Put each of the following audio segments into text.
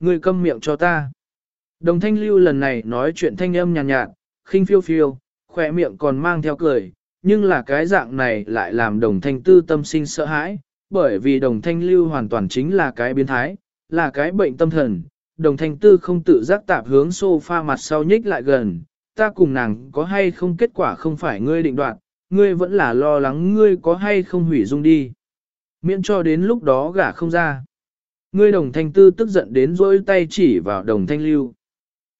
Ngươi câm miệng cho ta. Đồng thanh lưu lần này nói chuyện thanh âm nhàn nhạt, nhạt, khinh phiêu phiêu, khỏe miệng còn mang theo cười, nhưng là cái dạng này lại làm đồng thanh tư tâm sinh sợ hãi, bởi vì đồng thanh lưu hoàn toàn chính là cái biến thái, là cái bệnh tâm thần. Đồng thanh tư không tự giác tạp hướng sofa mặt sau nhích lại gần, ta cùng nàng có hay không kết quả không phải ngươi định đoạt, ngươi vẫn là lo lắng ngươi có hay không hủy dung đi. Miễn cho đến lúc đó gả không ra. Ngươi đồng thanh tư tức giận đến rỗi tay chỉ vào đồng thanh lưu.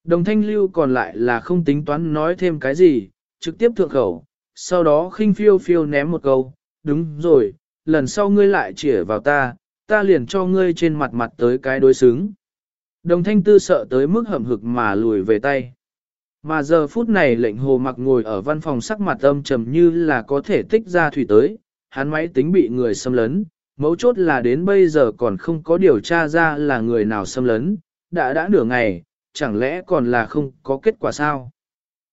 Đồng thanh lưu còn lại là không tính toán nói thêm cái gì, trực tiếp thượng khẩu, sau đó khinh phiêu phiêu ném một câu, đúng rồi, lần sau ngươi lại chỉ vào ta, ta liền cho ngươi trên mặt mặt tới cái đối xứng. Đồng thanh tư sợ tới mức hậm hực mà lùi về tay. Mà giờ phút này lệnh hồ mặc ngồi ở văn phòng sắc mặt âm trầm như là có thể tích ra thủy tới, hắn máy tính bị người xâm lấn, mấu chốt là đến bây giờ còn không có điều tra ra là người nào xâm lấn, đã đã nửa ngày, chẳng lẽ còn là không có kết quả sao?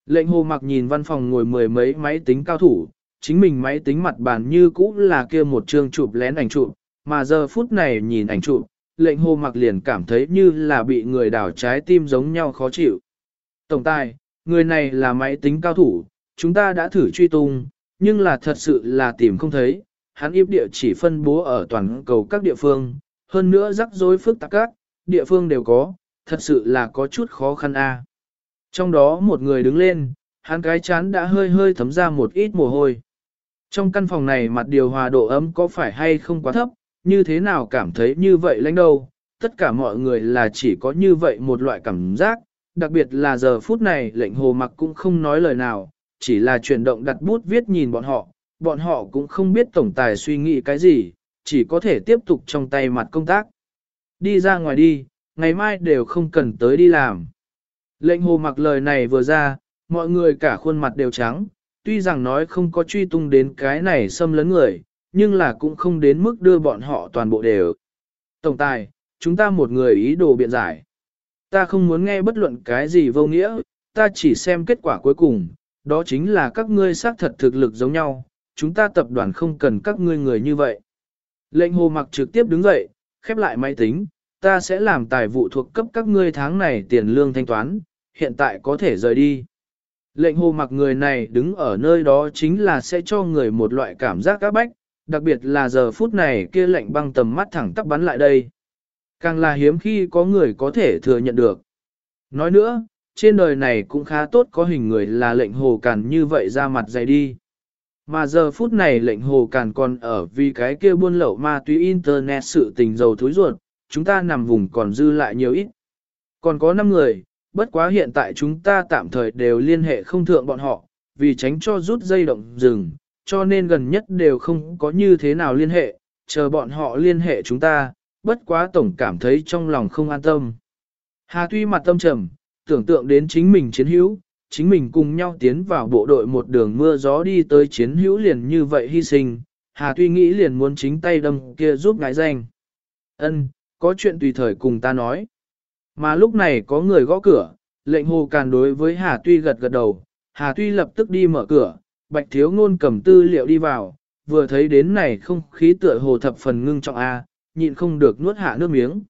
Lệnh hồ mặc nhìn văn phòng ngồi mười mấy máy tính cao thủ, chính mình máy tính mặt bàn như cũ là kia một chương chụp lén ảnh chụp, mà giờ phút này nhìn ảnh chụp, lệnh hồ mặc liền cảm thấy như là bị người đảo trái tim giống nhau khó chịu. Tổng tài, người này là máy tính cao thủ, chúng ta đã thử truy tung, nhưng là thật sự là tìm không thấy, hắn ít địa chỉ phân bố ở toàn cầu các địa phương, hơn nữa rắc rối phức tạp các, địa phương đều có, thật sự là có chút khó khăn a. Trong đó một người đứng lên, hắn cái chán đã hơi hơi thấm ra một ít mồ hôi. Trong căn phòng này mặt điều hòa độ ấm có phải hay không quá thấp, như thế nào cảm thấy như vậy lãnh đâu, tất cả mọi người là chỉ có như vậy một loại cảm giác, đặc biệt là giờ phút này lệnh hồ mặc cũng không nói lời nào, chỉ là chuyển động đặt bút viết nhìn bọn họ, bọn họ cũng không biết tổng tài suy nghĩ cái gì, chỉ có thể tiếp tục trong tay mặt công tác. Đi ra ngoài đi, ngày mai đều không cần tới đi làm. Lệnh hồ mặc lời này vừa ra, mọi người cả khuôn mặt đều trắng, tuy rằng nói không có truy tung đến cái này xâm lấn người, nhưng là cũng không đến mức đưa bọn họ toàn bộ đều. Tổng tài, chúng ta một người ý đồ biện giải. Ta không muốn nghe bất luận cái gì vô nghĩa, ta chỉ xem kết quả cuối cùng, đó chính là các ngươi xác thật thực lực giống nhau, chúng ta tập đoàn không cần các ngươi người như vậy. Lệnh hồ mặc trực tiếp đứng dậy, khép lại máy tính, ta sẽ làm tài vụ thuộc cấp các ngươi tháng này tiền lương thanh toán, hiện tại có thể rời đi. Lệnh hồ mặc người này đứng ở nơi đó chính là sẽ cho người một loại cảm giác các bách, đặc biệt là giờ phút này kia lệnh băng tầm mắt thẳng tắp bắn lại đây. Càng là hiếm khi có người có thể thừa nhận được. Nói nữa, trên đời này cũng khá tốt có hình người là lệnh hồ càn như vậy ra mặt dày đi. Mà giờ phút này lệnh hồ càn còn ở vì cái kia buôn lậu ma túy internet sự tình dầu thối ruột, chúng ta nằm vùng còn dư lại nhiều ít. Còn có 5 người, bất quá hiện tại chúng ta tạm thời đều liên hệ không thượng bọn họ, vì tránh cho rút dây động rừng, cho nên gần nhất đều không có như thế nào liên hệ, chờ bọn họ liên hệ chúng ta, bất quá tổng cảm thấy trong lòng không an tâm. Hà tuy mặt tâm trầm, tưởng tượng đến chính mình chiến hữu, chính mình cùng nhau tiến vào bộ đội một đường mưa gió đi tới chiến hữu liền như vậy hy sinh, Hà tuy nghĩ liền muốn chính tay đâm kia giúp ngại danh. Ân, có chuyện tùy thời cùng ta nói. Mà lúc này có người gõ cửa, lệnh hồ càn đối với Hà tuy gật gật đầu, Hà tuy lập tức đi mở cửa, bạch thiếu ngôn cầm tư liệu đi vào, vừa thấy đến này không khí tựa hồ thập phần ngưng trọng A, nhịn không được nuốt hạ nước miếng.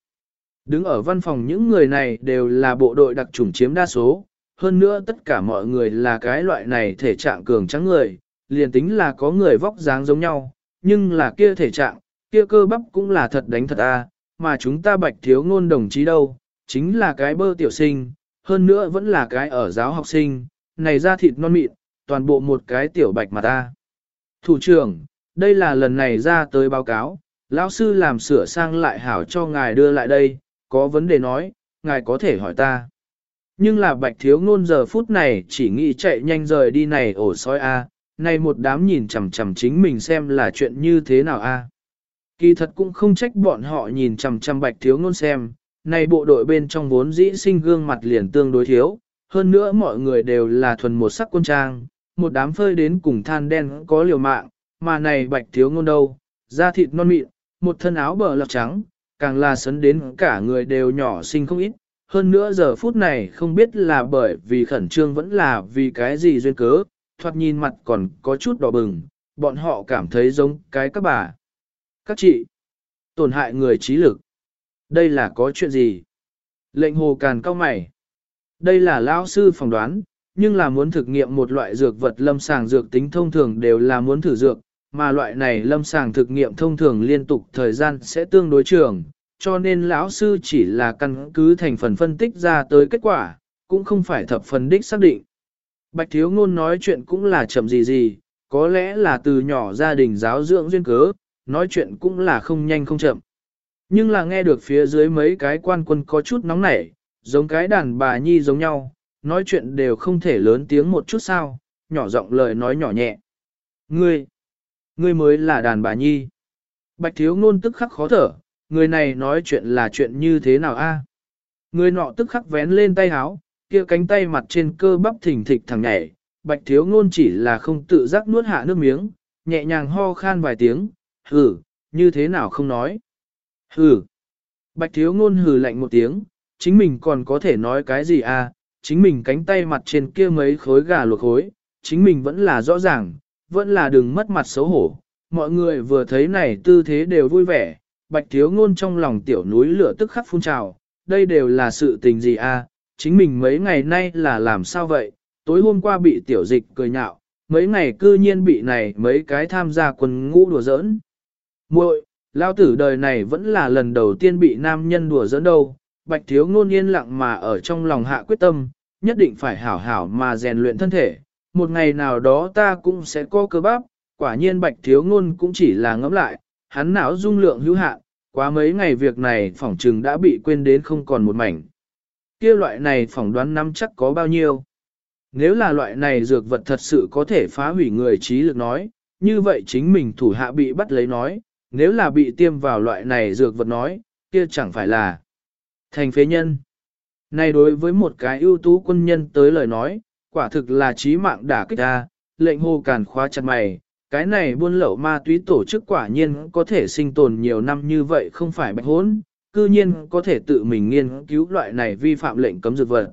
Đứng ở văn phòng những người này đều là bộ đội đặc chủng chiếm đa số, hơn nữa tất cả mọi người là cái loại này thể trạng cường trắng người, liền tính là có người vóc dáng giống nhau, nhưng là kia thể trạng, kia cơ bắp cũng là thật đánh thật a, mà chúng ta bạch thiếu ngôn đồng chí đâu, chính là cái bơ tiểu sinh, hơn nữa vẫn là cái ở giáo học sinh, này ra thịt non mịn, toàn bộ một cái tiểu bạch mà ta. Thủ trưởng, đây là lần này ra tới báo cáo, lão sư làm sửa sang lại hảo cho ngài đưa lại đây, có vấn đề nói, ngài có thể hỏi ta. Nhưng là bạch thiếu ngôn giờ phút này chỉ nghĩ chạy nhanh rời đi này ổ sói A, này một đám nhìn chằm chằm chính mình xem là chuyện như thế nào A. Kỳ thật cũng không trách bọn họ nhìn chằm chằm bạch thiếu ngôn xem, này bộ đội bên trong vốn dĩ sinh gương mặt liền tương đối thiếu, hơn nữa mọi người đều là thuần một sắc quân trang, một đám phơi đến cùng than đen có liều mạng, mà này bạch thiếu ngôn đâu, da thịt non mịn, một thân áo bờ lọc trắng, càng là sấn đến cả người đều nhỏ xinh không ít. Hơn nữa giờ phút này không biết là bởi vì khẩn trương vẫn là vì cái gì duyên cớ, thoạt nhìn mặt còn có chút đỏ bừng, bọn họ cảm thấy giống cái các bà. Các chị, tổn hại người trí lực. Đây là có chuyện gì? Lệnh hồ càn cao mày. Đây là lão sư phỏng đoán, nhưng là muốn thực nghiệm một loại dược vật lâm sàng dược tính thông thường đều là muốn thử dược, mà loại này lâm sàng thực nghiệm thông thường liên tục thời gian sẽ tương đối trường, cho nên lão sư chỉ là căn cứ thành phần phân tích ra tới kết quả, cũng không phải thập phần đích xác định. Bạch thiếu ngôn nói chuyện cũng là chậm gì gì, có lẽ là từ nhỏ gia đình giáo dưỡng duyên cớ, nói chuyện cũng là không nhanh không chậm. Nhưng là nghe được phía dưới mấy cái quan quân có chút nóng nảy, giống cái đàn bà nhi giống nhau, nói chuyện đều không thể lớn tiếng một chút sao, nhỏ giọng lời nói nhỏ nhẹ. Ngươi, ngươi mới là đàn bà nhi. Bạch thiếu ngôn tức khắc khó thở, người này nói chuyện là chuyện như thế nào a? Người nọ tức khắc vén lên tay háo, kia cánh tay mặt trên cơ bắp thỉnh thịch thẳng nhảy, bạch thiếu ngôn chỉ là không tự giác nuốt hạ nước miếng, nhẹ nhàng ho khan vài tiếng, hừ, như thế nào không nói. Hừ. Bạch thiếu ngôn hừ lạnh một tiếng, chính mình còn có thể nói cái gì à, chính mình cánh tay mặt trên kia mấy khối gà luộc khối, chính mình vẫn là rõ ràng, vẫn là đừng mất mặt xấu hổ. Mọi người vừa thấy này tư thế đều vui vẻ, bạch thiếu ngôn trong lòng tiểu núi lửa tức khắc phun trào, đây đều là sự tình gì à, chính mình mấy ngày nay là làm sao vậy, tối hôm qua bị tiểu dịch cười nhạo, mấy ngày cư nhiên bị này mấy cái tham gia quần ngũ đùa giỡn. muội lao tử đời này vẫn là lần đầu tiên bị nam nhân đùa giỡn đâu, bạch thiếu ngôn yên lặng mà ở trong lòng hạ quyết tâm, nhất định phải hảo hảo mà rèn luyện thân thể, một ngày nào đó ta cũng sẽ có cơ bắp, quả nhiên bạch thiếu ngôn cũng chỉ là ngẫm lại, hắn não dung lượng hữu hạn, quá mấy ngày việc này phỏng trừng đã bị quên đến không còn một mảnh. kia loại này phỏng đoán năm chắc có bao nhiêu? Nếu là loại này dược vật thật sự có thể phá hủy người trí lực nói, như vậy chính mình thủ hạ bị bắt lấy nói, nếu là bị tiêm vào loại này dược vật nói, kia chẳng phải là thành phế nhân. Này đối với một cái ưu tú quân nhân tới lời nói, quả thực là trí mạng đả kích ta, lệnh hồ càn khóa chặt mày, cái này buôn lậu ma túy tổ chức quả nhiên có thể sinh tồn nhiều năm như vậy không phải bạch hốn, cư nhiên có thể tự mình nghiên cứu loại này vi phạm lệnh cấm dược vật.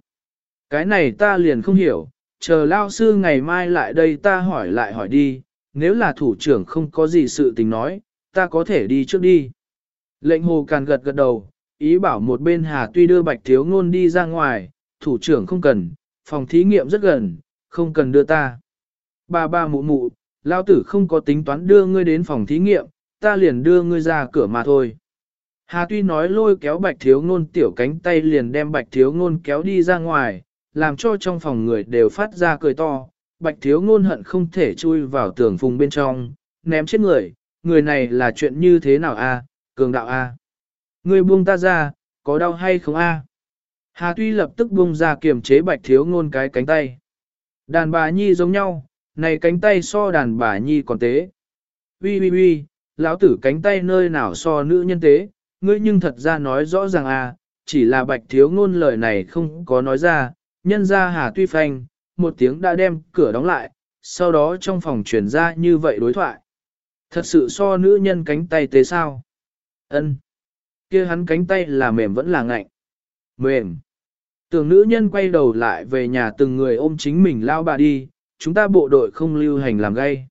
Cái này ta liền không hiểu, chờ lao sư ngày mai lại đây ta hỏi lại hỏi đi, nếu là thủ trưởng không có gì sự tình nói, ta có thể đi trước đi. Lệnh hồ càn gật gật đầu, ý bảo một bên hà tuy đưa bạch thiếu ngôn đi ra ngoài, thủ trưởng không cần, phòng thí nghiệm rất gần, không cần đưa ta. Ba ba mụ mụ, lao tử không có tính toán đưa ngươi đến phòng thí nghiệm, ta liền đưa ngươi ra cửa mà thôi. Hà tuy nói lôi kéo bạch thiếu ngôn tiểu cánh tay liền đem bạch thiếu ngôn kéo đi ra ngoài, làm cho trong phòng người đều phát ra cười to. Bạch thiếu ngôn hận không thể chui vào tường phùng bên trong, ném chết người, người này là chuyện như thế nào a? cường đạo a. Ngươi buông ta ra, có đau hay không a? Hà tuy lập tức buông ra kiềm chế bạch thiếu ngôn cái cánh tay. Đàn bà nhi giống nhau, này cánh tay so đàn bà nhi còn tế. Ui ui ui, lão tử cánh tay nơi nào so nữ nhân tế, ngươi nhưng thật ra nói rõ ràng à, chỉ là bạch thiếu ngôn lời này không có nói ra, nhân ra hà tuy phanh, một tiếng đã đem cửa đóng lại, sau đó trong phòng chuyển ra như vậy đối thoại. Thật sự so nữ nhân cánh tay tế sao? ân kia hắn cánh tay là mềm vẫn là ngạnh. Mềm. Tưởng nữ nhân quay đầu lại về nhà từng người ôm chính mình lao bà đi, chúng ta bộ đội không lưu hành làm gay.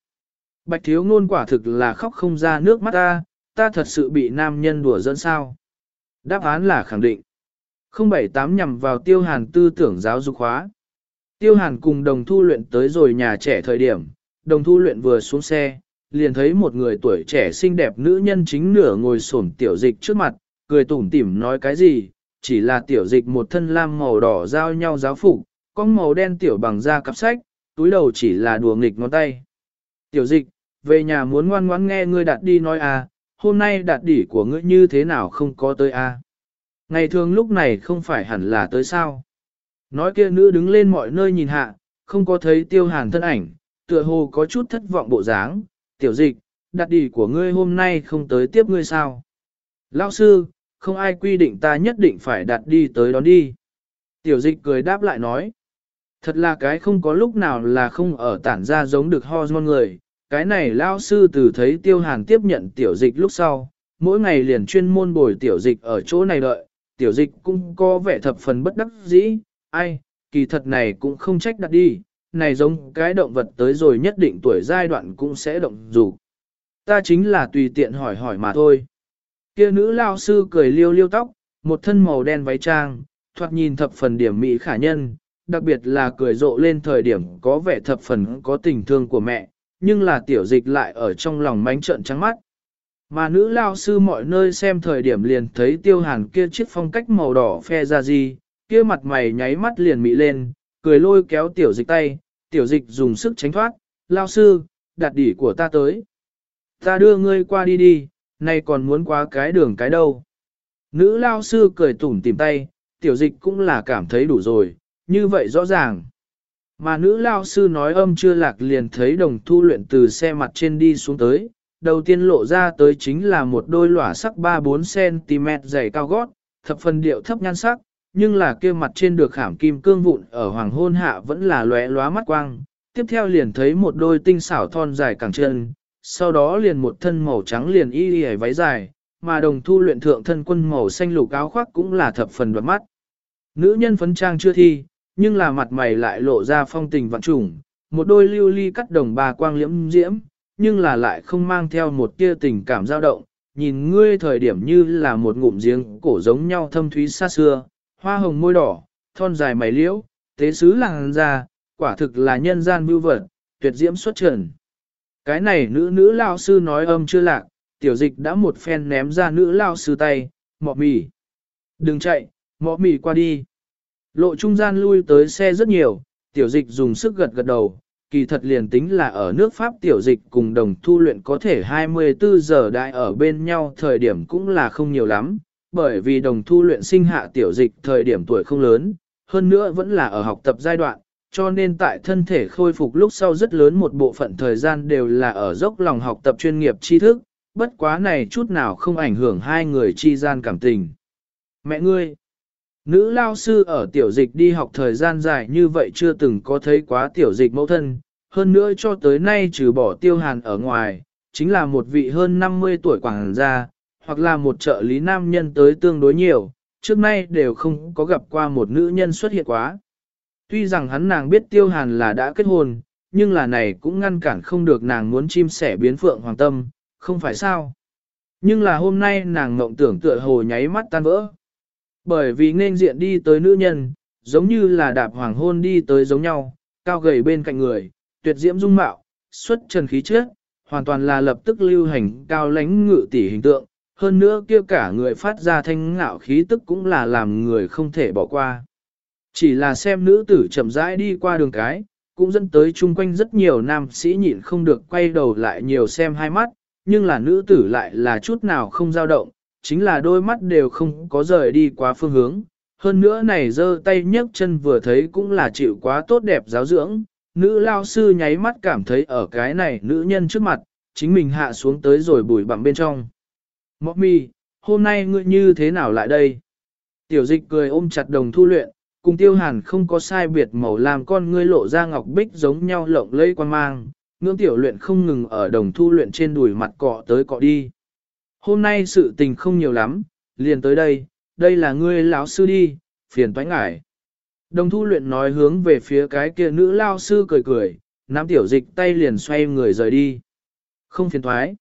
Bạch thiếu ngôn quả thực là khóc không ra nước mắt ta, ta thật sự bị nam nhân đùa dẫn sao. Đáp án là khẳng định. 078 nhằm vào tiêu hàn tư tưởng giáo dục hóa. Tiêu hàn cùng đồng thu luyện tới rồi nhà trẻ thời điểm, đồng thu luyện vừa xuống xe, liền thấy một người tuổi trẻ xinh đẹp nữ nhân chính nửa ngồi xổm tiểu dịch trước mặt, cười tủm tỉm nói cái gì, chỉ là tiểu dịch một thân lam màu đỏ giao nhau giáo phục, con màu đen tiểu bằng da cặp sách, túi đầu chỉ là đùa nghịch ngón tay. Tiểu dịch, về nhà muốn ngoan ngoãn nghe ngươi đạt đi nói à, hôm nay đạt đỉ của ngươi như thế nào không có tới à. Ngày thường lúc này không phải hẳn là tới sao. Nói kia nữ đứng lên mọi nơi nhìn hạ, không có thấy tiêu hàn thân ảnh, tựa hồ có chút thất vọng bộ dáng. Tiểu dịch, đạt đỉ của ngươi hôm nay không tới tiếp ngươi sao. Lão sư, không ai quy định ta nhất định phải đạt đi tới đón đi. Tiểu dịch cười đáp lại nói. Thật là cái không có lúc nào là không ở tản ra giống được hormone người. Cái này lao sư từ thấy tiêu hàn tiếp nhận tiểu dịch lúc sau, mỗi ngày liền chuyên môn bồi tiểu dịch ở chỗ này đợi, tiểu dịch cũng có vẻ thập phần bất đắc dĩ, ai, kỳ thật này cũng không trách đặt đi, này giống cái động vật tới rồi nhất định tuổi giai đoạn cũng sẽ động dù. Ta chính là tùy tiện hỏi hỏi mà thôi. Kia nữ lao sư cười liêu liêu tóc, một thân màu đen váy trang, thoạt nhìn thập phần điểm mỹ khả nhân, đặc biệt là cười rộ lên thời điểm có vẻ thập phần có tình thương của mẹ, nhưng là tiểu dịch lại ở trong lòng mánh trợn trắng mắt. Mà nữ lao sư mọi nơi xem thời điểm liền thấy tiêu hàn kia chiếc phong cách màu đỏ phe ra gì, kia mặt mày nháy mắt liền mị lên, cười lôi kéo tiểu dịch tay, tiểu dịch dùng sức tránh thoát, lao sư, đặt đỉ của ta tới. Ta đưa ngươi qua đi đi, nay còn muốn qua cái đường cái đâu. Nữ lao sư cười tủm tìm tay, tiểu dịch cũng là cảm thấy đủ rồi, như vậy rõ ràng. Mà nữ lao sư nói âm chưa lạc liền thấy đồng thu luyện từ xe mặt trên đi xuống tới, đầu tiên lộ ra tới chính là một đôi lỏa sắc 3-4cm dày cao gót, thập phần điệu thấp nhan sắc, nhưng là kia mặt trên được khảm kim cương vụn ở hoàng hôn hạ vẫn là lóe lóa mắt quang. Tiếp theo liền thấy một đôi tinh xảo thon dài cẳng chân, sau đó liền một thân màu trắng liền y y váy dài, mà đồng thu luyện thượng thân quân màu xanh lục áo khoác cũng là thập phần đoạt mắt. Nữ nhân phấn trang chưa thi, nhưng là mặt mày lại lộ ra phong tình vạn trùng, một đôi lưu ly cắt đồng bà quang liễm diễm, nhưng là lại không mang theo một tia tình cảm dao động, nhìn ngươi thời điểm như là một ngụm giếng cổ giống nhau thâm thúy xa xưa, hoa hồng môi đỏ, thon dài mày liễu, tế sứ làng ra, quả thực là nhân gian mưu vật, tuyệt diễm xuất trần. Cái này nữ nữ lao sư nói âm chưa lạc, tiểu dịch đã một phen ném ra nữ lao sư tay, mọ mì. Đừng chạy, mọ mì qua đi. Lộ trung gian lui tới xe rất nhiều, tiểu dịch dùng sức gật gật đầu, kỳ thật liền tính là ở nước Pháp tiểu dịch cùng đồng thu luyện có thể 24 giờ đại ở bên nhau thời điểm cũng là không nhiều lắm, bởi vì đồng thu luyện sinh hạ tiểu dịch thời điểm tuổi không lớn, hơn nữa vẫn là ở học tập giai đoạn, cho nên tại thân thể khôi phục lúc sau rất lớn một bộ phận thời gian đều là ở dốc lòng học tập chuyên nghiệp tri thức, bất quá này chút nào không ảnh hưởng hai người chi gian cảm tình. Mẹ ngươi, nữ lao sư ở tiểu dịch đi học thời gian dài như vậy chưa từng có thấy quá tiểu dịch mẫu thân, hơn nữa cho tới nay trừ bỏ tiêu hàn ở ngoài, chính là một vị hơn 50 tuổi quảng gia, hoặc là một trợ lý nam nhân tới tương đối nhiều, trước nay đều không có gặp qua một nữ nhân xuất hiện quá. Tuy rằng hắn nàng biết tiêu hàn là đã kết hôn, nhưng là này cũng ngăn cản không được nàng muốn chim sẻ biến phượng hoàng tâm, không phải sao. Nhưng là hôm nay nàng ngộng tưởng tựa hồ nháy mắt tan vỡ. Bởi vì nên diện đi tới nữ nhân, giống như là đạp hoàng hôn đi tới giống nhau, cao gầy bên cạnh người, tuyệt diễm dung mạo, xuất trần khí chất, hoàn toàn là lập tức lưu hành cao lãnh ngự tỷ hình tượng, hơn nữa kia cả người phát ra thanh ngạo khí tức cũng là làm người không thể bỏ qua. Chỉ là xem nữ tử chậm rãi đi qua đường cái, cũng dẫn tới chung quanh rất nhiều nam sĩ nhịn không được quay đầu lại nhiều xem hai mắt, nhưng là nữ tử lại là chút nào không dao động, chính là đôi mắt đều không có rời đi quá phương hướng. Hơn nữa này giơ tay nhấc chân vừa thấy cũng là chịu quá tốt đẹp giáo dưỡng, nữ lao sư nháy mắt cảm thấy ở cái này nữ nhân trước mặt, chính mình hạ xuống tới rồi bùi bặm bên trong. Mọc mi, hôm nay ngươi như thế nào lại đây? Tiểu dịch cười ôm chặt đồng thu luyện, cùng tiêu hàn không có sai biệt màu làm con ngươi lộ ra ngọc bích giống nhau lộng lẫy quan mang, ngưỡng tiểu luyện không ngừng ở đồng thu luyện trên đùi mặt cọ tới cọ đi. Hôm nay sự tình không nhiều lắm, liền tới đây, đây là ngươi lão sư đi, phiền toái ngải. Đồng thu luyện nói hướng về phía cái kia nữ lao sư cười cười, nắm tiểu dịch tay liền xoay người rời đi. Không phiền thoái.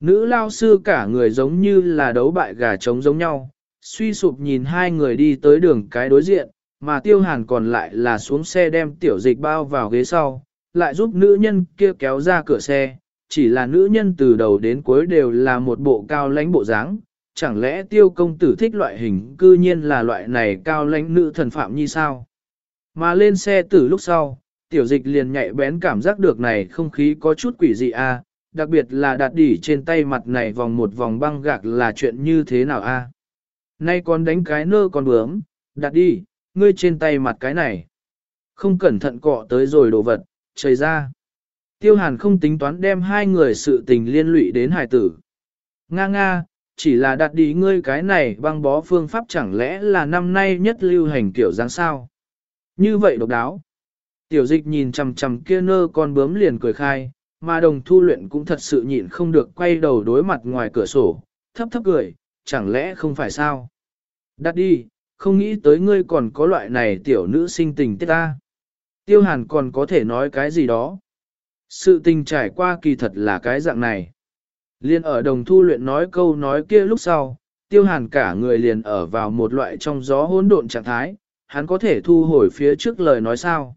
Nữ lao sư cả người giống như là đấu bại gà trống giống nhau, suy sụp nhìn hai người đi tới đường cái đối diện, mà tiêu hàn còn lại là xuống xe đem tiểu dịch bao vào ghế sau, lại giúp nữ nhân kia kéo ra cửa xe, chỉ là nữ nhân từ đầu đến cuối đều là một bộ cao lãnh bộ dáng. Chẳng lẽ tiêu công tử thích loại hình cư nhiên là loại này cao lãnh nữ thần phạm như sao? Mà lên xe từ lúc sau, tiểu dịch liền nhạy bén cảm giác được này không khí có chút quỷ dị a, đặc biệt là đặt đỉ trên tay mặt này vòng một vòng băng gạc là chuyện như thế nào a? Nay còn đánh cái nơ còn bướm, đặt đi, ngươi trên tay mặt cái này. Không cẩn thận cọ tới rồi đồ vật, trời ra. Tiêu hàn không tính toán đem hai người sự tình liên lụy đến Hải tử. Nga nga, chỉ là đặt đi ngươi cái này băng bó phương pháp chẳng lẽ là năm nay nhất lưu hành kiểu dáng sao. Như vậy độc đáo. Tiểu dịch nhìn chằm chằm kia nơ con bướm liền cười khai, mà đồng thu luyện cũng thật sự nhịn không được quay đầu đối mặt ngoài cửa sổ, thấp thấp cười, chẳng lẽ không phải sao? Đặt đi, không nghĩ tới ngươi còn có loại này tiểu nữ sinh tình tiết ta. Tiêu hàn còn có thể nói cái gì đó. Sự tình trải qua kỳ thật là cái dạng này. Liên ở đồng thu luyện nói câu nói kia lúc sau, tiêu hàn cả người liền ở vào một loại trong gió hỗn độn trạng thái, hắn có thể thu hồi phía trước lời nói sao.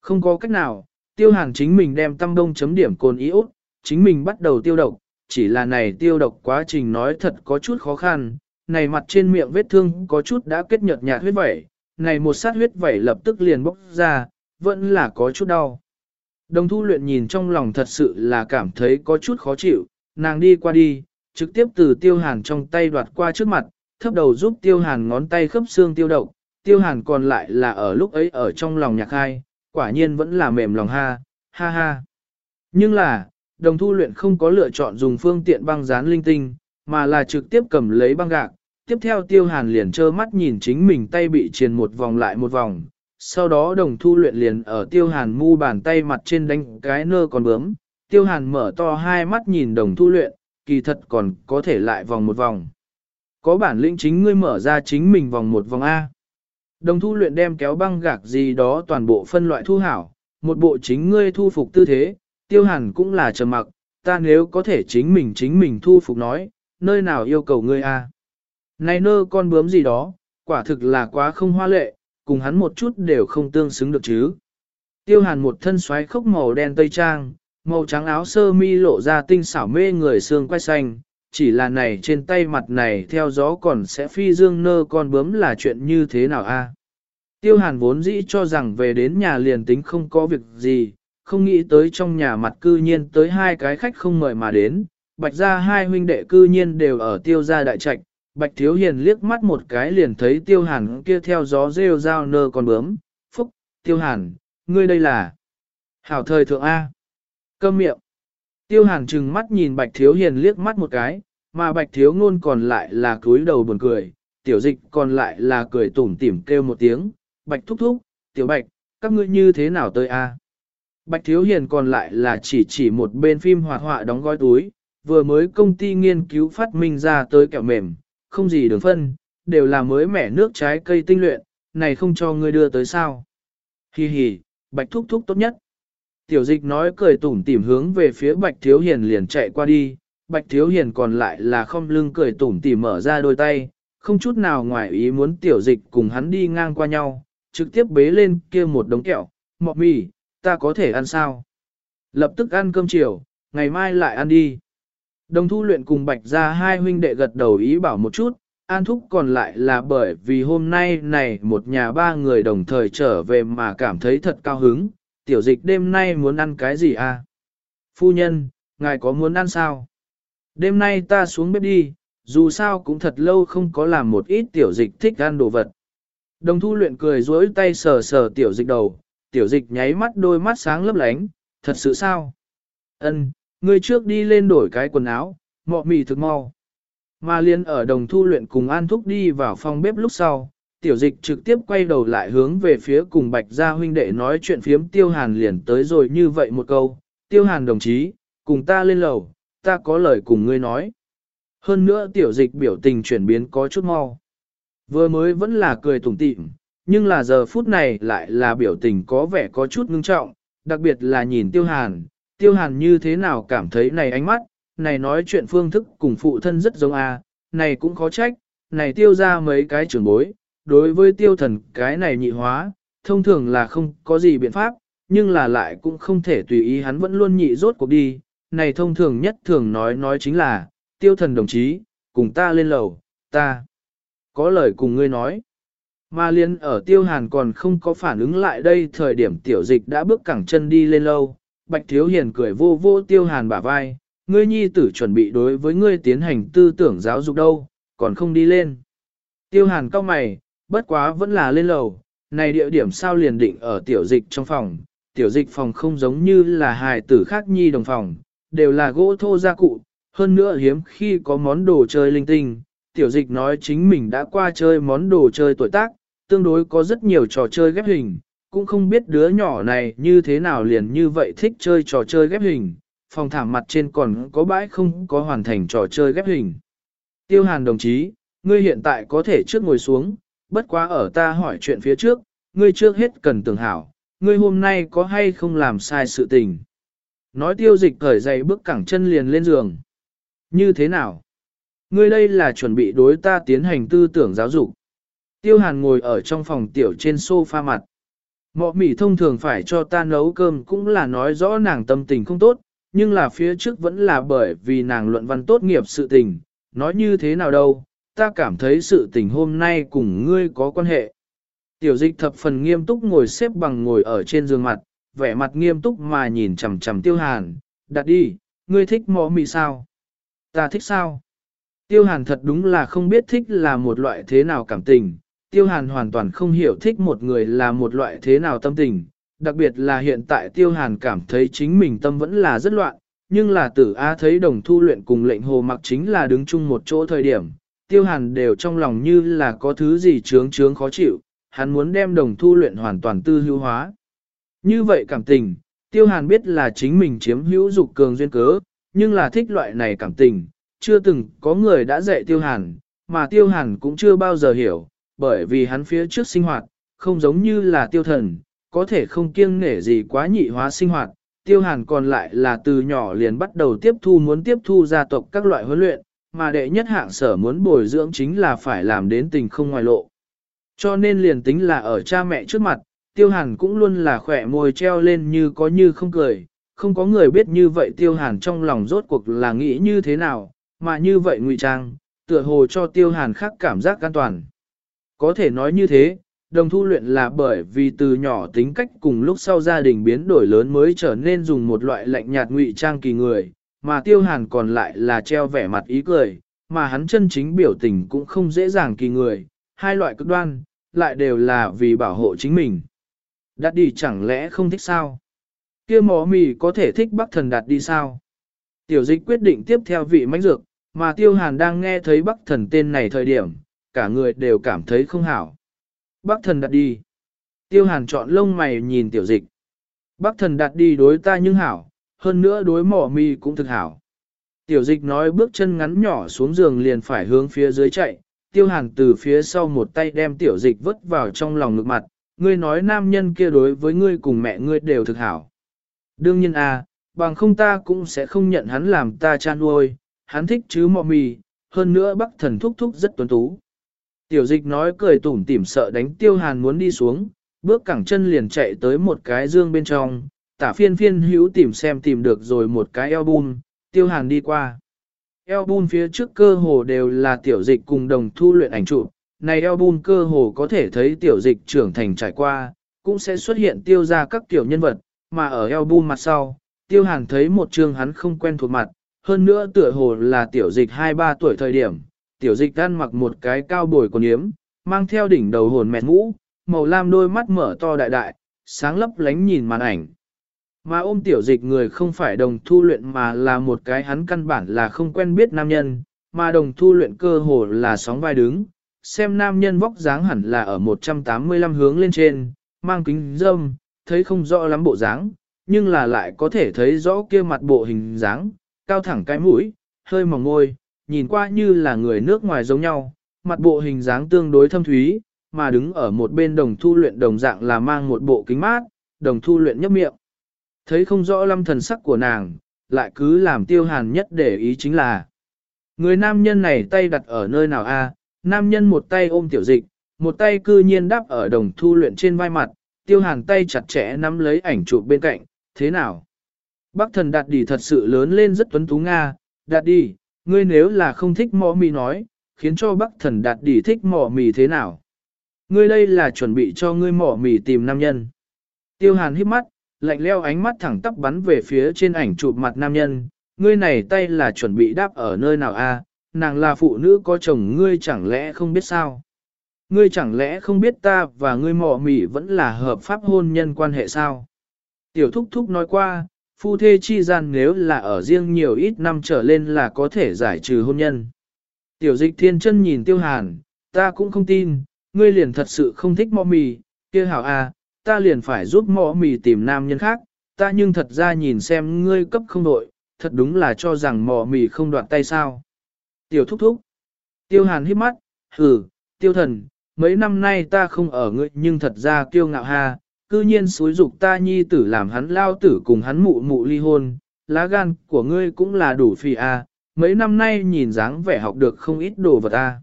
Không có cách nào, tiêu hàn chính mình đem tâm đông chấm điểm cồn iốt, chính mình bắt đầu tiêu độc, chỉ là này tiêu độc quá trình nói thật có chút khó khăn, này mặt trên miệng vết thương có chút đã kết nhợt nhạt huyết vẩy, này một sát huyết vẩy lập tức liền bốc ra, vẫn là có chút đau. Đồng thu luyện nhìn trong lòng thật sự là cảm thấy có chút khó chịu, nàng đi qua đi, trực tiếp từ tiêu hàn trong tay đoạt qua trước mặt, thấp đầu giúp tiêu hàn ngón tay khớp xương tiêu độc, tiêu hàn còn lại là ở lúc ấy ở trong lòng nhạc hai, quả nhiên vẫn là mềm lòng ha, ha ha. Nhưng là, đồng thu luyện không có lựa chọn dùng phương tiện băng dán linh tinh, mà là trực tiếp cầm lấy băng gạc. Tiếp theo tiêu hàn liền trơ mắt nhìn chính mình tay bị triền một vòng lại một vòng. Sau đó đồng thu luyện liền ở tiêu hàn mu bàn tay mặt trên đánh cái nơ còn bướm. Tiêu hàn mở to hai mắt nhìn đồng thu luyện, kỳ thật còn có thể lại vòng một vòng. Có bản lĩnh chính ngươi mở ra chính mình vòng một vòng A. Đồng thu luyện đem kéo băng gạc gì đó toàn bộ phân loại thu hảo, một bộ chính ngươi thu phục tư thế, tiêu hàn cũng là trầm mặc, ta nếu có thể chính mình chính mình thu phục nói, nơi nào yêu cầu ngươi a? Này nơ con bướm gì đó, quả thực là quá không hoa lệ, cùng hắn một chút đều không tương xứng được chứ. Tiêu hàn một thân xoáy khốc màu đen tây trang, màu trắng áo sơ mi lộ ra tinh xảo mê người xương quay xanh, chỉ là này trên tay mặt này theo gió còn sẽ phi dương nơ con bướm là chuyện như thế nào a? Tiêu hàn vốn dĩ cho rằng về đến nhà liền tính không có việc gì, không nghĩ tới trong nhà mặt cư nhiên tới hai cái khách không mời mà đến, bạch ra hai huynh đệ cư nhiên đều ở tiêu gia đại trạch, bạch thiếu hiền liếc mắt một cái liền thấy tiêu hàn kia theo gió rêu rao nơ con bướm, phúc, tiêu hàn, ngươi đây là hảo thời thượng A. Cơm miệng. Tiêu hàn trừng mắt nhìn bạch thiếu hiền liếc mắt một cái, mà bạch thiếu ngôn còn lại là cúi đầu buồn cười, tiểu dịch còn lại là cười tủm tỉm kêu một tiếng, bạch thúc thúc, tiểu bạch, các ngươi như thế nào tới A. Bạch Thiếu Hiền còn lại là chỉ chỉ một bên phim hoạt họa đóng gói túi, vừa mới công ty nghiên cứu phát minh ra tới kẹo mềm, không gì đường phân, đều là mới mẻ nước trái cây tinh luyện, này không cho ngươi đưa tới sao. Hi hi, Bạch Thúc Thúc tốt nhất. Tiểu dịch nói cười tủm tỉm hướng về phía Bạch Thiếu Hiền liền chạy qua đi, Bạch Thiếu Hiền còn lại là không lưng cười tủm tỉm mở ra đôi tay, không chút nào ngoài ý muốn tiểu dịch cùng hắn đi ngang qua nhau, trực tiếp bế lên kia một đống kẹo, mọ mì, ta có thể ăn sao? Lập tức ăn cơm chiều, ngày mai lại ăn đi. Đồng thu luyện cùng bạch ra hai huynh đệ gật đầu ý bảo một chút, an thúc còn lại là bởi vì hôm nay này một nhà ba người đồng thời trở về mà cảm thấy thật cao hứng, tiểu dịch đêm nay muốn ăn cái gì à? Phu nhân, ngài có muốn ăn sao? Đêm nay ta xuống bếp đi, dù sao cũng thật lâu không có làm một ít tiểu dịch thích ăn đồ vật. Đồng thu luyện cười dối tay sờ sờ tiểu dịch đầu, tiểu dịch nháy mắt đôi mắt sáng lấp lánh, thật sự sao? Ân, ngươi trước đi lên đổi cái quần áo, mọ mì thực mau. Mà liên ở đồng thu luyện cùng An Thúc đi vào phòng bếp lúc sau, tiểu dịch trực tiếp quay đầu lại hướng về phía cùng bạch gia huynh đệ nói chuyện phiếm tiêu hàn liền tới rồi như vậy một câu, tiêu hàn đồng chí, cùng ta lên lầu, ta có lời cùng ngươi nói. Hơn nữa tiểu dịch biểu tình chuyển biến có chút mau. Vừa mới vẫn là cười tủm tỉm, nhưng là giờ phút này lại là biểu tình có vẻ có chút ngưng trọng, đặc biệt là nhìn tiêu hàn, tiêu hàn như thế nào cảm thấy này ánh mắt, này nói chuyện phương thức cùng phụ thân rất giống a, này cũng khó trách, này tiêu ra mấy cái trưởng bối, đối với tiêu thần cái này nhị hóa, thông thường là không có gì biện pháp, nhưng là lại cũng không thể tùy ý hắn vẫn luôn nhị rốt cuộc đi, này thông thường nhất thường nói nói chính là, tiêu thần đồng chí, cùng ta lên lầu, ta có lời cùng ngươi nói. Mà liên ở tiêu hàn còn không có phản ứng lại đây thời điểm tiểu dịch đã bước cẳng chân đi lên lâu. Bạch Thiếu Hiền cười vô vô tiêu hàn bả vai, ngươi nhi tử chuẩn bị đối với ngươi tiến hành tư tưởng giáo dục đâu, còn không đi lên. Tiêu hàn cao mày, bất quá vẫn là lên lầu, này địa điểm sao liền định ở tiểu dịch trong phòng, tiểu dịch phòng không giống như là hài tử khác nhi đồng phòng, đều là gỗ thô gia cụ, hơn nữa hiếm khi có món đồ chơi linh tinh. Tiểu dịch nói chính mình đã qua chơi món đồ chơi tuổi tác, tương đối có rất nhiều trò chơi ghép hình, cũng không biết đứa nhỏ này như thế nào liền như vậy thích chơi trò chơi ghép hình, phòng thảm mặt trên còn có bãi không có hoàn thành trò chơi ghép hình. Tiêu hàn đồng chí, ngươi hiện tại có thể trước ngồi xuống, bất quá ở ta hỏi chuyện phía trước, ngươi trước hết cần tưởng hảo, ngươi hôm nay có hay không làm sai sự tình. Nói tiêu dịch cởi giày bước cẳng chân liền lên giường. Như thế nào? Ngươi đây là chuẩn bị đối ta tiến hành tư tưởng giáo dục. Tiêu hàn ngồi ở trong phòng tiểu trên sofa mặt. Mọ mỉ thông thường phải cho ta nấu cơm cũng là nói rõ nàng tâm tình không tốt, nhưng là phía trước vẫn là bởi vì nàng luận văn tốt nghiệp sự tình, nói như thế nào đâu, ta cảm thấy sự tình hôm nay cùng ngươi có quan hệ. Tiểu dịch thập phần nghiêm túc ngồi xếp bằng ngồi ở trên giường mặt, vẻ mặt nghiêm túc mà nhìn chằm chằm tiêu hàn, đặt đi, ngươi thích mọ mì sao? Ta thích sao? Tiêu hàn thật đúng là không biết thích là một loại thế nào cảm tình, tiêu hàn hoàn toàn không hiểu thích một người là một loại thế nào tâm tình, đặc biệt là hiện tại tiêu hàn cảm thấy chính mình tâm vẫn là rất loạn, nhưng là tử A thấy đồng thu luyện cùng lệnh hồ mặc chính là đứng chung một chỗ thời điểm, tiêu hàn đều trong lòng như là có thứ gì trướng trướng khó chịu, hắn muốn đem đồng thu luyện hoàn toàn tư hữu hóa. Như vậy cảm tình, tiêu hàn biết là chính mình chiếm hữu dục cường duyên cớ, nhưng là thích loại này cảm tình, chưa từng có người đã dạy tiêu hàn, mà tiêu hàn cũng chưa bao giờ hiểu, bởi vì hắn phía trước sinh hoạt, không giống như là tiêu thần, có thể không kiêng nể gì quá nhị hóa sinh hoạt. Tiêu hàn còn lại là từ nhỏ liền bắt đầu tiếp thu muốn tiếp thu gia tộc các loại huấn luyện, mà đệ nhất hạng sở muốn bồi dưỡng chính là phải làm đến tình không ngoài lộ. Cho nên liền tính là ở cha mẹ trước mặt, tiêu hàn cũng luôn là khỏe môi treo lên như có như không cười, không có người biết như vậy tiêu hàn trong lòng rốt cuộc là nghĩ như thế nào, mà như vậy ngụy trang, tựa hồ cho tiêu hàn khác cảm giác an toàn. Có thể nói như thế, đồng thu luyện là bởi vì từ nhỏ tính cách cùng lúc sau gia đình biến đổi lớn mới trở nên dùng một loại lạnh nhạt ngụy trang kỳ người, mà tiêu hàn còn lại là treo vẻ mặt ý cười, mà hắn chân chính biểu tình cũng không dễ dàng kỳ người, hai loại cực đoan, lại đều là vì bảo hộ chính mình. Đạt đi chẳng lẽ không thích sao? kia mỏ mì có thể thích bắc thần đạt đi sao? Tiểu dịch quyết định tiếp theo vị mãnh dược, mà tiêu hàn đang nghe thấy bắc thần tên này thời điểm, cả người đều cảm thấy không hảo. Bắc thần đặt đi. Tiêu hàn chọn lông mày nhìn tiểu dịch. Bắc thần đặt đi đối ta nhưng hảo, hơn nữa đối mỏ mi cũng thực hảo. Tiểu dịch nói bước chân ngắn nhỏ xuống giường liền phải hướng phía dưới chạy, tiêu hàn từ phía sau một tay đem tiểu dịch vứt vào trong lòng ngực mặt, ngươi nói nam nhân kia đối với ngươi cùng mẹ ngươi đều thực hảo. Đương nhiên à, bằng không ta cũng sẽ không nhận hắn làm ta cha nuôi, hắn thích chứ mọ mì, hơn nữa bắc thần thúc thúc rất tuấn tú. Tiểu dịch nói cười tủm tỉm sợ đánh tiêu hàn muốn đi xuống, bước cẳng chân liền chạy tới một cái dương bên trong, tả phiên phiên hữu tìm xem tìm được rồi một cái album, tiêu hàn đi qua. Album phía trước cơ hồ đều là tiểu dịch cùng đồng thu luyện ảnh chụp, này album cơ hồ có thể thấy tiểu dịch trưởng thành trải qua, cũng sẽ xuất hiện tiêu ra các tiểu nhân vật, mà ở album mặt sau, tiêu hàn thấy một chương hắn không quen thuộc mặt, hơn nữa tựa hồ là tiểu dịch 2-3 tuổi thời điểm, tiểu dịch ăn mặc một cái cao bồi quần yếm, mang theo đỉnh đầu hồn mẹ mũ, màu lam đôi mắt mở to đại đại, sáng lấp lánh nhìn màn ảnh. Mà ôm tiểu dịch người không phải đồng thu luyện mà là một cái hắn căn bản là không quen biết nam nhân, mà đồng thu luyện cơ hồ là sóng vai đứng, xem nam nhân vóc dáng hẳn là ở 185 hướng lên trên, mang kính dâm, thấy không rõ lắm bộ dáng, nhưng là lại có thể thấy rõ kia mặt bộ hình dáng, cao thẳng cái mũi, hơi mỏng môi, nhìn qua như là người nước ngoài giống nhau, mặt bộ hình dáng tương đối thâm thúy, mà đứng ở một bên đồng thu luyện đồng dạng là mang một bộ kính mát, đồng thu luyện nhấp miệng. Thấy không rõ lâm thần sắc của nàng, lại cứ làm tiêu hàn nhất để ý chính là Người nam nhân này tay đặt ở nơi nào a? nam nhân một tay ôm tiểu dịch, một tay cư nhiên đáp ở đồng thu luyện trên vai mặt, tiêu hàn tay chặt chẽ nắm lấy ảnh chụp bên cạnh, thế nào? Bác thần đạt đi thật sự lớn lên rất tuấn tú Nga, đạt đi, ngươi nếu là không thích mò mì nói, khiến cho bác thần đạt đỉ thích mò mì thế nào? Ngươi đây là chuẩn bị cho ngươi mỏ mì tìm nam nhân. Tiêu hàn hít mắt, lạnh leo ánh mắt thẳng tắp bắn về phía trên ảnh chụp mặt nam nhân, ngươi này tay là chuẩn bị đáp ở nơi nào a? nàng là phụ nữ có chồng ngươi chẳng lẽ không biết sao? Ngươi chẳng lẽ không biết ta và ngươi mỏ mì vẫn là hợp pháp hôn nhân quan hệ sao? Tiểu thúc thúc nói qua, phu thê chi gian nếu là ở riêng nhiều ít năm trở lên là có thể giải trừ hôn nhân. Tiểu dịch thiên chân nhìn tiêu hàn, ta cũng không tin, ngươi liền thật sự không thích mỏ mì, kia hảo à, ta liền phải giúp mỏ mì tìm nam nhân khác, ta nhưng thật ra nhìn xem ngươi cấp không đội, thật đúng là cho rằng mỏ mì không đoạn tay sao. Tiểu thúc thúc, tiêu hàn hít mắt, hừ, tiêu thần, mấy năm nay ta không ở ngươi nhưng thật ra kiêu ngạo ha, cư nhiên xúi dục ta nhi tử làm hắn lao tử cùng hắn mụ mụ ly hôn, lá gan của ngươi cũng là đủ phi a, à, mấy năm nay nhìn dáng vẻ học được không ít đồ vật a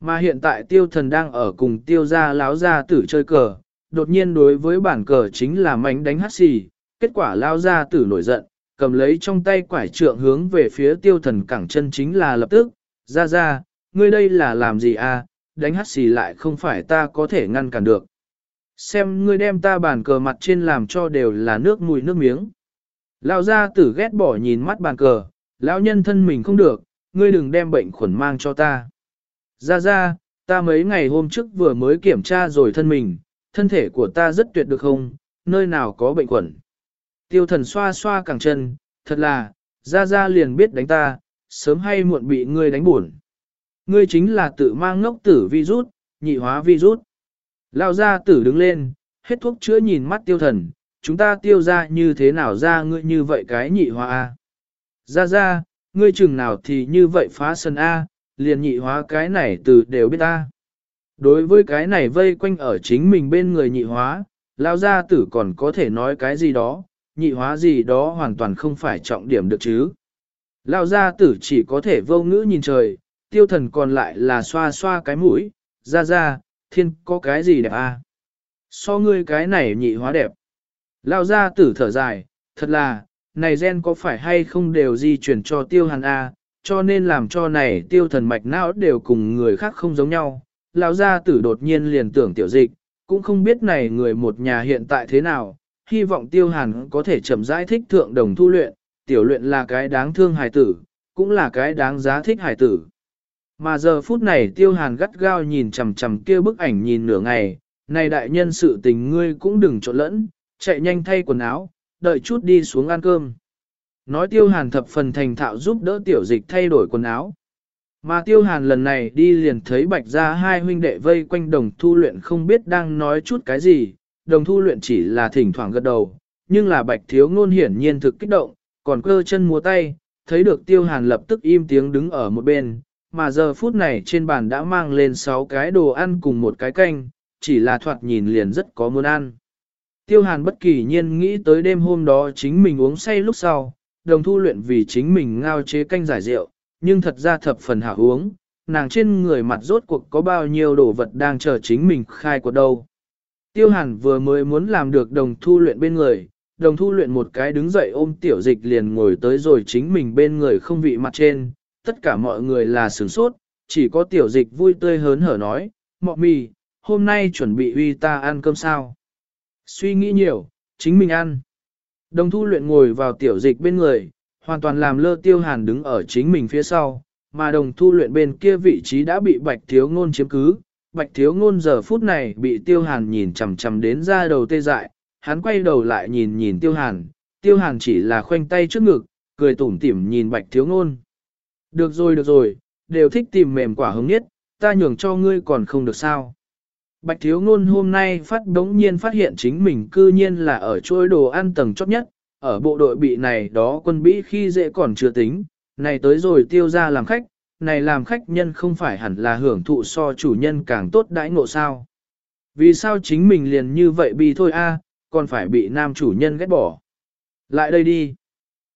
Mà hiện tại tiêu thần đang ở cùng tiêu gia láo gia tử chơi cờ, đột nhiên đối với bản cờ chính là mánh đánh hát xì, kết quả lao gia tử nổi giận, cầm lấy trong tay quải trượng hướng về phía tiêu thần cẳng chân chính là lập tức, ra ra, ngươi đây là làm gì à, đánh hát xì lại không phải ta có thể ngăn cản được. Xem ngươi đem ta bàn cờ mặt trên làm cho đều là nước mùi nước miếng. Lão gia tử ghét bỏ nhìn mắt bàn cờ, lão nhân thân mình không được, ngươi đừng đem bệnh khuẩn mang cho ta. Ra ra, ta mấy ngày hôm trước vừa mới kiểm tra rồi thân mình, thân thể của ta rất tuyệt được không, nơi nào có bệnh khuẩn. Tiêu thần xoa xoa cẳng chân, thật là, ra ra liền biết đánh ta, sớm hay muộn bị ngươi đánh buồn. Ngươi chính là tự mang ngốc tử virus, nhị hóa virus. Lao gia tử đứng lên, hết thuốc chữa nhìn mắt tiêu thần, chúng ta tiêu ra như thế nào ra ngươi như vậy cái nhị hóa A. Ra ra, ngươi chừng nào thì như vậy phá sân A, liền nhị hóa cái này từ đều biết ta. Đối với cái này vây quanh ở chính mình bên người nhị hóa, lao gia tử còn có thể nói cái gì đó, nhị hóa gì đó hoàn toàn không phải trọng điểm được chứ. Lao gia tử chỉ có thể vô ngữ nhìn trời, tiêu thần còn lại là xoa xoa cái mũi, ra ra, thiên có cái gì đẹp à? So ngươi cái này nhị hóa đẹp. Lao gia tử thở dài, thật là, này gen có phải hay không đều di chuyển cho tiêu hàn A, cho nên làm cho này tiêu thần mạch não đều cùng người khác không giống nhau. Lao gia tử đột nhiên liền tưởng tiểu dịch, cũng không biết này người một nhà hiện tại thế nào, hy vọng tiêu hàn có thể chậm rãi thích thượng đồng thu luyện, tiểu luyện là cái đáng thương hài tử, cũng là cái đáng giá thích hài tử. Mà giờ phút này tiêu hàn gắt gao nhìn chằm chằm kia bức ảnh nhìn nửa ngày, này đại nhân sự tình ngươi cũng đừng trộn lẫn, chạy nhanh thay quần áo, đợi chút đi xuống ăn cơm. Nói tiêu hàn thập phần thành thạo giúp đỡ tiểu dịch thay đổi quần áo. Mà tiêu hàn lần này đi liền thấy bạch ra hai huynh đệ vây quanh đồng thu luyện không biết đang nói chút cái gì, đồng thu luyện chỉ là thỉnh thoảng gật đầu, nhưng là bạch thiếu ngôn hiển nhiên thực kích động, còn cơ chân múa tay, thấy được tiêu hàn lập tức im tiếng đứng ở một bên, mà giờ phút này trên bàn đã mang lên 6 cái đồ ăn cùng một cái canh, chỉ là thoạt nhìn liền rất có muốn ăn. Tiêu hàn bất kỳ nhiên nghĩ tới đêm hôm đó chính mình uống say lúc sau, đồng thu luyện vì chính mình ngao chế canh giải rượu, nhưng thật ra thập phần hạ uống, nàng trên người mặt rốt cuộc có bao nhiêu đồ vật đang chờ chính mình khai của đâu. Tiêu hàn vừa mới muốn làm được đồng thu luyện bên người, đồng thu luyện một cái đứng dậy ôm tiểu dịch liền ngồi tới rồi chính mình bên người không vị mặt trên, tất cả mọi người là sửng sốt, chỉ có tiểu dịch vui tươi hớn hở nói, mọ mì, hôm nay chuẩn bị uy ta ăn cơm sao. Suy nghĩ nhiều, chính mình ăn. Đồng thu luyện ngồi vào tiểu dịch bên người, hoàn toàn làm lơ tiêu hàn đứng ở chính mình phía sau, mà đồng thu luyện bên kia vị trí đã bị bạch thiếu ngôn chiếm cứ. Bạch thiếu ngôn giờ phút này bị tiêu hàn nhìn chằm chằm đến ra đầu tê dại, hắn quay đầu lại nhìn nhìn tiêu hàn, tiêu hàn chỉ là khoanh tay trước ngực, cười tủm tỉm nhìn bạch thiếu ngôn. Được rồi được rồi, đều thích tìm mềm quả hứng nhất, ta nhường cho ngươi còn không được sao. Bạch thiếu ngôn hôm nay phát đống nhiên phát hiện chính mình cư nhiên là ở chuỗi đồ ăn tầng chót nhất, ở bộ đội bị này đó quân bĩ khi dễ còn chưa tính, này tới rồi tiêu ra làm khách, này làm khách nhân không phải hẳn là hưởng thụ so chủ nhân càng tốt đãi ngộ sao. Vì sao chính mình liền như vậy bị thôi a, còn phải bị nam chủ nhân ghét bỏ. Lại đây đi.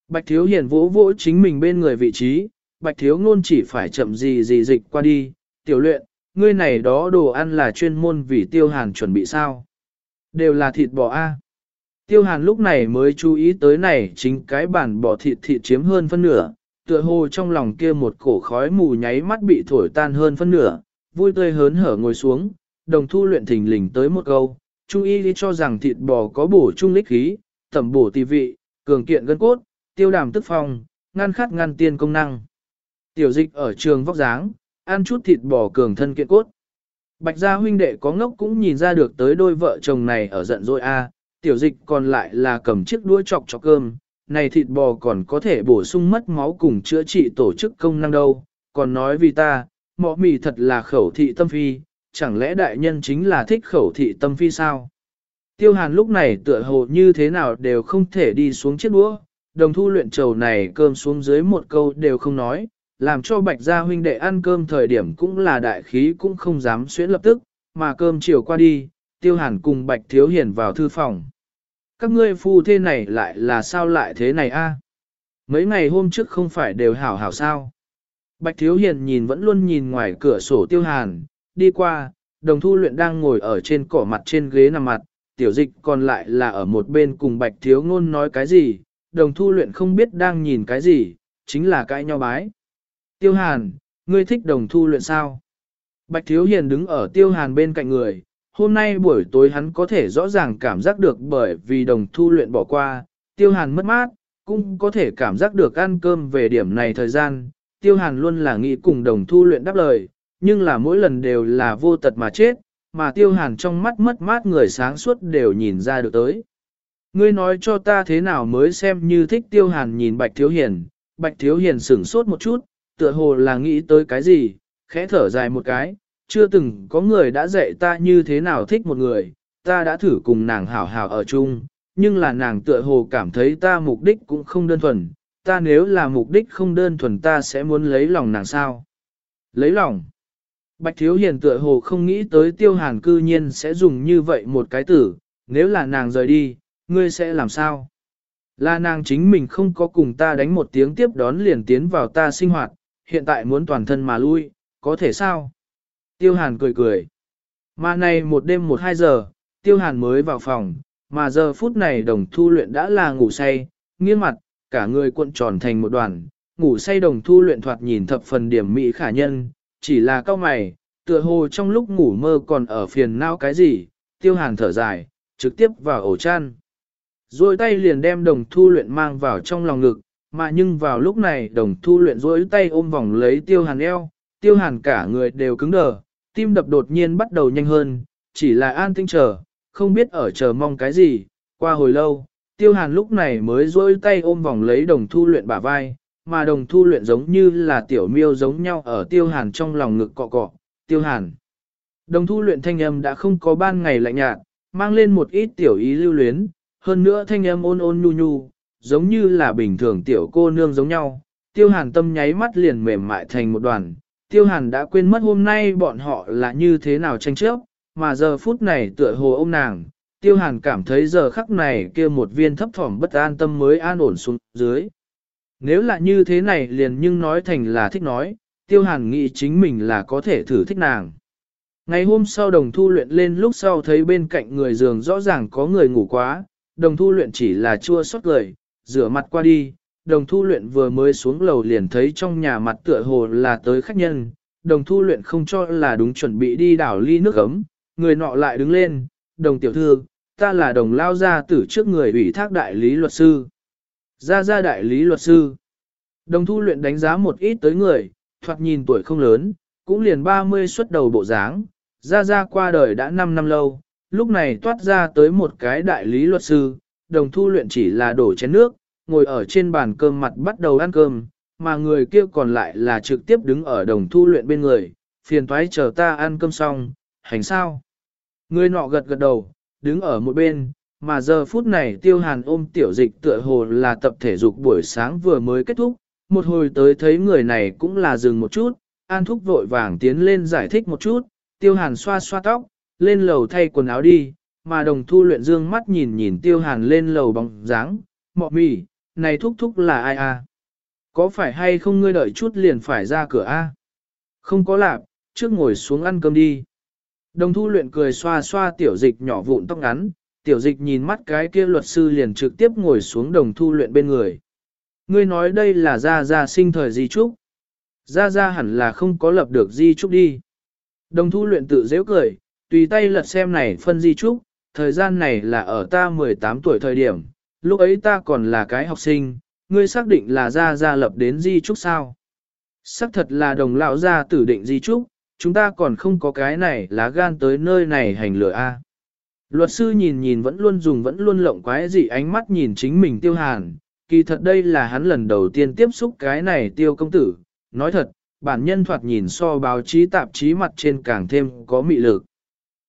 Bạch thiếu hiền vỗ vỗ chính mình bên người vị trí, bạch thiếu ngôn chỉ phải chậm gì gì dịch qua đi, tiểu luyện, ngươi này đó đồ ăn là chuyên môn vì tiêu hàn chuẩn bị sao. Đều là thịt bò A. Tiêu hàn lúc này mới chú ý tới này chính cái bản bò thịt thịt chiếm hơn phân nửa, tựa hồ trong lòng kia một cổ khói mù nháy mắt bị thổi tan hơn phân nửa, vui tươi hớn hở ngồi xuống, đồng thu luyện thình lình tới một câu, chú ý đi cho rằng thịt bò có bổ trung lích khí, tẩm bổ tì vị, cường kiện gân cốt, tiêu đàm tức phong, ngăn khát ngăn tiên công năng. Tiểu dịch ở trường vóc dáng, ăn chút thịt bò cường thân kiện cốt. Bạch gia huynh đệ có ngốc cũng nhìn ra được tới đôi vợ chồng này ở giận dỗi a, tiểu dịch còn lại là cầm chiếc đũa chọc cho cơm, này thịt bò còn có thể bổ sung mất máu cùng chữa trị tổ chức công năng đâu, còn nói vì ta, mọ mì thật là khẩu thị tâm phi, chẳng lẽ đại nhân chính là thích khẩu thị tâm phi sao? Tiêu hàn lúc này tựa hồ như thế nào đều không thể đi xuống chiếc đũa, đồng thu luyện trầu này cơm xuống dưới một câu đều không nói, làm cho bạch gia huynh đệ ăn cơm thời điểm cũng là đại khí cũng không dám xuyễn lập tức, mà cơm chiều qua đi, tiêu hàn cùng bạch thiếu hiền vào thư phòng. Các ngươi phu thế này lại là sao lại thế này a? Mấy ngày hôm trước không phải đều hảo hảo sao. Bạch Thiếu Hiền nhìn vẫn luôn nhìn ngoài cửa sổ tiêu hàn, đi qua, đồng thu luyện đang ngồi ở trên cỏ mặt trên ghế nằm mặt, tiểu dịch còn lại là ở một bên cùng Bạch Thiếu Ngôn nói cái gì, đồng thu luyện không biết đang nhìn cái gì, chính là cãi nhau bái. Tiêu hàn, ngươi thích đồng thu luyện sao? Bạch Thiếu Hiền đứng ở tiêu hàn bên cạnh người, hôm nay buổi tối hắn có thể rõ ràng cảm giác được bởi vì đồng thu luyện bỏ qua, tiêu hàn mất mát, cũng có thể cảm giác được ăn cơm về điểm này thời gian, tiêu hàn luôn là nghĩ cùng đồng thu luyện đáp lời, nhưng là mỗi lần đều là vô tật mà chết, mà tiêu hàn trong mắt mất mát người sáng suốt đều nhìn ra được tới. Ngươi nói cho ta thế nào mới xem như thích tiêu hàn nhìn bạch thiếu hiền, bạch thiếu hiền sửng sốt một chút, tựa hồ là nghĩ tới cái gì, khẽ thở dài một cái, chưa từng có người đã dạy ta như thế nào thích một người, ta đã thử cùng nàng hảo hảo ở chung, nhưng là nàng tựa hồ cảm thấy ta mục đích cũng không đơn thuần, ta nếu là mục đích không đơn thuần ta sẽ muốn lấy lòng nàng sao. Lấy lòng. Bạch Thiếu Hiền tựa hồ không nghĩ tới tiêu hàn cư nhiên sẽ dùng như vậy một cái tử, nếu là nàng rời đi, ngươi sẽ làm sao? Là nàng chính mình không có cùng ta đánh một tiếng tiếp đón liền tiến vào ta sinh hoạt, hiện tại muốn toàn thân mà lui, có thể sao? Tiêu hàn cười cười. Mà này một đêm một hai giờ, tiêu hàn mới vào phòng, mà giờ phút này đồng thu luyện đã là ngủ say, nghiêng mặt, cả người cuộn tròn thành một đoàn, ngủ say đồng thu luyện thoạt nhìn thập phần điểm mỹ khả nhân, chỉ là cao mày, tựa hồ trong lúc ngủ mơ còn ở phiền não cái gì, tiêu hàn thở dài, trực tiếp vào ổ chăn. Rồi tay liền đem đồng thu luyện mang vào trong lòng ngực, mà nhưng vào lúc này đồng thu luyện rối tay ôm vòng lấy tiêu hàn eo, tiêu hàn cả người đều cứng đờ, tim đập đột nhiên bắt đầu nhanh hơn, chỉ là an tinh chờ, không biết ở chờ mong cái gì, qua hồi lâu, tiêu hàn lúc này mới rối tay ôm vòng lấy đồng thu luyện bả vai, mà đồng thu luyện giống như là tiểu miêu giống nhau ở tiêu hàn trong lòng ngực cọ cọ, tiêu hàn. Đồng thu luyện thanh âm đã không có ban ngày lạnh nhạt, mang lên một ít tiểu ý lưu luyến, hơn nữa thanh âm ôn ôn nhu nhu, giống như là bình thường tiểu cô nương giống nhau. Tiêu hàn tâm nháy mắt liền mềm mại thành một đoàn, tiêu hàn đã quên mất hôm nay bọn họ là như thế nào tranh chấp, mà giờ phút này tựa hồ ông nàng, tiêu hàn cảm thấy giờ khắc này kia một viên thấp thỏm bất an tâm mới an ổn xuống dưới. Nếu là như thế này liền nhưng nói thành là thích nói, tiêu hàn nghĩ chính mình là có thể thử thích nàng. Ngày hôm sau đồng thu luyện lên lúc sau thấy bên cạnh người giường rõ ràng có người ngủ quá, đồng thu luyện chỉ là chua xót lời, rửa mặt qua đi, đồng thu luyện vừa mới xuống lầu liền thấy trong nhà mặt tựa hồ là tới khách nhân, đồng thu luyện không cho là đúng chuẩn bị đi đảo ly nước ấm, người nọ lại đứng lên, đồng tiểu thư, ta là đồng lao gia tử trước người ủy thác đại lý luật sư. Ra ra đại lý luật sư. Đồng thu luyện đánh giá một ít tới người, thoạt nhìn tuổi không lớn, cũng liền 30 xuất đầu bộ dáng, ra ra qua đời đã 5 năm lâu, lúc này toát ra tới một cái đại lý luật sư, đồng thu luyện chỉ là đổ chén nước, ngồi ở trên bàn cơm mặt bắt đầu ăn cơm, mà người kia còn lại là trực tiếp đứng ở đồng thu luyện bên người, phiền thoái chờ ta ăn cơm xong, hành sao? Người nọ gật gật đầu, đứng ở một bên, mà giờ phút này tiêu hàn ôm tiểu dịch tựa hồ là tập thể dục buổi sáng vừa mới kết thúc, một hồi tới thấy người này cũng là dừng một chút, an thúc vội vàng tiến lên giải thích một chút, tiêu hàn xoa xoa tóc, lên lầu thay quần áo đi, mà đồng thu luyện dương mắt nhìn nhìn tiêu hàn lên lầu bóng dáng, mọ mì, này thúc thúc là ai à? Có phải hay không ngươi đợi chút liền phải ra cửa a? À? Không có lạp, trước ngồi xuống ăn cơm đi. Đồng thu luyện cười xoa xoa tiểu dịch nhỏ vụn tóc ngắn, tiểu dịch nhìn mắt cái kia luật sư liền trực tiếp ngồi xuống đồng thu luyện bên người. Ngươi nói đây là Gia Gia sinh thời di trúc. Gia Gia hẳn là không có lập được di trúc đi. Đồng thu luyện tự dễ cười, tùy tay lật xem này phân di trúc, thời gian này là ở ta 18 tuổi thời điểm, lúc ấy ta còn là cái học sinh, ngươi xác định là Gia Gia lập đến di trúc sao? Xác thật là đồng lão gia tử định di trúc, chúng ta còn không có cái này lá gan tới nơi này hành lửa a. Luật sư nhìn nhìn vẫn luôn dùng vẫn luôn lộng quái dị ánh mắt nhìn chính mình tiêu hàn, kỳ thật đây là hắn lần đầu tiên tiếp xúc cái này tiêu công tử, nói thật, bản nhân thoạt nhìn so báo chí tạp chí mặt trên càng thêm có mị lực.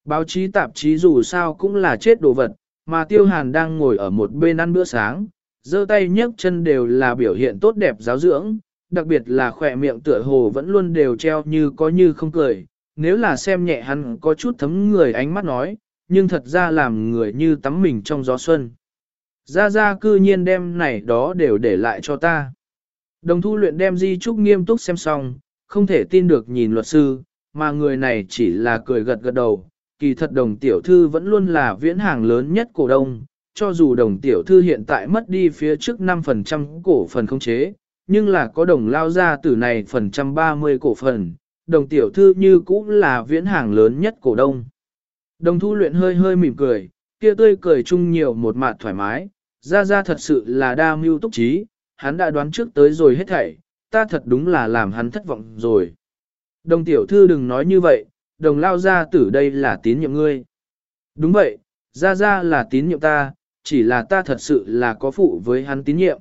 Báo chí tạp chí dù sao cũng là chết đồ vật, mà tiêu hàn đang ngồi ở một bên ăn bữa sáng, giơ tay nhấc chân đều là biểu hiện tốt đẹp giáo dưỡng, đặc biệt là khỏe miệng tựa hồ vẫn luôn đều treo như có như không cười, nếu là xem nhẹ hắn có chút thấm người ánh mắt nói, nhưng thật ra làm người như tắm mình trong gió xuân. Ra ra cư nhiên đem này đó đều để lại cho ta. Đồng thu luyện đem di trúc nghiêm túc xem xong, không thể tin được nhìn luật sư, mà người này chỉ là cười gật gật đầu. Kỳ thật đồng tiểu thư vẫn luôn là viễn hàng lớn nhất cổ đông, cho dù đồng tiểu thư hiện tại mất đi phía trước 5% cổ phần không chế, nhưng là có đồng lao ra từ này phần trăm 30 cổ phần, đồng tiểu thư như cũng là viễn hàng lớn nhất cổ đông. Đồng thu luyện hơi hơi mỉm cười, kia tươi cười chung nhiều một mặt thoải mái, ra ra thật sự là đa mưu túc trí, hắn đã đoán trước tới rồi hết thảy, ta thật đúng là làm hắn thất vọng rồi. Đồng tiểu thư đừng nói như vậy, đồng lao ra tử đây là tín nhiệm ngươi. Đúng vậy, ra ra là tín nhiệm ta, chỉ là ta thật sự là có phụ với hắn tín nhiệm.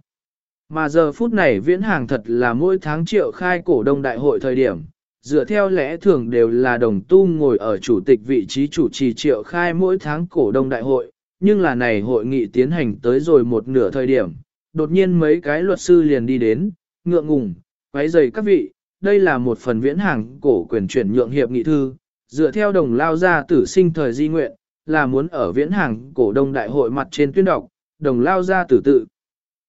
Mà giờ phút này viễn hàng thật là mỗi tháng triệu khai cổ đông đại hội thời điểm, dựa theo lẽ thường đều là đồng tu ngồi ở chủ tịch vị trí chủ trì triệu khai mỗi tháng cổ đông đại hội, nhưng là này hội nghị tiến hành tới rồi một nửa thời điểm, đột nhiên mấy cái luật sư liền đi đến, ngượng ngùng, quấy rầy các vị, đây là một phần viễn hàng cổ quyền chuyển nhượng hiệp nghị thư, dựa theo đồng lao gia tử sinh thời di nguyện, là muốn ở viễn hàng cổ đông đại hội mặt trên tuyên đọc, đồng lao gia tử tự.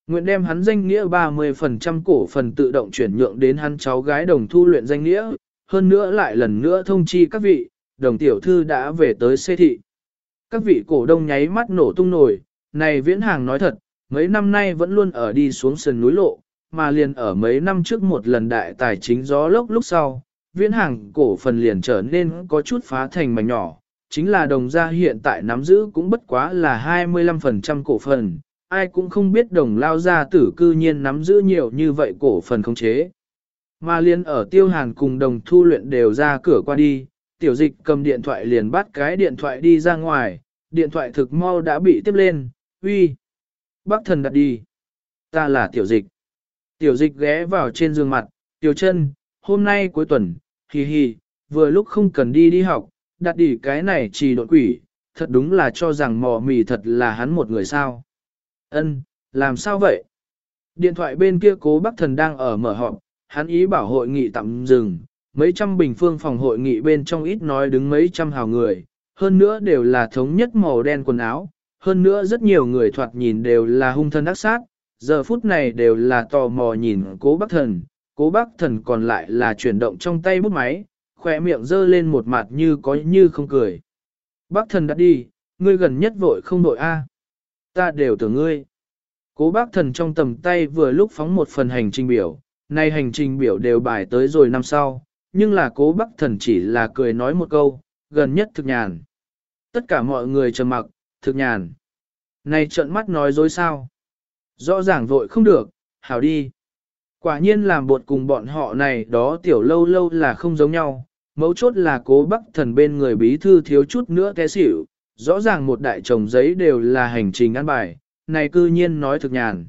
Nguyện đem hắn danh nghĩa 30% cổ phần tự động chuyển nhượng đến hắn cháu gái đồng thu luyện danh nghĩa, hơn nữa lại lần nữa thông chi các vị, đồng tiểu thư đã về tới xê thị. Các vị cổ đông nháy mắt nổ tung nổi, này viễn hàng nói thật, mấy năm nay vẫn luôn ở đi xuống sườn núi lộ, mà liền ở mấy năm trước một lần đại tài chính gió lốc lúc sau, viễn hàng cổ phần liền trở nên có chút phá thành mảnh nhỏ, chính là đồng gia hiện tại nắm giữ cũng bất quá là 25% cổ phần, ai cũng không biết đồng lao gia tử cư nhiên nắm giữ nhiều như vậy cổ phần không chế. Mà liên ở tiêu hàn cùng đồng thu luyện đều ra cửa qua đi, tiểu dịch cầm điện thoại liền bắt cái điện thoại đi ra ngoài, điện thoại thực mau đã bị tiếp lên, uy. Bác thần đặt đi. Ta là tiểu dịch. Tiểu dịch ghé vào trên giường mặt, tiểu chân, hôm nay cuối tuần, hì hì, vừa lúc không cần đi đi học, đặt đỉ cái này chỉ độn quỷ, thật đúng là cho rằng mò mì thật là hắn một người sao. Ân, làm sao vậy? Điện thoại bên kia cố bác thần đang ở mở họp, hắn ý bảo hội nghị tạm dừng, mấy trăm bình phương phòng hội nghị bên trong ít nói đứng mấy trăm hào người, hơn nữa đều là thống nhất màu đen quần áo, hơn nữa rất nhiều người thoạt nhìn đều là hung thân ác sát, giờ phút này đều là tò mò nhìn cố bác thần, cố bác thần còn lại là chuyển động trong tay bút máy, khỏe miệng dơ lên một mặt như có như không cười. Bác thần đã đi, ngươi gần nhất vội không đội A. À? Ta đều tưởng ngươi. Cố bác thần trong tầm tay vừa lúc phóng một phần hành trình biểu, nay hành trình biểu đều bài tới rồi năm sau, nhưng là cố bác thần chỉ là cười nói một câu, gần nhất thực nhàn. Tất cả mọi người trầm mặc, thực nhàn. Này trợn mắt nói dối sao? Rõ ràng vội không được, hảo đi. Quả nhiên làm bột cùng bọn họ này đó tiểu lâu lâu là không giống nhau, mấu chốt là cố bắc thần bên người bí thư thiếu chút nữa té xỉu, rõ ràng một đại chồng giấy đều là hành trình ăn bài, này cư nhiên nói thực nhàn.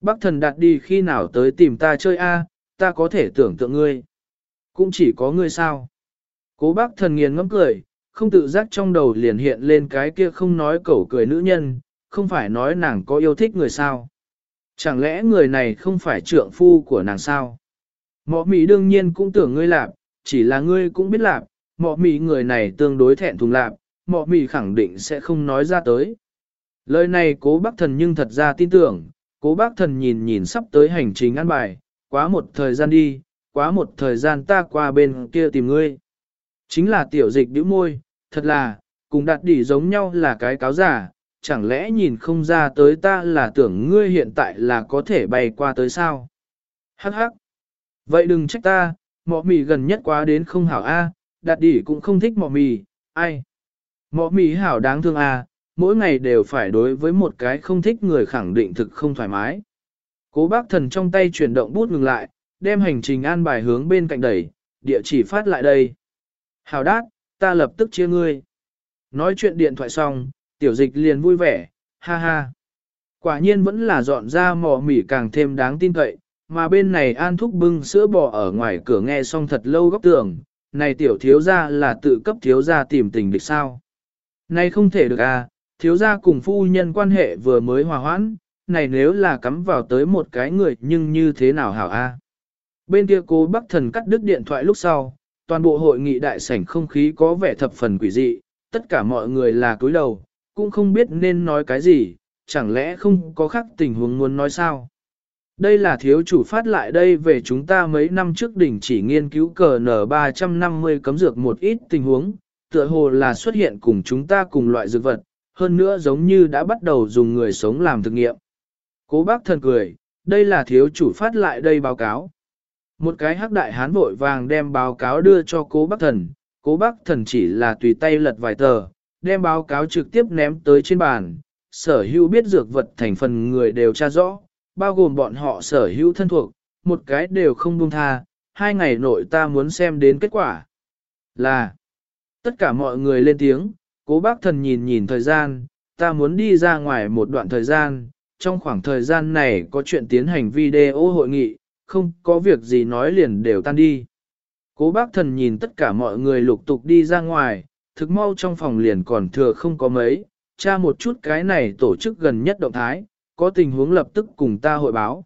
Bắc thần đặt đi khi nào tới tìm ta chơi a, ta có thể tưởng tượng ngươi. Cũng chỉ có ngươi sao. Cố bác thần nghiền ngẫm cười, không tự giác trong đầu liền hiện lên cái kia không nói cẩu cười nữ nhân, không phải nói nàng có yêu thích người sao. Chẳng lẽ người này không phải trượng phu của nàng sao? Mọ mị đương nhiên cũng tưởng ngươi lạp, chỉ là ngươi cũng biết lạp, mọ mị người này tương đối thẹn thùng lạp, mọ mị khẳng định sẽ không nói ra tới. Lời này cố bác thần nhưng thật ra tin tưởng, cố bác thần nhìn nhìn sắp tới hành trình ăn bài, quá một thời gian đi, quá một thời gian ta qua bên kia tìm ngươi. Chính là tiểu dịch bĩu môi, thật là, cùng đặt đỉ giống nhau là cái cáo giả, chẳng lẽ nhìn không ra tới ta là tưởng ngươi hiện tại là có thể bay qua tới sao? Hắc hắc. Vậy đừng trách ta, mọ mì gần nhất quá đến không hảo a, đặt đỉ cũng không thích mọ mì, ai? Mọ mì hảo đáng thương a, mỗi ngày đều phải đối với một cái không thích người khẳng định thực không thoải mái. Cố bác thần trong tay chuyển động bút ngừng lại, đem hành trình an bài hướng bên cạnh đẩy, địa chỉ phát lại đây. Hào đát, ta lập tức chia ngươi. Nói chuyện điện thoại xong, tiểu dịch liền vui vẻ, ha ha. Quả nhiên vẫn là dọn ra mò mỉ càng thêm đáng tin cậy, mà bên này an thúc bưng sữa bò ở ngoài cửa nghe xong thật lâu góc tường, này tiểu thiếu gia là tự cấp thiếu gia tìm tình địch sao. Này không thể được à, thiếu gia cùng phu nhân quan hệ vừa mới hòa hoãn, này nếu là cắm vào tới một cái người nhưng như thế nào hảo a? Bên kia cố bắc thần cắt đứt điện thoại lúc sau, toàn bộ hội nghị đại sảnh không khí có vẻ thập phần quỷ dị, tất cả mọi người là cúi đầu, cũng không biết nên nói cái gì, chẳng lẽ không có khác tình huống muốn nói sao? Đây là thiếu chủ phát lại đây về chúng ta mấy năm trước đỉnh chỉ nghiên cứu cờ N350 cấm dược một ít tình huống, tựa hồ là xuất hiện cùng chúng ta cùng loại dược vật, hơn nữa giống như đã bắt đầu dùng người sống làm thực nghiệm. Cố bác thần cười, đây là thiếu chủ phát lại đây báo cáo. Một cái hắc đại hán vội vàng đem báo cáo đưa cho cố bác thần, cố bác thần chỉ là tùy tay lật vài tờ, đem báo cáo trực tiếp ném tới trên bàn, sở hữu biết dược vật thành phần người đều tra rõ, bao gồm bọn họ sở hữu thân thuộc, một cái đều không buông tha, hai ngày nội ta muốn xem đến kết quả. Là, tất cả mọi người lên tiếng, cố bác thần nhìn nhìn thời gian, ta muốn đi ra ngoài một đoạn thời gian, trong khoảng thời gian này có chuyện tiến hành video hội nghị, không có việc gì nói liền đều tan đi. Cố bác thần nhìn tất cả mọi người lục tục đi ra ngoài, thực mau trong phòng liền còn thừa không có mấy, tra một chút cái này tổ chức gần nhất động thái, có tình huống lập tức cùng ta hội báo.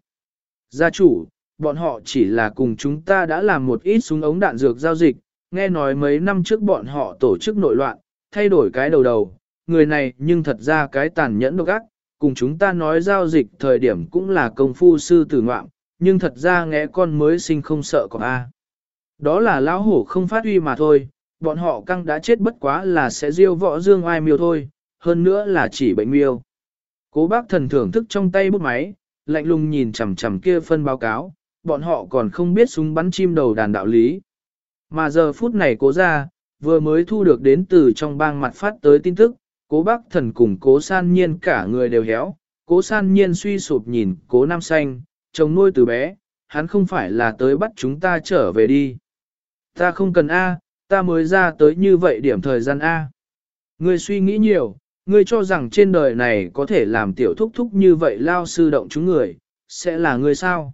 Gia chủ, bọn họ chỉ là cùng chúng ta đã làm một ít súng ống đạn dược giao dịch, nghe nói mấy năm trước bọn họ tổ chức nội loạn, thay đổi cái đầu đầu, người này nhưng thật ra cái tàn nhẫn độc ác, cùng chúng ta nói giao dịch thời điểm cũng là công phu sư tử ngoạm, nhưng thật ra nghe con mới sinh không sợ có A. Đó là lão hổ không phát huy mà thôi, bọn họ căng đã chết bất quá là sẽ diêu võ dương ai miêu thôi, hơn nữa là chỉ bệnh miêu. Cố bác thần thưởng thức trong tay bút máy, lạnh lùng nhìn chằm chằm kia phân báo cáo, bọn họ còn không biết súng bắn chim đầu đàn đạo lý. Mà giờ phút này cố ra, vừa mới thu được đến từ trong bang mặt phát tới tin tức, cố bác thần cùng cố san nhiên cả người đều héo, cố san nhiên suy sụp nhìn cố nam xanh, chồng nuôi từ bé, hắn không phải là tới bắt chúng ta trở về đi. Ta không cần A, ta mới ra tới như vậy điểm thời gian A. Ngươi suy nghĩ nhiều, ngươi cho rằng trên đời này có thể làm tiểu thúc thúc như vậy lao sư động chúng người, sẽ là ngươi sao?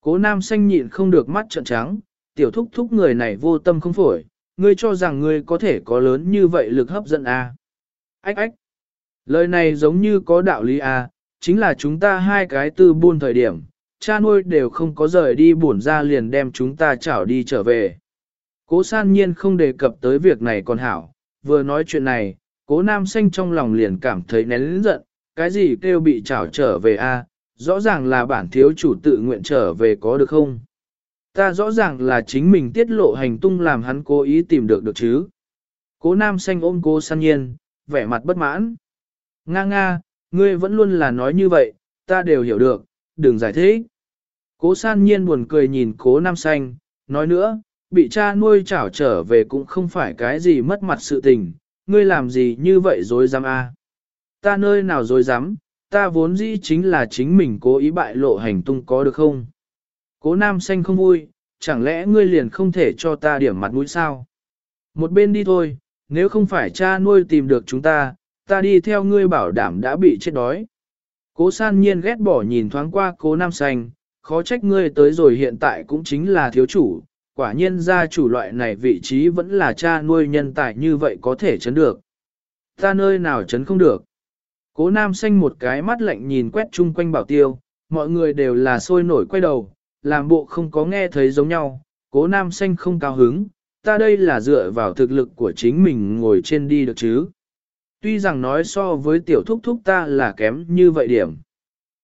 Cố nam xanh nhịn không được mắt trợn trắng, tiểu thúc thúc người này vô tâm không phổi, ngươi cho rằng ngươi có thể có lớn như vậy lực hấp dẫn A. Ách ách. Lời này giống như có đạo lý A, chính là chúng ta hai cái tư buôn thời điểm, cha nuôi đều không có rời đi buồn ra liền đem chúng ta chảo đi trở về. Cố san nhiên không đề cập tới việc này còn hảo, vừa nói chuyện này, cố nam xanh trong lòng liền cảm thấy nén lĩnh giận, cái gì kêu bị chảo trở về a rõ ràng là bản thiếu chủ tự nguyện trở về có được không? Ta rõ ràng là chính mình tiết lộ hành tung làm hắn cố ý tìm được được chứ. Cố nam xanh ôm cố san nhiên, vẻ mặt bất mãn. Nga nga, ngươi vẫn luôn là nói như vậy, ta đều hiểu được, đừng giải thích. Cố san nhiên buồn cười nhìn cố nam xanh, nói nữa, bị cha nuôi chảo trở về cũng không phải cái gì mất mặt sự tình, ngươi làm gì như vậy dối dám a? Ta nơi nào dối dám, ta vốn dĩ chính là chính mình cố ý bại lộ hành tung có được không? Cố nam xanh không vui, chẳng lẽ ngươi liền không thể cho ta điểm mặt mũi sao? Một bên đi thôi, nếu không phải cha nuôi tìm được chúng ta, ta đi theo ngươi bảo đảm đã bị chết đói. Cố san nhiên ghét bỏ nhìn thoáng qua cố nam xanh, khó trách ngươi tới rồi hiện tại cũng chính là thiếu chủ, quả nhiên gia chủ loại này vị trí vẫn là cha nuôi nhân tài như vậy có thể chấn được. Ta nơi nào chấn không được. Cố nam xanh một cái mắt lạnh nhìn quét chung quanh bảo tiêu, mọi người đều là sôi nổi quay đầu, làm bộ không có nghe thấy giống nhau, cố nam xanh không cao hứng, ta đây là dựa vào thực lực của chính mình ngồi trên đi được chứ. Tuy rằng nói so với tiểu thúc thúc ta là kém như vậy điểm.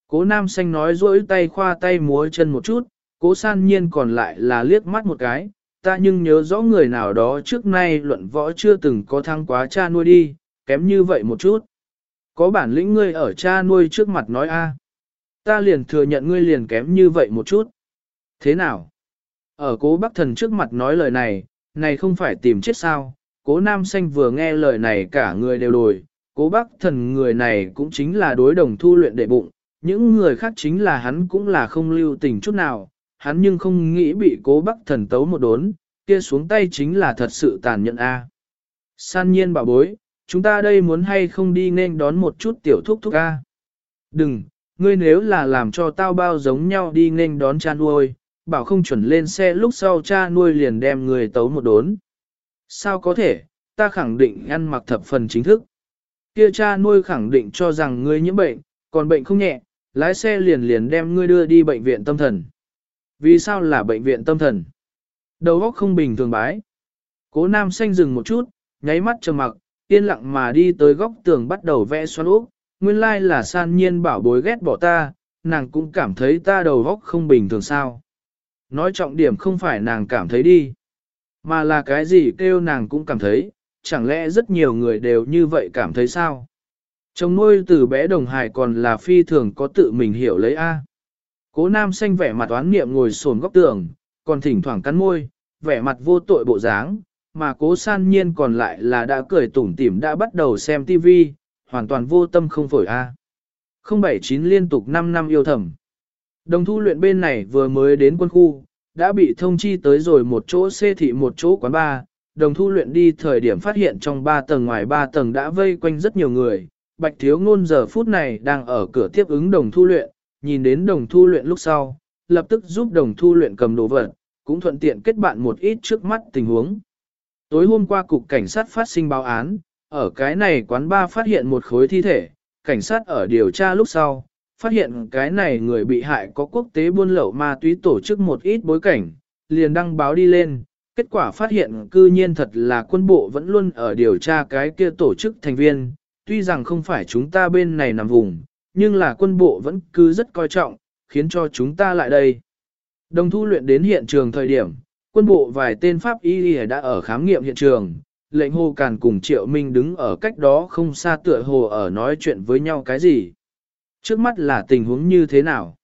Cố nam xanh nói rỗi tay khoa tay múa chân một chút, cố san nhiên còn lại là liếc mắt một cái, ta nhưng nhớ rõ người nào đó trước nay luận võ chưa từng có thăng quá cha nuôi đi, kém như vậy một chút. Có bản lĩnh ngươi ở cha nuôi trước mặt nói a, Ta liền thừa nhận ngươi liền kém như vậy một chút. Thế nào? Ở cố bác thần trước mặt nói lời này, này không phải tìm chết sao? Cố nam xanh vừa nghe lời này cả người đều đổi, cố bác thần người này cũng chính là đối đồng thu luyện đệ bụng, những người khác chính là hắn cũng là không lưu tình chút nào, hắn nhưng không nghĩ bị cố bắc thần tấu một đốn, kia xuống tay chính là thật sự tàn nhẫn a. San nhiên bảo bối, chúng ta đây muốn hay không đi nên đón một chút tiểu thúc thúc a. Đừng, ngươi nếu là làm cho tao bao giống nhau đi nên đón cha nuôi, bảo không chuẩn lên xe lúc sau cha nuôi liền đem người tấu một đốn. Sao có thể, ta khẳng định ăn mặc thập phần chính thức. Kia cha nuôi khẳng định cho rằng ngươi nhiễm bệnh, còn bệnh không nhẹ, lái xe liền liền đem ngươi đưa đi bệnh viện tâm thần. Vì sao là bệnh viện tâm thần? Đầu óc không bình thường bái. Cố nam xanh dừng một chút, nháy mắt trầm mặc, yên lặng mà đi tới góc tường bắt đầu vẽ xoắn úp, nguyên lai là san nhiên bảo bối ghét bỏ ta, nàng cũng cảm thấy ta đầu óc không bình thường sao. Nói trọng điểm không phải nàng cảm thấy đi, mà là cái gì kêu nàng cũng cảm thấy, chẳng lẽ rất nhiều người đều như vậy cảm thấy sao? Chồng nuôi từ bé đồng hài còn là phi thường có tự mình hiểu lấy A. Cố nam xanh vẻ mặt oán niệm ngồi sồn góc tường, còn thỉnh thoảng cắn môi, vẻ mặt vô tội bộ dáng, mà cố san nhiên còn lại là đã cười tủm tỉm đã bắt đầu xem TV, hoàn toàn vô tâm không phổi A. 079 liên tục 5 năm yêu thầm. Đồng thu luyện bên này vừa mới đến quân khu, đã bị thông chi tới rồi một chỗ xê thị một chỗ quán bar. Đồng thu luyện đi thời điểm phát hiện trong 3 tầng ngoài 3 tầng đã vây quanh rất nhiều người. Bạch thiếu ngôn giờ phút này đang ở cửa tiếp ứng đồng thu luyện, nhìn đến đồng thu luyện lúc sau, lập tức giúp đồng thu luyện cầm đồ vật, cũng thuận tiện kết bạn một ít trước mắt tình huống. Tối hôm qua cục cảnh sát phát sinh báo án, ở cái này quán ba phát hiện một khối thi thể, cảnh sát ở điều tra lúc sau, phát hiện cái này người bị hại có quốc tế buôn lậu ma túy tổ chức một ít bối cảnh, liền đăng báo đi lên, kết quả phát hiện cư nhiên thật là quân bộ vẫn luôn ở điều tra cái kia tổ chức thành viên, tuy rằng không phải chúng ta bên này nằm vùng, nhưng là quân bộ vẫn cứ rất coi trọng, khiến cho chúng ta lại đây. Đồng thu luyện đến hiện trường thời điểm, quân bộ vài tên Pháp y đã ở khám nghiệm hiện trường, lệnh hồ càn cùng Triệu Minh đứng ở cách đó không xa tựa hồ ở nói chuyện với nhau cái gì. Trước mắt là tình huống như thế nào?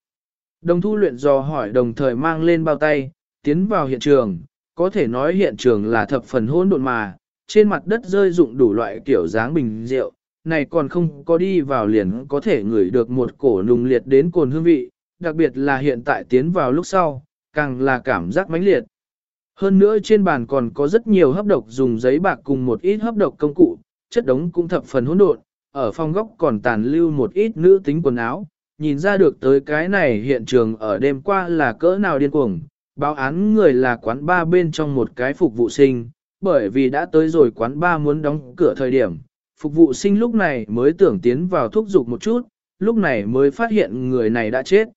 Đồng thu luyện dò hỏi đồng thời mang lên bao tay, tiến vào hiện trường, có thể nói hiện trường là thập phần hỗn độn mà, trên mặt đất rơi dụng đủ loại kiểu dáng bình rượu, này còn không có đi vào liền có thể ngửi được một cổ nùng liệt đến cồn hương vị, đặc biệt là hiện tại tiến vào lúc sau, càng là cảm giác mãnh liệt. Hơn nữa trên bàn còn có rất nhiều hấp độc dùng giấy bạc cùng một ít hấp độc công cụ, chất đống cũng thập phần hỗn độn, ở phòng góc còn tàn lưu một ít nữ tính quần áo, nhìn ra được tới cái này hiện trường ở đêm qua là cỡ nào điên cuồng, báo án người là quán ba bên trong một cái phục vụ sinh, bởi vì đã tới rồi quán ba muốn đóng cửa thời điểm, phục vụ sinh lúc này mới tưởng tiến vào thúc giục một chút, lúc này mới phát hiện người này đã chết.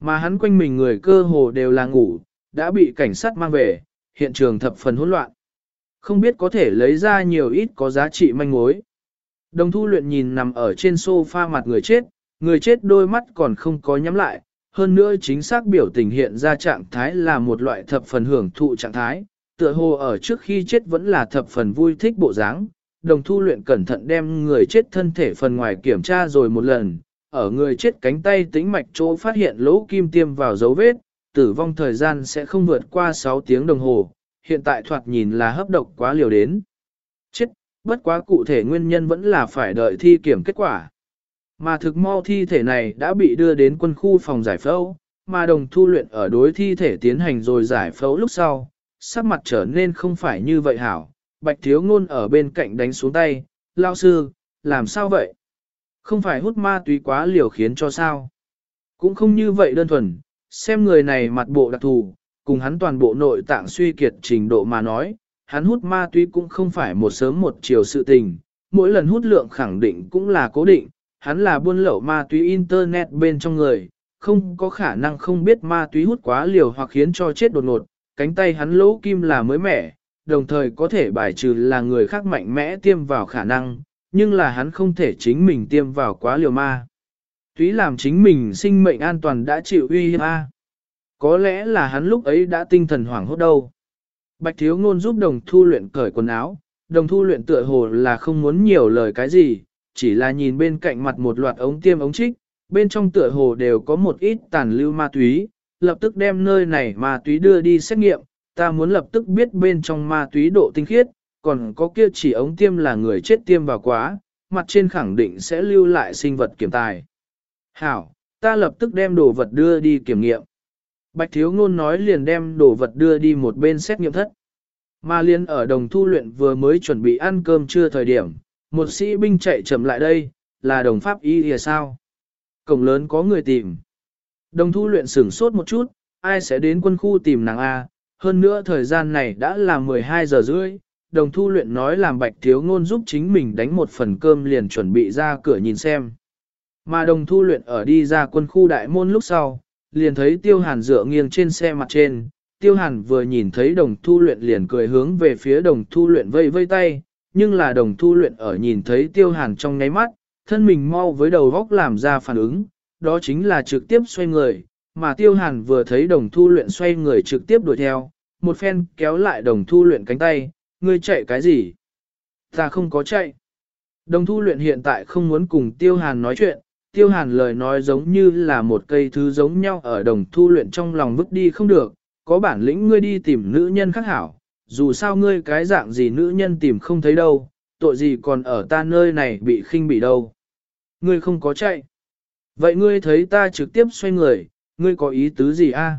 Mà hắn quanh mình người cơ hồ đều là ngủ, đã bị cảnh sát mang về, hiện trường thập phần hỗn loạn. Không biết có thể lấy ra nhiều ít có giá trị manh mối. Đồng thu luyện nhìn nằm ở trên sofa mặt người chết, người chết đôi mắt còn không có nhắm lại, hơn nữa chính xác biểu tình hiện ra trạng thái là một loại thập phần hưởng thụ trạng thái, tựa hồ ở trước khi chết vẫn là thập phần vui thích bộ dáng. Đồng thu luyện cẩn thận đem người chết thân thể phần ngoài kiểm tra rồi một lần, ở người chết cánh tay tĩnh mạch chỗ phát hiện lỗ kim tiêm vào dấu vết, tử vong thời gian sẽ không vượt qua 6 tiếng đồng hồ, hiện tại thoạt nhìn là hấp độc quá liều đến. Chết, bất quá cụ thể nguyên nhân vẫn là phải đợi thi kiểm kết quả. Mà thực mau thi thể này đã bị đưa đến quân khu phòng giải phẫu, mà đồng thu luyện ở đối thi thể tiến hành rồi giải phẫu lúc sau, sắc mặt trở nên không phải như vậy hảo. Bạch thiếu ngôn ở bên cạnh đánh xuống tay, lao sư, làm sao vậy? Không phải hút ma túy quá liều khiến cho sao? Cũng không như vậy đơn thuần, xem người này mặt bộ đặc thù, cùng hắn toàn bộ nội tạng suy kiệt trình độ mà nói, hắn hút ma túy cũng không phải một sớm một chiều sự tình, mỗi lần hút lượng khẳng định cũng là cố định, hắn là buôn lậu ma túy internet bên trong người, không có khả năng không biết ma túy hút quá liều hoặc khiến cho chết đột ngột, cánh tay hắn lỗ kim là mới mẻ, đồng thời có thể bài trừ là người khác mạnh mẽ tiêm vào khả năng, nhưng là hắn không thể chính mình tiêm vào quá liều ma. Túy làm chính mình sinh mệnh an toàn đã chịu uy hiếp a. Có lẽ là hắn lúc ấy đã tinh thần hoảng hốt đâu. Bạch thiếu ngôn giúp đồng thu luyện cởi quần áo, đồng thu luyện tựa hồ là không muốn nhiều lời cái gì, chỉ là nhìn bên cạnh mặt một loạt ống tiêm ống trích, bên trong tựa hồ đều có một ít tàn lưu ma túy, lập tức đem nơi này ma túy đưa đi xét nghiệm, ta muốn lập tức biết bên trong ma túy độ tinh khiết, còn có kia chỉ ống tiêm là người chết tiêm vào quá, mặt trên khẳng định sẽ lưu lại sinh vật kiểm tài. Hảo, ta lập tức đem đồ vật đưa đi kiểm nghiệm. Bạch thiếu ngôn nói liền đem đồ vật đưa đi một bên xét nghiệm thất. Mà liên ở đồng thu luyện vừa mới chuẩn bị ăn cơm trưa thời điểm, một sĩ binh chạy chậm lại đây, là đồng pháp y thì sao? Cổng lớn có người tìm. Đồng thu luyện sửng sốt một chút, ai sẽ đến quân khu tìm nàng A, hơn nữa thời gian này đã là 12 giờ rưỡi. Đồng thu luyện nói làm bạch thiếu ngôn giúp chính mình đánh một phần cơm liền chuẩn bị ra cửa nhìn xem. Mà đồng thu luyện ở đi ra quân khu đại môn lúc sau, liền thấy tiêu hàn dựa nghiêng trên xe mặt trên. Tiêu hàn vừa nhìn thấy đồng thu luyện liền cười hướng về phía đồng thu luyện vây vây tay, nhưng là đồng thu luyện ở nhìn thấy tiêu hàn trong ngáy mắt, thân mình mau với đầu góc làm ra phản ứng, đó chính là trực tiếp xoay người, mà tiêu hàn vừa thấy đồng thu luyện xoay người trực tiếp đuổi theo, một phen kéo lại đồng thu luyện cánh tay, ngươi chạy cái gì? Ta không có chạy. Đồng thu luyện hiện tại không muốn cùng tiêu hàn nói chuyện, tiêu hàn lời nói giống như là một cây thứ giống nhau ở đồng thu luyện trong lòng vứt đi không được, có bản lĩnh ngươi đi tìm nữ nhân khác hảo, dù sao ngươi cái dạng gì nữ nhân tìm không thấy đâu, tội gì còn ở ta nơi này bị khinh bị đâu. Ngươi không có chạy. Vậy ngươi thấy ta trực tiếp xoay người, ngươi có ý tứ gì a?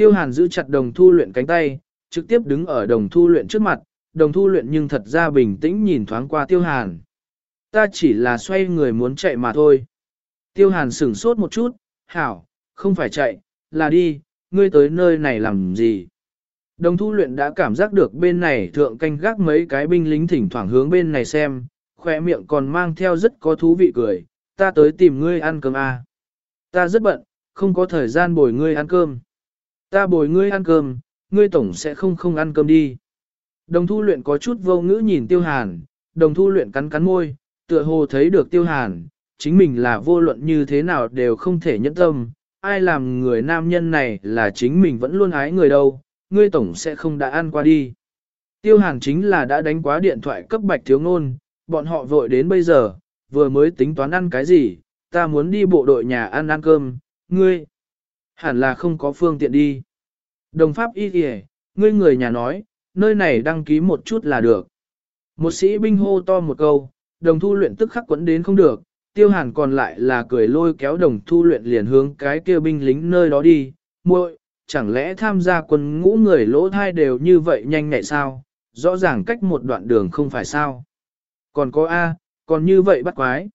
Tiêu hàn giữ chặt đồng thu luyện cánh tay, trực tiếp đứng ở đồng thu luyện trước mặt, đồng thu luyện nhưng thật ra bình tĩnh nhìn thoáng qua tiêu hàn. Ta chỉ là xoay người muốn chạy mà thôi. Tiêu hàn sửng sốt một chút, hảo, không phải chạy, là đi, ngươi tới nơi này làm gì? Đồng thu luyện đã cảm giác được bên này thượng canh gác mấy cái binh lính thỉnh thoảng hướng bên này xem, khoe miệng còn mang theo rất có thú vị cười, ta tới tìm ngươi ăn cơm à. Ta rất bận, không có thời gian bồi ngươi ăn cơm. Ta bồi ngươi ăn cơm, ngươi tổng sẽ không không ăn cơm đi. Đồng thu luyện có chút vô ngữ nhìn tiêu hàn, đồng thu luyện cắn cắn môi, tựa hồ thấy được tiêu hàn, chính mình là vô luận như thế nào đều không thể nhẫn tâm, ai làm người nam nhân này là chính mình vẫn luôn ái người đâu, ngươi tổng sẽ không đã ăn qua đi. Tiêu hàn chính là đã đánh quá điện thoại cấp bạch thiếu ngôn, bọn họ vội đến bây giờ, vừa mới tính toán ăn cái gì, ta muốn đi bộ đội nhà ăn ăn cơm, ngươi, hẳn là không có phương tiện đi. Đồng pháp y kìa, ngươi người nhà nói, nơi này đăng ký một chút là được. Một sĩ binh hô to một câu, đồng thu luyện tức khắc quấn đến không được, tiêu hàn còn lại là cười lôi kéo đồng thu luyện liền hướng cái kia binh lính nơi đó đi, muội, chẳng lẽ tham gia quân ngũ người lỗ thai đều như vậy nhanh nhạy sao, rõ ràng cách một đoạn đường không phải sao. Còn có A, còn như vậy bắt quái.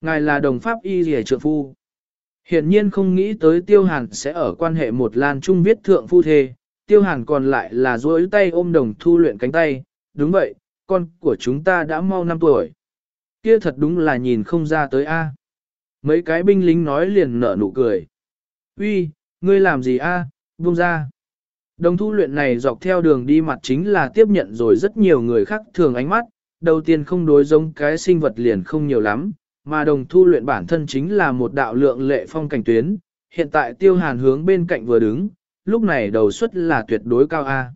Ngài là đồng pháp y rìa trượng phu. Hiển nhiên không nghĩ tới tiêu hàn sẽ ở quan hệ một lan trung viết thượng phu thê, tiêu hàn còn lại là duỗi tay ôm đồng thu luyện cánh tay, đúng vậy, con của chúng ta đã mau 5 tuổi. Kia thật đúng là nhìn không ra tới A. Mấy cái binh lính nói liền nở nụ cười. Uy, ngươi làm gì A, buông ra. Đồng thu luyện này dọc theo đường đi mặt chính là tiếp nhận rồi rất nhiều người khác thường ánh mắt, đầu tiên không đối giống cái sinh vật liền không nhiều lắm, mà đồng thu luyện bản thân chính là một đạo lượng lệ phong cảnh tuyến, hiện tại tiêu hàn hướng bên cạnh vừa đứng, lúc này đầu suất là tuyệt đối cao A.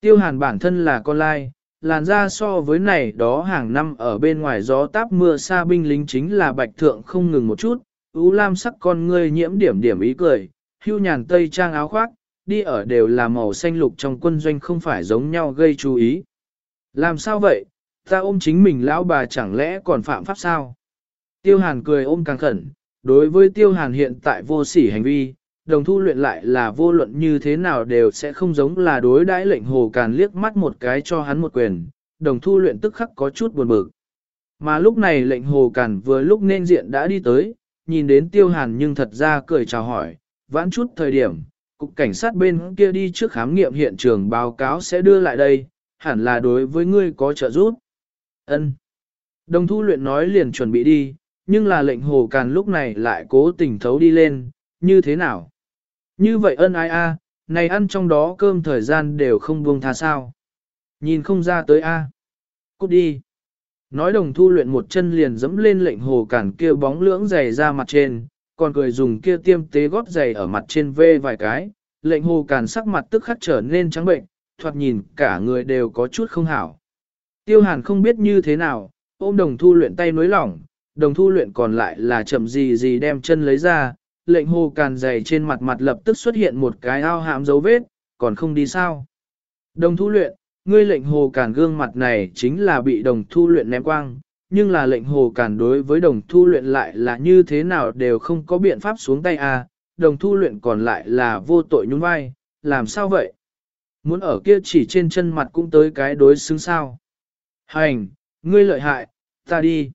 Tiêu hàn bản thân là con lai, làn da so với này đó hàng năm ở bên ngoài gió táp mưa xa binh lính chính là bạch thượng không ngừng một chút, ú lam sắc con ngươi nhiễm điểm điểm ý cười, hưu nhàn tây trang áo khoác, đi ở đều là màu xanh lục trong quân doanh không phải giống nhau gây chú ý. Làm sao vậy, ta ôm chính mình lão bà chẳng lẽ còn phạm pháp sao? Tiêu hàn cười ôm càng khẩn, đối với tiêu hàn hiện tại vô sỉ hành vi, đồng thu luyện lại là vô luận như thế nào đều sẽ không giống là đối đãi lệnh hồ càn liếc mắt một cái cho hắn một quyền, đồng thu luyện tức khắc có chút buồn bực. Mà lúc này lệnh hồ càn vừa lúc nên diện đã đi tới, nhìn đến tiêu hàn nhưng thật ra cười chào hỏi, vãn chút thời điểm, cục cảnh sát bên kia đi trước khám nghiệm hiện trường báo cáo sẽ đưa lại đây, hẳn là đối với ngươi có trợ giúp. Ân. Đồng thu luyện nói liền chuẩn bị đi, nhưng là lệnh hồ càn lúc này lại cố tình thấu đi lên, như thế nào? Như vậy ân ai a, này ăn trong đó cơm thời gian đều không buông tha sao. Nhìn không ra tới a. À. Cút đi. Nói đồng thu luyện một chân liền dẫm lên lệnh hồ cản kia bóng lưỡng dày ra mặt trên, còn cười dùng kia tiêm tế gót dày ở mặt trên vê vài cái, lệnh hồ cản sắc mặt tức khắc trở nên trắng bệnh, thoạt nhìn cả người đều có chút không hảo. Tiêu hàn không biết như thế nào, ôm đồng thu luyện tay nối lỏng, đồng thu luyện còn lại là chậm gì gì đem chân lấy ra, lệnh hồ càn dày trên mặt mặt lập tức xuất hiện một cái ao hãm dấu vết, còn không đi sao. Đồng thu luyện, ngươi lệnh hồ càn gương mặt này chính là bị đồng thu luyện ném quang, nhưng là lệnh hồ càn đối với đồng thu luyện lại là như thế nào đều không có biện pháp xuống tay à, đồng thu luyện còn lại là vô tội nhún vai, làm sao vậy? Muốn ở kia chỉ trên chân mặt cũng tới cái đối xứng sao. Hành, ngươi lợi hại, ta đi.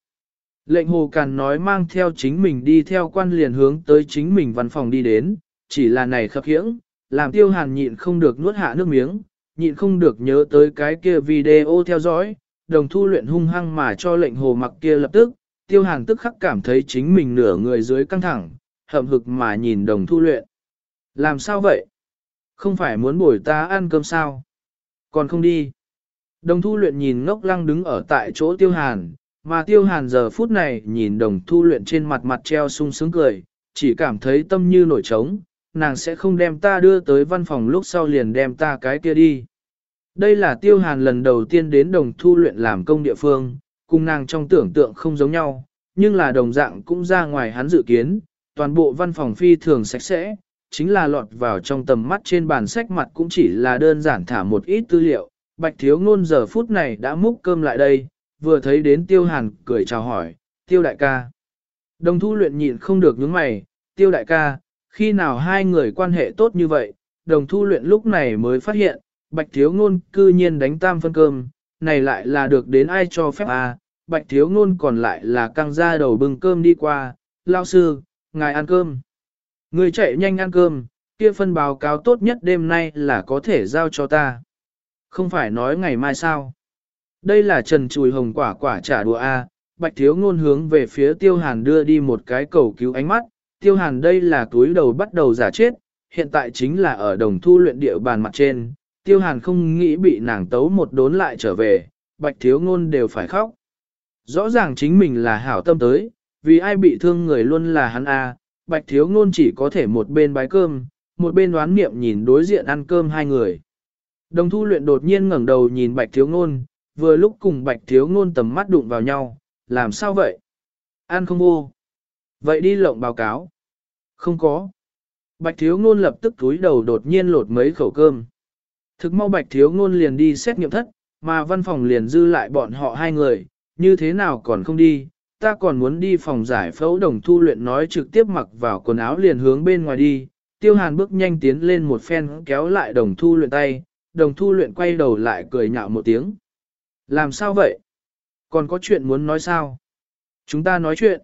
Lệnh hồ càn nói mang theo chính mình đi theo quan liền hướng tới chính mình văn phòng đi đến, chỉ là này khập khiễng, làm tiêu hàn nhịn không được nuốt hạ nước miếng, nhịn không được nhớ tới cái kia video theo dõi, đồng thu luyện hung hăng mà cho lệnh hồ mặc kia lập tức, tiêu hàn tức khắc cảm thấy chính mình nửa người dưới căng thẳng, hậm hực mà nhìn đồng thu luyện. Làm sao vậy? Không phải muốn bồi ta ăn cơm sao? Còn không đi. Đồng thu luyện nhìn ngốc lăng đứng ở tại chỗ tiêu hàn, mà tiêu hàn giờ phút này nhìn đồng thu luyện trên mặt mặt treo sung sướng cười, chỉ cảm thấy tâm như nổi trống, nàng sẽ không đem ta đưa tới văn phòng lúc sau liền đem ta cái kia đi. Đây là tiêu hàn lần đầu tiên đến đồng thu luyện làm công địa phương, cùng nàng trong tưởng tượng không giống nhau, nhưng là đồng dạng cũng ra ngoài hắn dự kiến, toàn bộ văn phòng phi thường sạch sẽ, chính là lọt vào trong tầm mắt trên bàn sách mặt cũng chỉ là đơn giản thả một ít tư liệu. Bạch thiếu ngôn giờ phút này đã múc cơm lại đây, vừa thấy đến tiêu hàn cười chào hỏi, tiêu đại ca. Đồng thu luyện nhịn không được nhướng mày, tiêu đại ca, khi nào hai người quan hệ tốt như vậy, đồng thu luyện lúc này mới phát hiện, bạch thiếu ngôn cư nhiên đánh tam phân cơm, này lại là được đến ai cho phép à, bạch thiếu ngôn còn lại là căng ra đầu bưng cơm đi qua, lao sư, ngài ăn cơm. Người chạy nhanh ăn cơm, kia phân báo cáo tốt nhất đêm nay là có thể giao cho ta. Không phải nói ngày mai sao. Đây là trần chùi hồng quả quả trả đùa A, bạch thiếu ngôn hướng về phía tiêu hàn đưa đi một cái cầu cứu ánh mắt. Tiêu hàn đây là túi đầu bắt đầu giả chết, hiện tại chính là ở đồng thu luyện địa bàn mặt trên. Tiêu hàn không nghĩ bị nàng tấu một đốn lại trở về, bạch thiếu ngôn đều phải khóc. Rõ ràng chính mình là hảo tâm tới, vì ai bị thương người luôn là hắn A, bạch thiếu ngôn chỉ có thể một bên bái cơm, một bên đoán niệm nhìn đối diện ăn cơm hai người. Đồng thu luyện đột nhiên ngẩng đầu nhìn bạch thiếu ngôn, vừa lúc cùng bạch thiếu ngôn tầm mắt đụng vào nhau, làm sao vậy? an không vô. Vậy đi lộng báo cáo. Không có. Bạch thiếu ngôn lập tức túi đầu đột nhiên lột mấy khẩu cơm. Thực mau bạch thiếu ngôn liền đi xét nghiệm thất, mà văn phòng liền dư lại bọn họ hai người, như thế nào còn không đi, ta còn muốn đi phòng giải phẫu đồng thu luyện nói trực tiếp mặc vào quần áo liền hướng bên ngoài đi, tiêu hàn bước nhanh tiến lên một phen kéo lại đồng thu luyện tay, đồng thu luyện quay đầu lại cười nhạo một tiếng. Làm sao vậy? Còn có chuyện muốn nói sao? Chúng ta nói chuyện.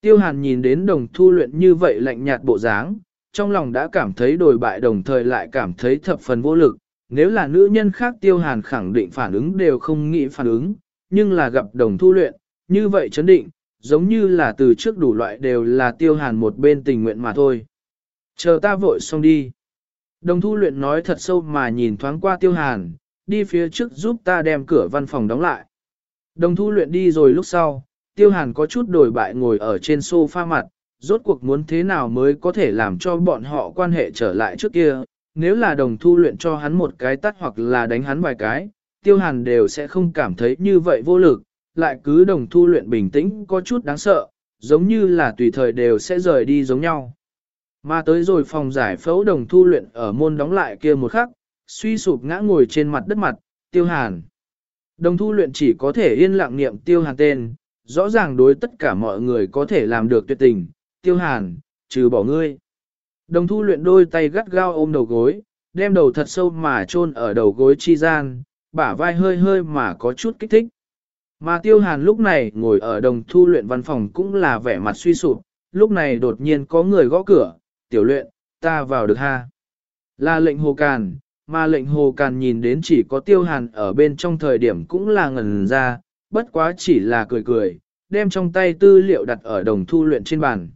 Tiêu hàn nhìn đến đồng thu luyện như vậy lạnh nhạt bộ dáng, trong lòng đã cảm thấy đồi bại đồng thời lại cảm thấy thập phần vô lực. Nếu là nữ nhân khác tiêu hàn khẳng định phản ứng đều không nghĩ phản ứng, nhưng là gặp đồng thu luyện, như vậy chấn định, giống như là từ trước đủ loại đều là tiêu hàn một bên tình nguyện mà thôi. Chờ ta vội xong đi. Đồng thu luyện nói thật sâu mà nhìn thoáng qua tiêu hàn, đi phía trước giúp ta đem cửa văn phòng đóng lại. Đồng thu luyện đi rồi lúc sau, tiêu hàn có chút đổi bại ngồi ở trên sofa mặt, rốt cuộc muốn thế nào mới có thể làm cho bọn họ quan hệ trở lại trước kia, nếu là đồng thu luyện cho hắn một cái tắt hoặc là đánh hắn vài cái, tiêu hàn đều sẽ không cảm thấy như vậy vô lực, lại cứ đồng thu luyện bình tĩnh có chút đáng sợ, giống như là tùy thời đều sẽ rời đi giống nhau. Mà tới rồi phòng giải phẫu đồng thu luyện ở môn đóng lại kia một khắc, suy sụp ngã ngồi trên mặt đất mặt, tiêu hàn. Đồng thu luyện chỉ có thể yên lặng niệm tiêu hàn tên, rõ ràng đối tất cả mọi người có thể làm được tuyệt tình, tiêu hàn, trừ bỏ ngươi. Đồng thu luyện đôi tay gắt gao ôm đầu gối, đem đầu thật sâu mà chôn ở đầu gối chi gian, bả vai hơi hơi mà có chút kích thích. Mà tiêu hàn lúc này ngồi ở đồng thu luyện văn phòng cũng là vẻ mặt suy sụp, lúc này đột nhiên có người gõ cửa, tiểu luyện, ta vào được ha. Là lệnh hồ càn, mà lệnh hồ càn nhìn đến chỉ có tiêu hàn ở bên trong thời điểm cũng là ngần ra, bất quá chỉ là cười cười, đem trong tay tư liệu đặt ở đồng thu luyện trên bàn.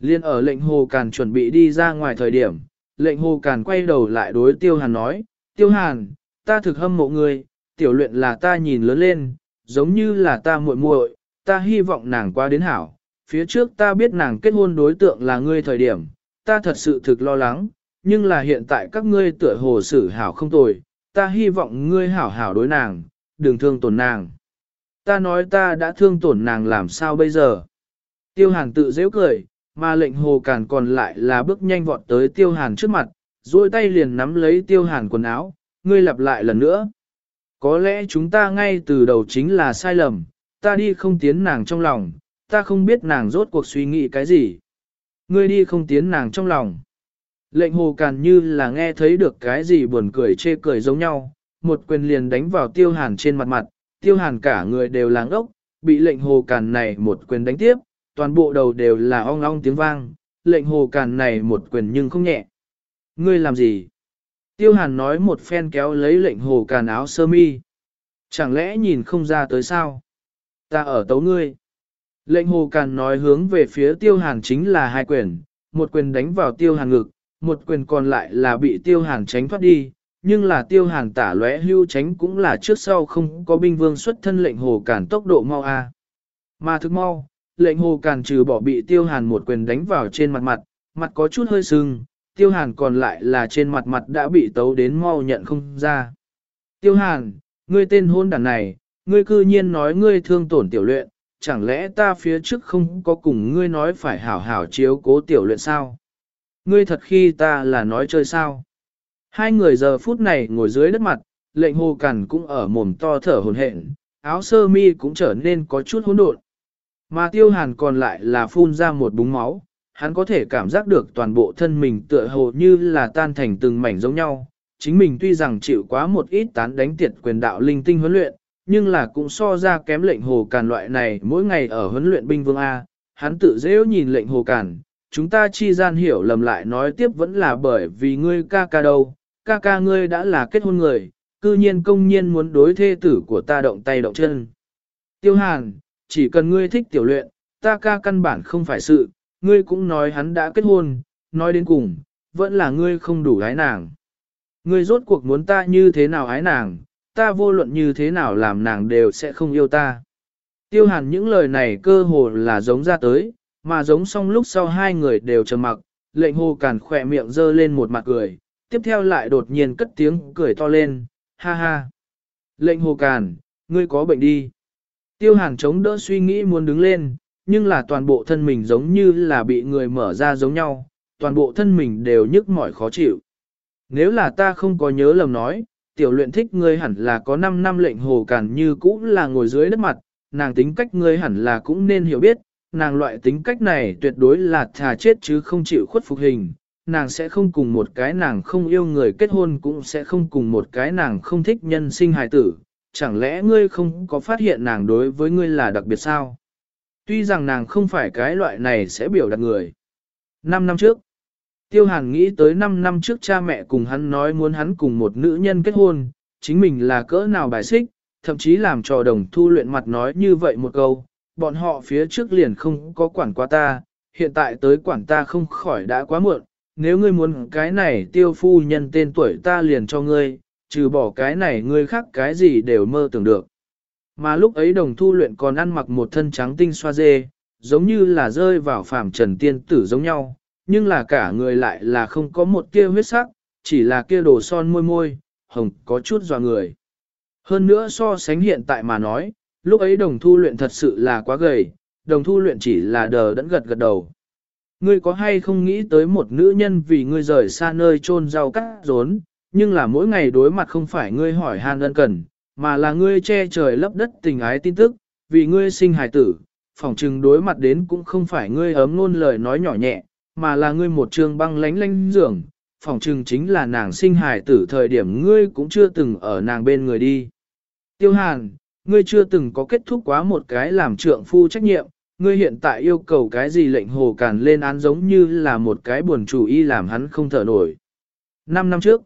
Liên ở lệnh hồ càn chuẩn bị đi ra ngoài thời điểm, lệnh hồ càn quay đầu lại đối tiêu hàn nói, tiêu hàn, ta thực hâm mộ ngươi, tiểu luyện là ta nhìn lớn lên, giống như là ta muội muội, ta hy vọng nàng qua đến hảo. Phía trước ta biết nàng kết hôn đối tượng là ngươi thời điểm, ta thật sự thực lo lắng, nhưng là hiện tại các ngươi tựa hồ xử hảo không tồi, ta hy vọng ngươi hảo hảo đối nàng, đừng thương tổn nàng. Ta nói ta đã thương tổn nàng làm sao bây giờ? Tiêu hàn tự dễ cười, mà lệnh hồ càn còn lại là bước nhanh vọt tới tiêu hàn trước mặt, duỗi tay liền nắm lấy tiêu hàn quần áo, ngươi lặp lại lần nữa. Có lẽ chúng ta ngay từ đầu chính là sai lầm, ta đi không tiến nàng trong lòng, ta không biết nàng rốt cuộc suy nghĩ cái gì. Ngươi đi không tiến nàng trong lòng. Lệnh hồ càn như là nghe thấy được cái gì buồn cười chê cười giống nhau, một quyền liền đánh vào tiêu hàn trên mặt mặt, tiêu hàn cả người đều láng ốc, bị lệnh hồ càn này một quyền đánh tiếp, toàn bộ đầu đều là ong ong tiếng vang, lệnh hồ càn này một quyền nhưng không nhẹ. Ngươi làm gì? Tiêu hàn nói một phen kéo lấy lệnh hồ càn áo sơ mi. Chẳng lẽ nhìn không ra tới sao? Ta ở tấu ngươi. Lệnh hồ càn nói hướng về phía tiêu hàn chính là hai quyền, một quyền đánh vào tiêu hàn ngực, một quyền còn lại là bị tiêu hàn tránh thoát đi, nhưng là tiêu hàn tả lóe hưu tránh cũng là trước sau không có binh vương xuất thân lệnh hồ cản tốc độ mau a. Mà thức mau, lệnh hồ cản trừ bỏ bị tiêu hàn một quyền đánh vào trên mặt mặt, mặt có chút hơi sưng, tiêu hàn còn lại là trên mặt mặt đã bị tấu đến mau nhận không ra. Tiêu hàn, ngươi tên hôn đàn này, ngươi cư nhiên nói ngươi thương tổn tiểu luyện, chẳng lẽ ta phía trước không có cùng ngươi nói phải hảo hảo chiếu cố tiểu luyện sao? Ngươi thật khi ta là nói chơi sao? Hai người giờ phút này ngồi dưới đất mặt, lệnh hồ cằn cũng ở mồm to thở hồn hển, áo sơ mi cũng trở nên có chút hỗn độn. Mà tiêu hàn còn lại là phun ra một búng máu, hắn có thể cảm giác được toàn bộ thân mình tựa hồ như là tan thành từng mảnh giống nhau. Chính mình tuy rằng chịu quá một ít tán đánh tiệt quyền đạo linh tinh huấn luyện, nhưng là cũng so ra kém lệnh hồ càn loại này mỗi ngày ở huấn luyện binh vương A. Hắn tự dễ nhìn lệnh hồ càn, chúng ta chi gian hiểu lầm lại nói tiếp vẫn là bởi vì ngươi ca ca đâu, ca ca ngươi đã là kết hôn người, cư nhiên công nhiên muốn đối thê tử của ta động tay động chân. Tiêu hàn, chỉ cần ngươi thích tiểu luyện, ta ca căn bản không phải sự, ngươi cũng nói hắn đã kết hôn, nói đến cùng, vẫn là ngươi không đủ ái nàng. Ngươi rốt cuộc muốn ta như thế nào ái nàng, ta vô luận như thế nào làm nàng đều sẽ không yêu ta. Tiêu hàn những lời này cơ hồ là giống ra tới, mà giống xong lúc sau hai người đều trầm mặc, lệnh hồ càn khỏe miệng dơ lên một mặt cười, tiếp theo lại đột nhiên cất tiếng cười to lên, ha ha. Lệnh hồ càn, ngươi có bệnh đi. Tiêu hàn chống đỡ suy nghĩ muốn đứng lên, nhưng là toàn bộ thân mình giống như là bị người mở ra giống nhau, toàn bộ thân mình đều nhức mỏi khó chịu. Nếu là ta không có nhớ lầm nói, tiểu luyện thích ngươi hẳn là có 5 năm lệnh hồ càn như cũ là ngồi dưới đất mặt, nàng tính cách ngươi hẳn là cũng nên hiểu biết, nàng loại tính cách này tuyệt đối là thà chết chứ không chịu khuất phục hình, nàng sẽ không cùng một cái nàng không yêu người kết hôn cũng sẽ không cùng một cái nàng không thích nhân sinh hài tử, chẳng lẽ ngươi không có phát hiện nàng đối với ngươi là đặc biệt sao? Tuy rằng nàng không phải cái loại này sẽ biểu đạt người. Năm năm trước, Tiêu Hàn nghĩ tới 5 năm trước cha mẹ cùng hắn nói muốn hắn cùng một nữ nhân kết hôn, chính mình là cỡ nào bài xích, thậm chí làm trò đồng thu luyện mặt nói như vậy một câu, bọn họ phía trước liền không có quản qua ta, hiện tại tới quản ta không khỏi đã quá muộn, nếu ngươi muốn cái này tiêu phu nhân tên tuổi ta liền cho ngươi, trừ bỏ cái này ngươi khác cái gì đều mơ tưởng được. Mà lúc ấy đồng thu luyện còn ăn mặc một thân trắng tinh xoa dê, giống như là rơi vào phàm trần tiên tử giống nhau, nhưng là cả người lại là không có một tia huyết sắc, chỉ là kia đồ son môi môi, hồng có chút dò người. Hơn nữa so sánh hiện tại mà nói, lúc ấy đồng thu luyện thật sự là quá gầy, đồng thu luyện chỉ là đờ đẫn gật gật đầu. Ngươi có hay không nghĩ tới một nữ nhân vì ngươi rời xa nơi trôn rau cắt rốn, nhưng là mỗi ngày đối mặt không phải ngươi hỏi han ân cần, mà là ngươi che trời lấp đất tình ái tin tức, vì ngươi sinh hài tử, phỏng chừng đối mặt đến cũng không phải ngươi ấm ngôn lời nói nhỏ nhẹ, mà là ngươi một trường băng lánh lánh giường, phỏng chừng chính là nàng sinh hài tử thời điểm ngươi cũng chưa từng ở nàng bên người đi. Tiêu Hàn, ngươi chưa từng có kết thúc quá một cái làm trượng phu trách nhiệm, ngươi hiện tại yêu cầu cái gì lệnh hồ càn lên án giống như là một cái buồn chủ y làm hắn không thở nổi. Năm năm trước,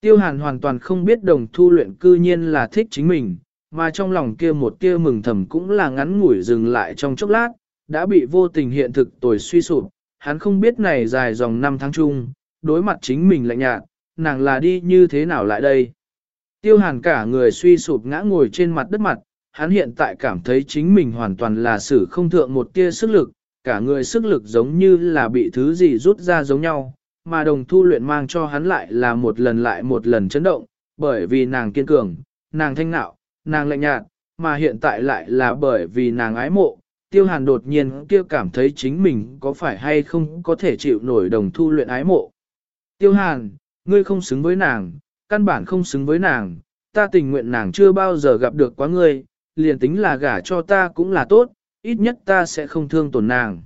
Tiêu Hàn hoàn toàn không biết đồng thu luyện cư nhiên là thích chính mình, mà trong lòng kia một kia mừng thầm cũng là ngắn ngủi dừng lại trong chốc lát, đã bị vô tình hiện thực tồi suy sụp, hắn không biết này dài dòng năm tháng chung, đối mặt chính mình lạnh nhạt, nàng là đi như thế nào lại đây. Tiêu hàn cả người suy sụp ngã ngồi trên mặt đất mặt, hắn hiện tại cảm thấy chính mình hoàn toàn là sử không thượng một tia sức lực, cả người sức lực giống như là bị thứ gì rút ra giống nhau, mà đồng thu luyện mang cho hắn lại là một lần lại một lần chấn động, bởi vì nàng kiên cường, nàng thanh nạo, nàng lạnh nhạt, mà hiện tại lại là bởi vì nàng ái mộ, tiêu hàn đột nhiên kia cảm thấy chính mình có phải hay không có thể chịu nổi đồng thu luyện ái mộ. Tiêu hàn, ngươi không xứng với nàng, căn bản không xứng với nàng, ta tình nguyện nàng chưa bao giờ gặp được quá ngươi, liền tính là gả cho ta cũng là tốt, ít nhất ta sẽ không thương tổn nàng.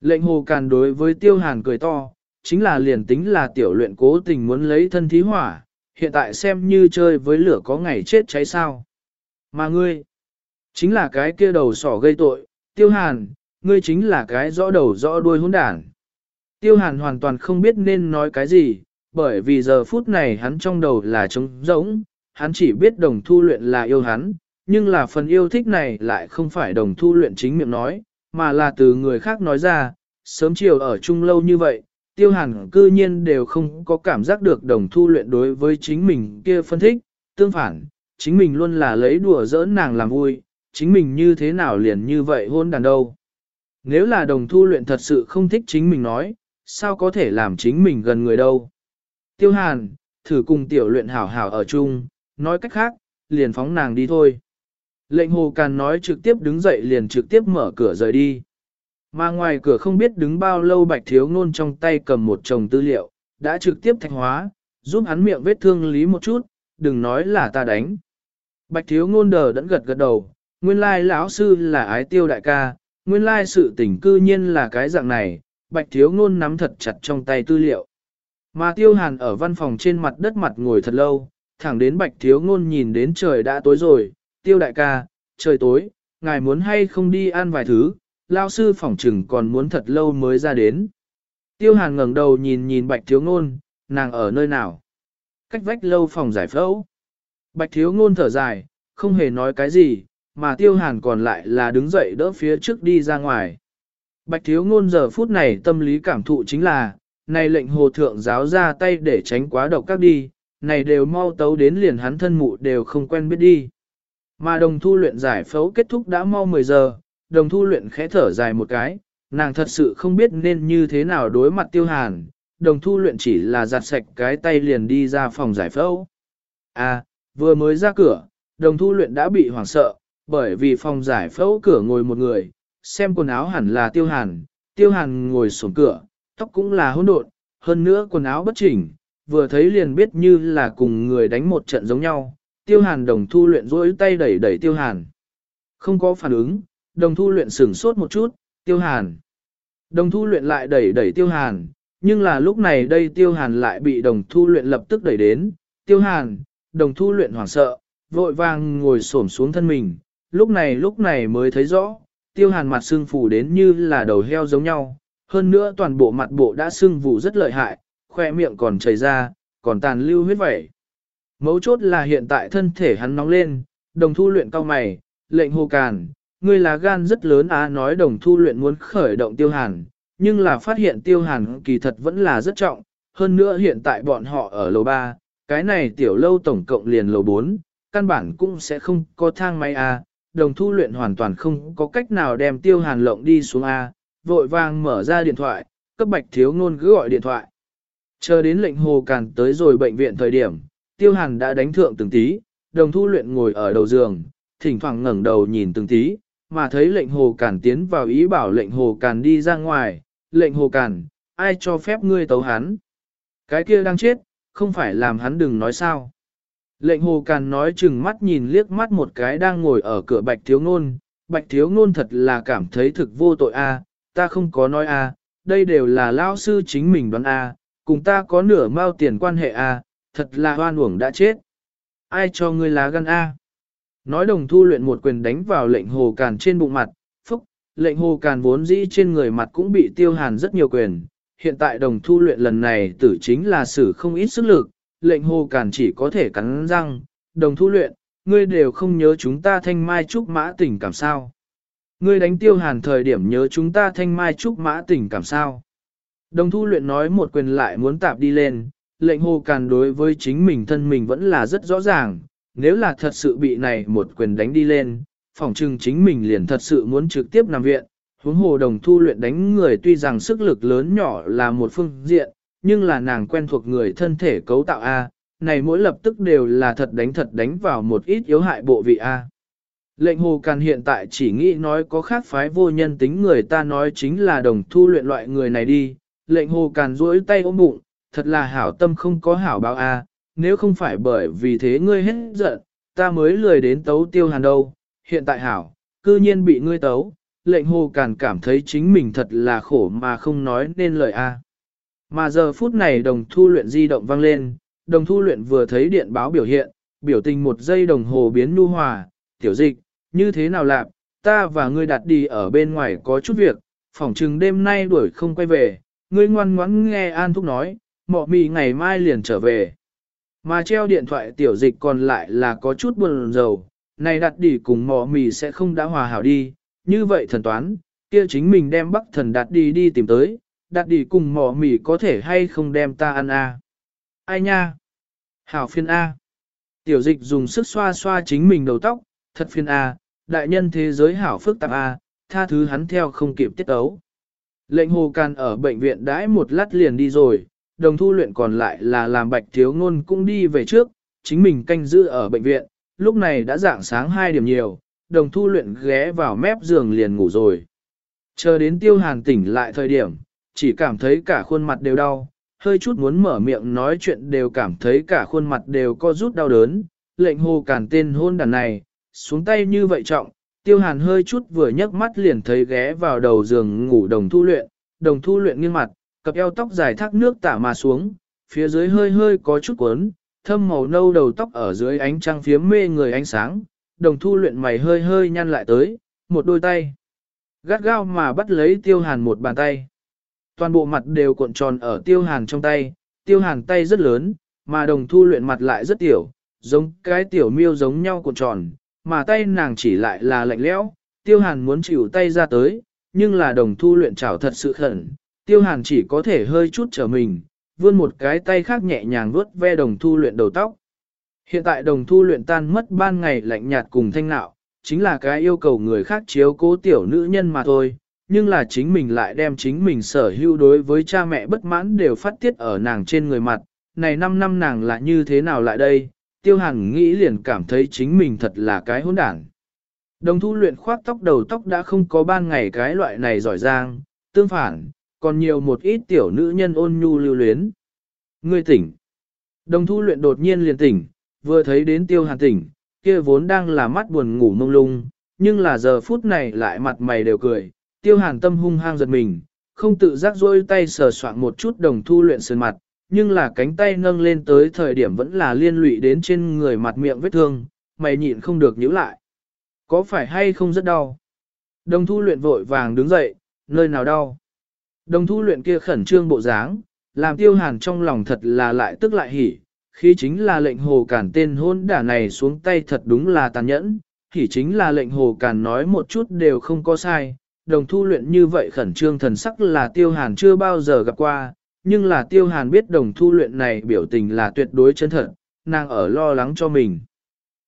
Lệnh hồ càn đối với tiêu hàn cười to, chính là liền tính là tiểu luyện cố tình muốn lấy thân thí hỏa, hiện tại xem như chơi với lửa có ngày chết cháy sao. Mà ngươi, chính là cái kia đầu sỏ gây tội, tiêu hàn, ngươi chính là cái rõ đầu rõ đuôi hỗn đản. Tiêu hàn hoàn toàn không biết nên nói cái gì, bởi vì giờ phút này hắn trong đầu là trống rỗng, hắn chỉ biết đồng thu luyện là yêu hắn, nhưng là phần yêu thích này lại không phải đồng thu luyện chính miệng nói, mà là từ người khác nói ra, sớm chiều ở chung lâu như vậy, tiêu hàn cư nhiên đều không có cảm giác được đồng thu luyện đối với chính mình kia phân thích, tương phản, chính mình luôn là lấy đùa giỡn nàng làm vui, chính mình như thế nào liền như vậy hôn đàn đâu. Nếu là đồng thu luyện thật sự không thích chính mình nói, sao có thể làm chính mình gần người đâu. Tiêu hàn, thử cùng tiểu luyện hảo hảo ở chung, nói cách khác, liền phóng nàng đi thôi. Lệnh hồ càn nói trực tiếp đứng dậy liền trực tiếp mở cửa rời đi. Mà ngoài cửa không biết đứng bao lâu bạch thiếu ngôn trong tay cầm một chồng tư liệu, đã trực tiếp thạch hóa, giúp hắn miệng vết thương lý một chút, đừng nói là ta đánh. Bạch thiếu ngôn đờ đẫn gật gật đầu, nguyên lai lão sư là ái tiêu đại ca, nguyên lai sự tình cư nhiên là cái dạng này, bạch thiếu ngôn nắm thật chặt trong tay tư liệu. Mà tiêu hàn ở văn phòng trên mặt đất mặt ngồi thật lâu, thẳng đến bạch thiếu ngôn nhìn đến trời đã tối rồi, tiêu đại ca, trời tối, ngài muốn hay không đi ăn vài thứ, lao sư phỏng trừng còn muốn thật lâu mới ra đến. Tiêu hàn ngẩng đầu nhìn nhìn bạch thiếu ngôn, nàng ở nơi nào? Cách vách lâu phòng giải phẫu. Bạch thiếu ngôn thở dài, không hề nói cái gì, mà tiêu hàn còn lại là đứng dậy đỡ phía trước đi ra ngoài. Bạch thiếu ngôn giờ phút này tâm lý cảm thụ chính là, này lệnh hồ thượng giáo ra tay để tránh quá độc các đi, này đều mau tấu đến liền hắn thân mụ đều không quen biết đi. Mà đồng thu luyện giải phẫu kết thúc đã mau 10 giờ, đồng thu luyện khẽ thở dài một cái, nàng thật sự không biết nên như thế nào đối mặt tiêu hàn, đồng thu luyện chỉ là giặt sạch cái tay liền đi ra phòng giải phẫu. À, vừa mới ra cửa, đồng thu luyện đã bị hoảng sợ, bởi vì phòng giải phẫu cửa ngồi một người, xem quần áo hẳn là tiêu hàn, tiêu hàn ngồi xuống cửa, tóc cũng là hỗn độn, hơn nữa quần áo bất chỉnh, vừa thấy liền biết như là cùng người đánh một trận giống nhau, tiêu hàn đồng thu luyện rỗi tay đẩy đẩy tiêu hàn. Không có phản ứng, đồng thu luyện sửng sốt một chút, tiêu hàn. Đồng thu luyện lại đẩy đẩy tiêu hàn, nhưng là lúc này đây tiêu hàn lại bị đồng thu luyện lập tức đẩy đến, tiêu hàn, đồng thu luyện hoảng sợ, vội vàng ngồi xổm xuống thân mình, lúc này lúc này mới thấy rõ, tiêu hàn mặt sưng phủ đến như là đầu heo giống nhau, hơn nữa toàn bộ mặt bộ đã sưng vụ rất lợi hại, khoe miệng còn chảy ra, còn tàn lưu huyết vẩy. Mấu chốt là hiện tại thân thể hắn nóng lên, đồng thu luyện cao mày, lệnh hồ càn, ngươi là gan rất lớn á nói đồng thu luyện muốn khởi động tiêu hàn, nhưng là phát hiện tiêu hàn kỳ thật vẫn là rất trọng, hơn nữa hiện tại bọn họ ở lầu 3, cái này tiểu lâu tổng cộng liền lầu 4, căn bản cũng sẽ không có thang máy A, đồng thu luyện hoàn toàn không có cách nào đem tiêu hàn lộng đi xuống A, vội vàng mở ra điện thoại, cấp bạch thiếu ngôn cứ gọi điện thoại. Chờ đến lệnh hồ càn tới rồi bệnh viện thời điểm, tiêu hàn đã đánh thượng từng tí, đồng thu luyện ngồi ở đầu giường, thỉnh thoảng ngẩng đầu nhìn từng tí, mà thấy lệnh hồ càn tiến vào ý bảo lệnh hồ càn đi ra ngoài, lệnh hồ càn, ai cho phép ngươi tấu hắn. Cái kia đang chết, không phải làm hắn đừng nói sao. Lệnh hồ càn nói chừng mắt nhìn liếc mắt một cái đang ngồi ở cửa bạch thiếu ngôn, bạch thiếu ngôn thật là cảm thấy thực vô tội a, ta không có nói a, đây đều là lão sư chính mình đoán a, cùng ta có nửa mao tiền quan hệ a, thật là hoan uổng đã chết. Ai cho ngươi lá gan a? Nói đồng thu luyện một quyền đánh vào lệnh hồ càn trên bụng mặt, phúc, lệnh hồ càn vốn dĩ trên người mặt cũng bị tiêu hàn rất nhiều quyền. Hiện tại đồng thu luyện lần này tử chính là xử không ít sức lực, lệnh hồ càn chỉ có thể cắn răng, đồng thu luyện, ngươi đều không nhớ chúng ta thanh mai trúc mã tình cảm sao. Ngươi đánh tiêu hàn thời điểm nhớ chúng ta thanh mai trúc mã tình cảm sao. Đồng thu luyện nói một quyền lại muốn tạp đi lên, lệnh hồ càn đối với chính mình thân mình vẫn là rất rõ ràng, nếu là thật sự bị này một quyền đánh đi lên, phỏng chừng chính mình liền thật sự muốn trực tiếp nằm viện. Huống hồ đồng thu luyện đánh người tuy rằng sức lực lớn nhỏ là một phương diện, nhưng là nàng quen thuộc người thân thể cấu tạo A, này mỗi lập tức đều là thật đánh thật đánh vào một ít yếu hại bộ vị A. Lệnh hồ càn hiện tại chỉ nghĩ nói có khác phái vô nhân tính người ta nói chính là đồng thu luyện loại người này đi. Lệnh hồ càn duỗi tay ôm bụng, thật là hảo tâm không có hảo báo a. À. nếu không phải bởi vì thế ngươi hết giận, ta mới lười đến tấu tiêu hàn đâu, hiện tại hảo, cư nhiên bị ngươi tấu, lệnh hồ càn cảm thấy chính mình thật là khổ mà không nói nên lời a. À. Mà giờ phút này đồng thu luyện di động vang lên, đồng thu luyện vừa thấy điện báo biểu hiện, biểu tình một giây đồng hồ biến nu hòa, tiểu dịch, như thế nào lạp, ta và ngươi đặt đi ở bên ngoài có chút việc, phỏng chừng đêm nay đuổi không quay về, ngươi ngoan ngoãn nghe An Thúc nói, mọ mì ngày mai liền trở về. Mà treo điện thoại tiểu dịch còn lại là có chút buồn rầu, này đặt đi cùng mọ mì sẽ không đã hòa hảo đi, như vậy thần toán, kia chính mình đem bắc thần đặt đi đi tìm tới, đặt đi cùng mọ mì có thể hay không đem ta ăn a Ai nha? Hảo phiên A. Tiểu dịch dùng sức xoa xoa chính mình đầu tóc, thật phiên A, đại nhân thế giới hảo phức tạp A, tha thứ hắn theo không kịp tiết ấu. Lệnh hồ can ở bệnh viện đãi một lát liền đi rồi, đồng thu luyện còn lại là làm bạch thiếu ngôn cũng đi về trước, chính mình canh giữ ở bệnh viện, lúc này đã dạng sáng 2 điểm nhiều, đồng thu luyện ghé vào mép giường liền ngủ rồi. Chờ đến tiêu hàn tỉnh lại thời điểm, chỉ cảm thấy cả khuôn mặt đều đau, hơi chút muốn mở miệng nói chuyện đều cảm thấy cả khuôn mặt đều co rút đau đớn, lệnh hồ cản tên hôn đàn này, xuống tay như vậy trọng, tiêu hàn hơi chút vừa nhấc mắt liền thấy ghé vào đầu giường ngủ đồng thu luyện, đồng thu luyện nghiêng mặt, cặp eo tóc dài thác nước tả mà xuống, phía dưới hơi hơi có chút cuốn, thâm màu nâu đầu tóc ở dưới ánh trăng phiếm mê người ánh sáng, đồng thu luyện mày hơi hơi nhăn lại tới, một đôi tay. Gắt gao mà bắt lấy tiêu hàn một bàn tay. Toàn bộ mặt đều cuộn tròn ở tiêu hàn trong tay, tiêu hàn tay rất lớn, mà đồng thu luyện mặt lại rất tiểu, giống cái tiểu miêu giống nhau cuộn tròn, mà tay nàng chỉ lại là lạnh lẽo. Tiêu hàn muốn chịu tay ra tới, nhưng là đồng thu luyện chảo thật sự khẩn, tiêu hàn chỉ có thể hơi chút trở mình, vươn một cái tay khác nhẹ nhàng vuốt ve đồng thu luyện đầu tóc. Hiện tại đồng thu luyện tan mất ban ngày lạnh nhạt cùng thanh nạo, chính là cái yêu cầu người khác chiếu cố tiểu nữ nhân mà thôi, nhưng là chính mình lại đem chính mình sở hữu đối với cha mẹ bất mãn đều phát tiết ở nàng trên người mặt, này 5 năm nàng là như thế nào lại đây, tiêu hàn nghĩ liền cảm thấy chính mình thật là cái hỗn đảng. Đồng thu luyện khoác tóc đầu tóc đã không có ban ngày cái loại này giỏi giang, tương phản, còn nhiều một ít tiểu nữ nhân ôn nhu lưu luyến. Ngươi tỉnh. Đồng thu luyện đột nhiên liền tỉnh, vừa thấy đến tiêu hàn tỉnh, kia vốn đang là mắt buồn ngủ mông lung, nhưng là giờ phút này lại mặt mày đều cười, tiêu hàn tâm hung hăng giật mình, không tự giác rôi tay sờ soạn một chút đồng thu luyện sườn mặt, nhưng là cánh tay nâng lên tới thời điểm vẫn là liên lụy đến trên người mặt miệng vết thương, mày nhịn không được nhíu lại. Có phải hay không rất đau? Đồng thu luyện vội vàng đứng dậy, nơi nào đau? Đồng thu luyện kia khẩn trương bộ dáng, làm tiêu hàn trong lòng thật là lại tức lại hỉ, khi chính là lệnh hồ cản tên hôn đả này xuống tay thật đúng là tàn nhẫn, hỉ chính là lệnh hồ cản nói một chút đều không có sai, đồng thu luyện như vậy khẩn trương thần sắc là tiêu hàn chưa bao giờ gặp qua, nhưng là tiêu hàn biết đồng thu luyện này biểu tình là tuyệt đối chân thật, nàng ở lo lắng cho mình.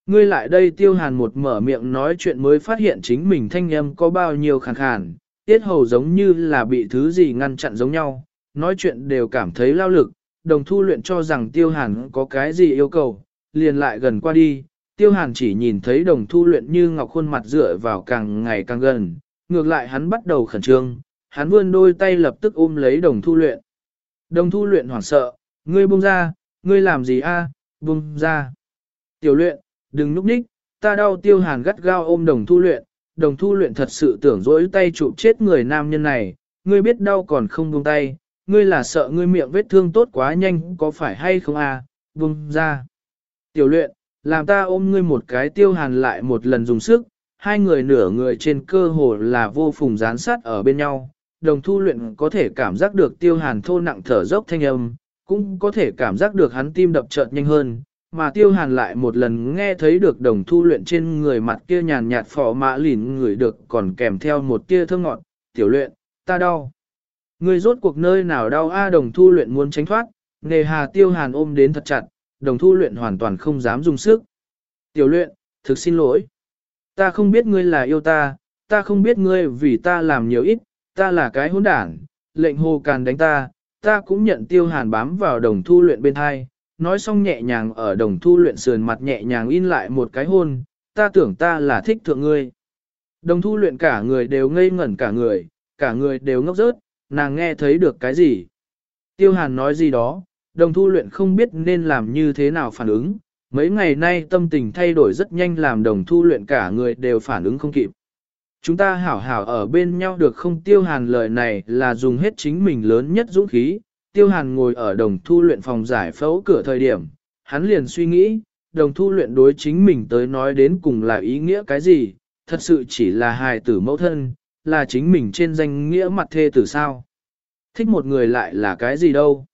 Ngươi lại đây tiêu hàn một mở miệng nói chuyện mới phát hiện chính mình thanh âm có bao nhiêu khàn khàn, tiết hầu giống như là bị thứ gì ngăn chặn giống nhau, nói chuyện đều cảm thấy lao lực, đồng thu luyện cho rằng tiêu hàn có cái gì yêu cầu, liền lại gần qua đi, tiêu hàn chỉ nhìn thấy đồng thu luyện như ngọc khuôn mặt dựa vào càng ngày càng gần, ngược lại hắn bắt đầu khẩn trương, hắn vươn đôi tay lập tức ôm lấy đồng thu luyện. Đồng thu luyện hoảng sợ, ngươi buông ra, ngươi làm gì a? buông ra. Tiểu luyện, đừng núp ních, ta đau tiêu hàn gắt gao ôm đồng thu luyện, đồng thu luyện thật sự tưởng dỗi tay chụp chết người nam nhân này, ngươi biết đau còn không buông tay, ngươi là sợ ngươi miệng vết thương tốt quá nhanh có phải hay không a? buông ra. Tiểu luyện, làm ta ôm ngươi một cái tiêu hàn lại một lần dùng sức, hai người nửa người trên cơ hồ là vô phùng gián sát ở bên nhau, đồng thu luyện có thể cảm giác được tiêu hàn thô nặng thở dốc thanh âm, cũng có thể cảm giác được hắn tim đập chợt nhanh hơn, mà tiêu hàn lại một lần nghe thấy được đồng thu luyện trên người mặt kia nhàn nhạt phỏ mã lìn người được còn kèm theo một tia thơ ngọt, tiểu luyện, ta đau. Người rốt cuộc nơi nào đau a đồng thu luyện muốn tránh thoát, nề hà tiêu hàn ôm đến thật chặt, đồng thu luyện hoàn toàn không dám dùng sức. Tiểu luyện, thực xin lỗi. Ta không biết ngươi là yêu ta, ta không biết ngươi vì ta làm nhiều ít, ta là cái hỗn đảng, lệnh hồ càn đánh ta, ta cũng nhận tiêu hàn bám vào đồng thu luyện bên hai, nói xong nhẹ nhàng ở đồng thu luyện sườn mặt nhẹ nhàng in lại một cái hôn, ta tưởng ta là thích thượng ngươi. Đồng thu luyện cả người đều ngây ngẩn cả người, cả người đều ngốc rớt, nàng nghe thấy được cái gì. Tiêu hàn nói gì đó, đồng thu luyện không biết nên làm như thế nào phản ứng, mấy ngày nay tâm tình thay đổi rất nhanh làm đồng thu luyện cả người đều phản ứng không kịp. Chúng ta hảo hảo ở bên nhau được không tiêu hàn lời này là dùng hết chính mình lớn nhất dũng khí. Tiêu hàn ngồi ở đồng thu luyện phòng giải phẫu cửa thời điểm, hắn liền suy nghĩ, đồng thu luyện đối chính mình tới nói đến cùng là ý nghĩa cái gì, thật sự chỉ là hài tử mẫu thân, là chính mình trên danh nghĩa mặt thê tử sao. Thích một người lại là cái gì đâu.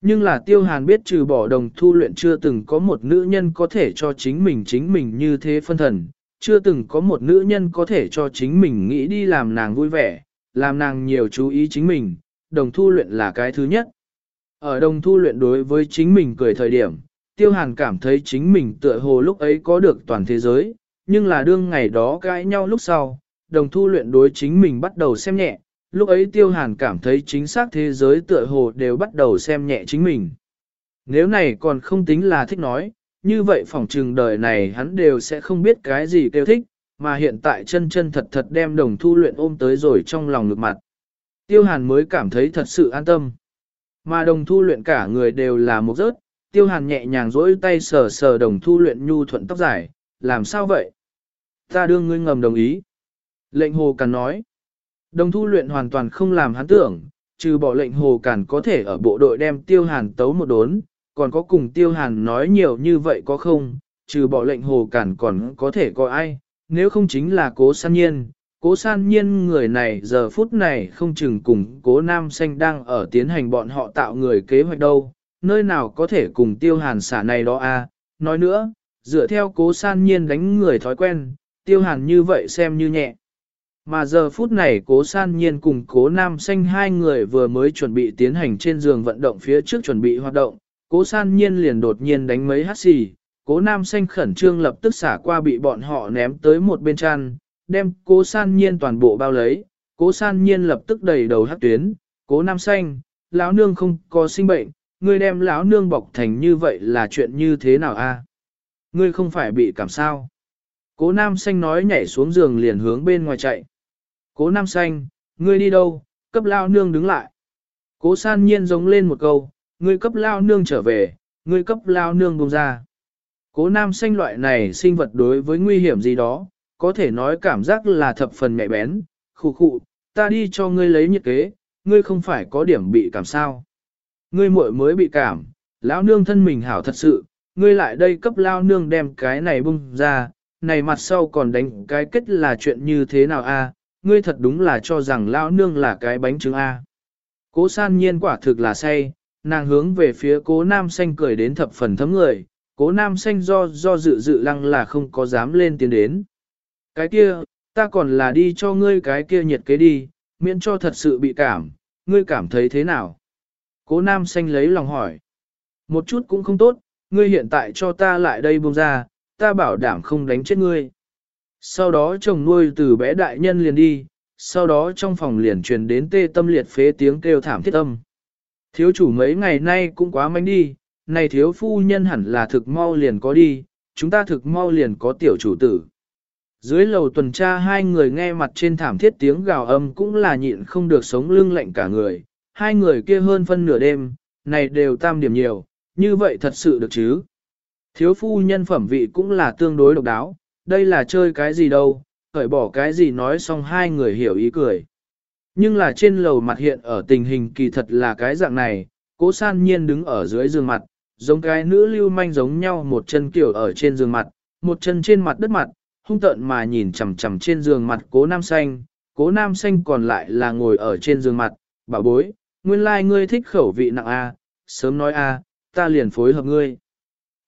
Nhưng là tiêu hàn biết trừ bỏ đồng thu luyện chưa từng có một nữ nhân có thể cho chính mình chính mình như thế phân thần, chưa từng có một nữ nhân có thể cho chính mình nghĩ đi làm nàng vui vẻ, làm nàng nhiều chú ý chính mình, đồng thu luyện là cái thứ nhất. Ở đồng thu luyện đối với chính mình cười thời điểm, tiêu hàn cảm thấy chính mình tựa hồ lúc ấy có được toàn thế giới, nhưng là đương ngày đó cãi nhau lúc sau, đồng thu luyện đối chính mình bắt đầu xem nhẹ, lúc ấy tiêu hàn cảm thấy chính xác thế giới tựa hồ đều bắt đầu xem nhẹ chính mình. Nếu này còn không tính là thích nói, như vậy phỏng trừng đời này hắn đều sẽ không biết cái gì kêu thích, mà hiện tại chân chân thật thật đem đồng thu luyện ôm tới rồi trong lòng ngực mặt. Tiêu hàn mới cảm thấy thật sự an tâm. Mà đồng thu luyện cả người đều là một rớt, tiêu hàn nhẹ nhàng rỗi tay sờ sờ đồng thu luyện nhu thuận tóc dài, làm sao vậy? Ta đương ngươi ngầm đồng ý. Lệnh hồ càn nói. Đồng thu luyện hoàn toàn không làm hắn tưởng, trừ bỏ lệnh hồ càn có thể ở bộ đội đem tiêu hàn tấu một đốn, còn có cùng tiêu hàn nói nhiều như vậy có không, trừ bỏ lệnh hồ cản còn có thể có ai, nếu không chính là cố san nhiên. Cố san nhiên người này giờ phút này không chừng cùng cố nam xanh đang ở tiến hành bọn họ tạo người kế hoạch đâu, nơi nào có thể cùng tiêu hàn xả này đó a à? nói nữa, dựa theo cố san nhiên đánh người thói quen, tiêu hàn như vậy xem như nhẹ. Mà giờ phút này cố san nhiên cùng cố nam xanh hai người vừa mới chuẩn bị tiến hành trên giường vận động phía trước chuẩn bị hoạt động, cố san nhiên liền đột nhiên đánh mấy hát xì, cố nam xanh khẩn trương lập tức xả qua bị bọn họ ném tới một bên chăn, đem cố san nhiên toàn bộ bao lấy, cố san nhiên lập tức đầy đầu hát tuyến, cố nam xanh, lão nương không có sinh bệnh, ngươi đem lão nương bọc thành như vậy là chuyện như thế nào a? Ngươi không phải bị cảm sao? Cố nam xanh nói nhảy xuống giường liền hướng bên ngoài chạy. Cố nam xanh, ngươi đi đâu, cấp lao nương đứng lại. Cố san nhiên giống lên một câu, ngươi cấp lao nương trở về, ngươi cấp lao nương bông ra. Cố nam xanh loại này sinh vật đối với nguy hiểm gì đó, có thể nói cảm giác là thập phần nhạy bén, khụ khụ, ta đi cho ngươi lấy nhiệt kế, ngươi không phải có điểm bị cảm sao. Ngươi muội mới bị cảm, lão nương thân mình hảo thật sự, ngươi lại đây cấp lao nương đem cái này bung ra, này mặt sau còn đánh cái kết là chuyện như thế nào a? ngươi thật đúng là cho rằng lao nương là cái bánh trứng a. Cố san nhiên quả thực là say, nàng hướng về phía cố nam xanh cười đến thập phần thấm người, cố nam xanh do do dự dự lăng là không có dám lên tiến đến. Cái kia, ta còn là đi cho ngươi cái kia nhiệt kế đi, miễn cho thật sự bị cảm, ngươi cảm thấy thế nào? Cố nam xanh lấy lòng hỏi. Một chút cũng không tốt, ngươi hiện tại cho ta lại đây buông ra, ta bảo đảm không đánh chết ngươi. Sau đó chồng nuôi từ bé đại nhân liền đi, sau đó trong phòng liền truyền đến tê tâm liệt phế tiếng kêu thảm thiết âm. Thiếu chủ mấy ngày nay cũng quá manh đi, này thiếu phu nhân hẳn là thực mau liền có đi, chúng ta thực mau liền có tiểu chủ tử. Dưới lầu tuần tra hai người nghe mặt trên thảm thiết tiếng gào âm cũng là nhịn không được sống lưng lạnh cả người, hai người kia hơn phân nửa đêm, này đều tam điểm nhiều, như vậy thật sự được chứ. Thiếu phu nhân phẩm vị cũng là tương đối độc đáo, đây là chơi cái gì đâu, khởi bỏ cái gì nói xong hai người hiểu ý cười. Nhưng là trên lầu mặt hiện ở tình hình kỳ thật là cái dạng này, cố san nhiên đứng ở dưới giường mặt, giống cái nữ lưu manh giống nhau một chân kiểu ở trên giường mặt, một chân trên mặt đất mặt, hung tợn mà nhìn chằm chằm trên giường mặt cố nam xanh, cố nam xanh còn lại là ngồi ở trên giường mặt, bảo bối, nguyên lai like ngươi thích khẩu vị nặng a, sớm nói a, ta liền phối hợp ngươi.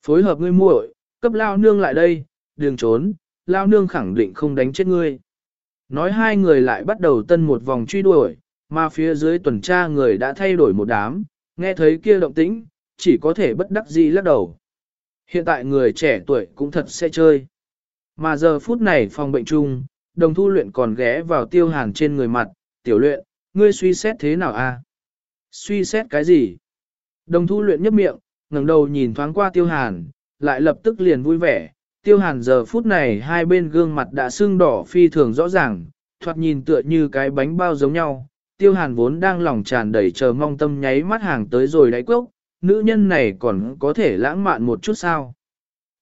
Phối hợp ngươi muội, cấp lao nương lại đây, đừng trốn, lao nương khẳng định không đánh chết ngươi. Nói hai người lại bắt đầu tân một vòng truy đuổi, mà phía dưới tuần tra người đã thay đổi một đám, nghe thấy kia động tĩnh, chỉ có thể bất đắc dĩ lắc đầu. Hiện tại người trẻ tuổi cũng thật sẽ chơi. Mà giờ phút này phòng bệnh chung, đồng thu luyện còn ghé vào tiêu hàn trên người mặt, tiểu luyện, ngươi suy xét thế nào a? Suy xét cái gì? Đồng thu luyện nhấp miệng, ngẩng đầu nhìn thoáng qua tiêu hàn, lại lập tức liền vui vẻ. Tiêu hàn giờ phút này hai bên gương mặt đã sưng đỏ phi thường rõ ràng, thoạt nhìn tựa như cái bánh bao giống nhau. Tiêu hàn vốn đang lòng tràn đầy chờ mong tâm nháy mắt hàng tới rồi đáy cốc, nữ nhân này còn có thể lãng mạn một chút sao?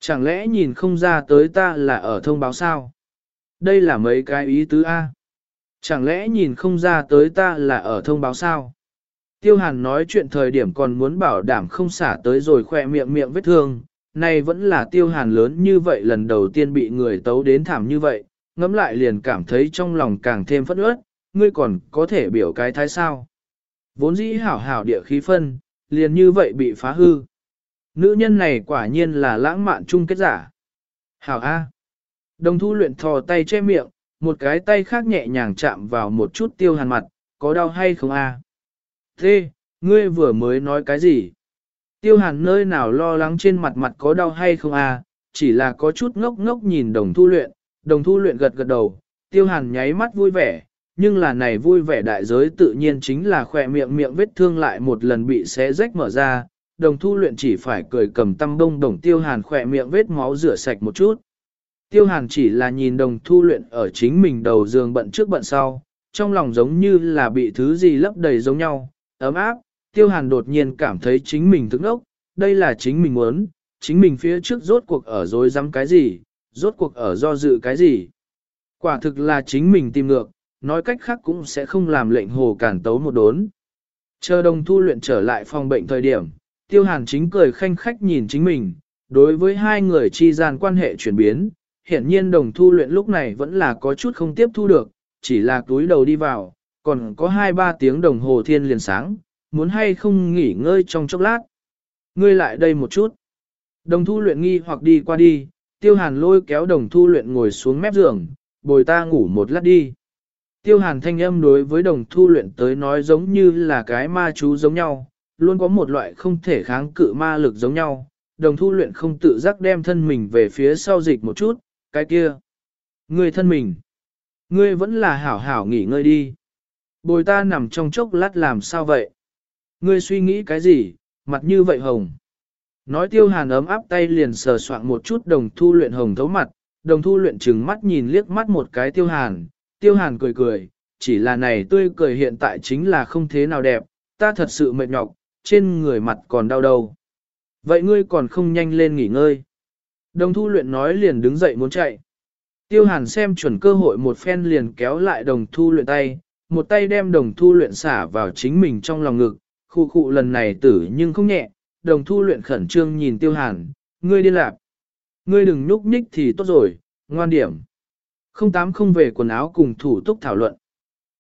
Chẳng lẽ nhìn không ra tới ta là ở thông báo sao? Đây là mấy cái ý tứ A. Chẳng lẽ nhìn không ra tới ta là ở thông báo sao? Tiêu hàn nói chuyện thời điểm còn muốn bảo đảm không xả tới rồi khỏe miệng miệng vết thương, nay vẫn là tiêu hàn lớn như vậy lần đầu tiên bị người tấu đến thảm như vậy, ngẫm lại liền cảm thấy trong lòng càng thêm phẫn ướt, ngươi còn có thể biểu cái thái sao. Vốn dĩ hảo hảo địa khí phân, liền như vậy bị phá hư. Nữ nhân này quả nhiên là lãng mạn chung kết giả. Hảo A. Đồng thu luyện thò tay che miệng, một cái tay khác nhẹ nhàng chạm vào một chút tiêu hàn mặt, có đau hay không A. Thế, ngươi vừa mới nói cái gì? Tiêu hàn nơi nào lo lắng trên mặt mặt có đau hay không à? chỉ là có chút ngốc ngốc nhìn đồng thu luyện, đồng thu luyện gật gật đầu, tiêu hàn nháy mắt vui vẻ, nhưng là này vui vẻ đại giới tự nhiên chính là khỏe miệng miệng vết thương lại một lần bị xé rách mở ra, đồng thu luyện chỉ phải cười cầm tăm bông đồng tiêu hàn khỏe miệng vết máu rửa sạch một chút. Tiêu hàn chỉ là nhìn đồng thu luyện ở chính mình đầu giường bận trước bận sau, trong lòng giống như là bị thứ gì lấp đầy giống nhau, ấm áp, tiêu hàn đột nhiên cảm thấy chính mình thức ốc, đây là chính mình muốn, chính mình phía trước rốt cuộc ở dối rắm cái gì, rốt cuộc ở do dự cái gì. Quả thực là chính mình tìm ngược, nói cách khác cũng sẽ không làm lệnh hồ cản tấu một đốn. Chờ đồng thu luyện trở lại phòng bệnh thời điểm, tiêu hàn chính cười khanh khách nhìn chính mình, đối với hai người chi gian quan hệ chuyển biến, hiển nhiên đồng thu luyện lúc này vẫn là có chút không tiếp thu được, chỉ là túi đầu đi vào, còn có hai ba tiếng đồng hồ thiên liền sáng, muốn hay không nghỉ ngơi trong chốc lát. Ngươi lại đây một chút. Đồng thu luyện nghi hoặc đi qua đi, tiêu hàn lôi kéo đồng thu luyện ngồi xuống mép giường, bồi ta ngủ một lát đi. Tiêu hàn thanh âm đối với đồng thu luyện tới nói giống như là cái ma chú giống nhau, luôn có một loại không thể kháng cự ma lực giống nhau. Đồng thu luyện không tự giác đem thân mình về phía sau dịch một chút, cái kia. Ngươi thân mình. Ngươi vẫn là hảo hảo nghỉ ngơi đi. Bồi ta nằm trong chốc lát làm sao vậy? Ngươi suy nghĩ cái gì, mặt như vậy hồng. Nói tiêu hàn ấm áp tay liền sờ soạn một chút đồng thu luyện hồng thấu mặt, đồng thu luyện trừng mắt nhìn liếc mắt một cái tiêu hàn, tiêu hàn cười cười, chỉ là này tươi cười hiện tại chính là không thế nào đẹp, ta thật sự mệt nhọc, trên người mặt còn đau đầu. Vậy ngươi còn không nhanh lên nghỉ ngơi. Đồng thu luyện nói liền đứng dậy muốn chạy. Tiêu hàn xem chuẩn cơ hội một phen liền kéo lại đồng thu luyện tay, một tay đem đồng thu luyện xả vào chính mình trong lòng ngực, khu khu lần này tử nhưng không nhẹ, đồng thu luyện khẩn trương nhìn tiêu hàn, ngươi đi lạc. Ngươi đừng nhúc nhích thì tốt rồi, ngoan điểm. Không tám không về quần áo cùng thủ túc thảo luận.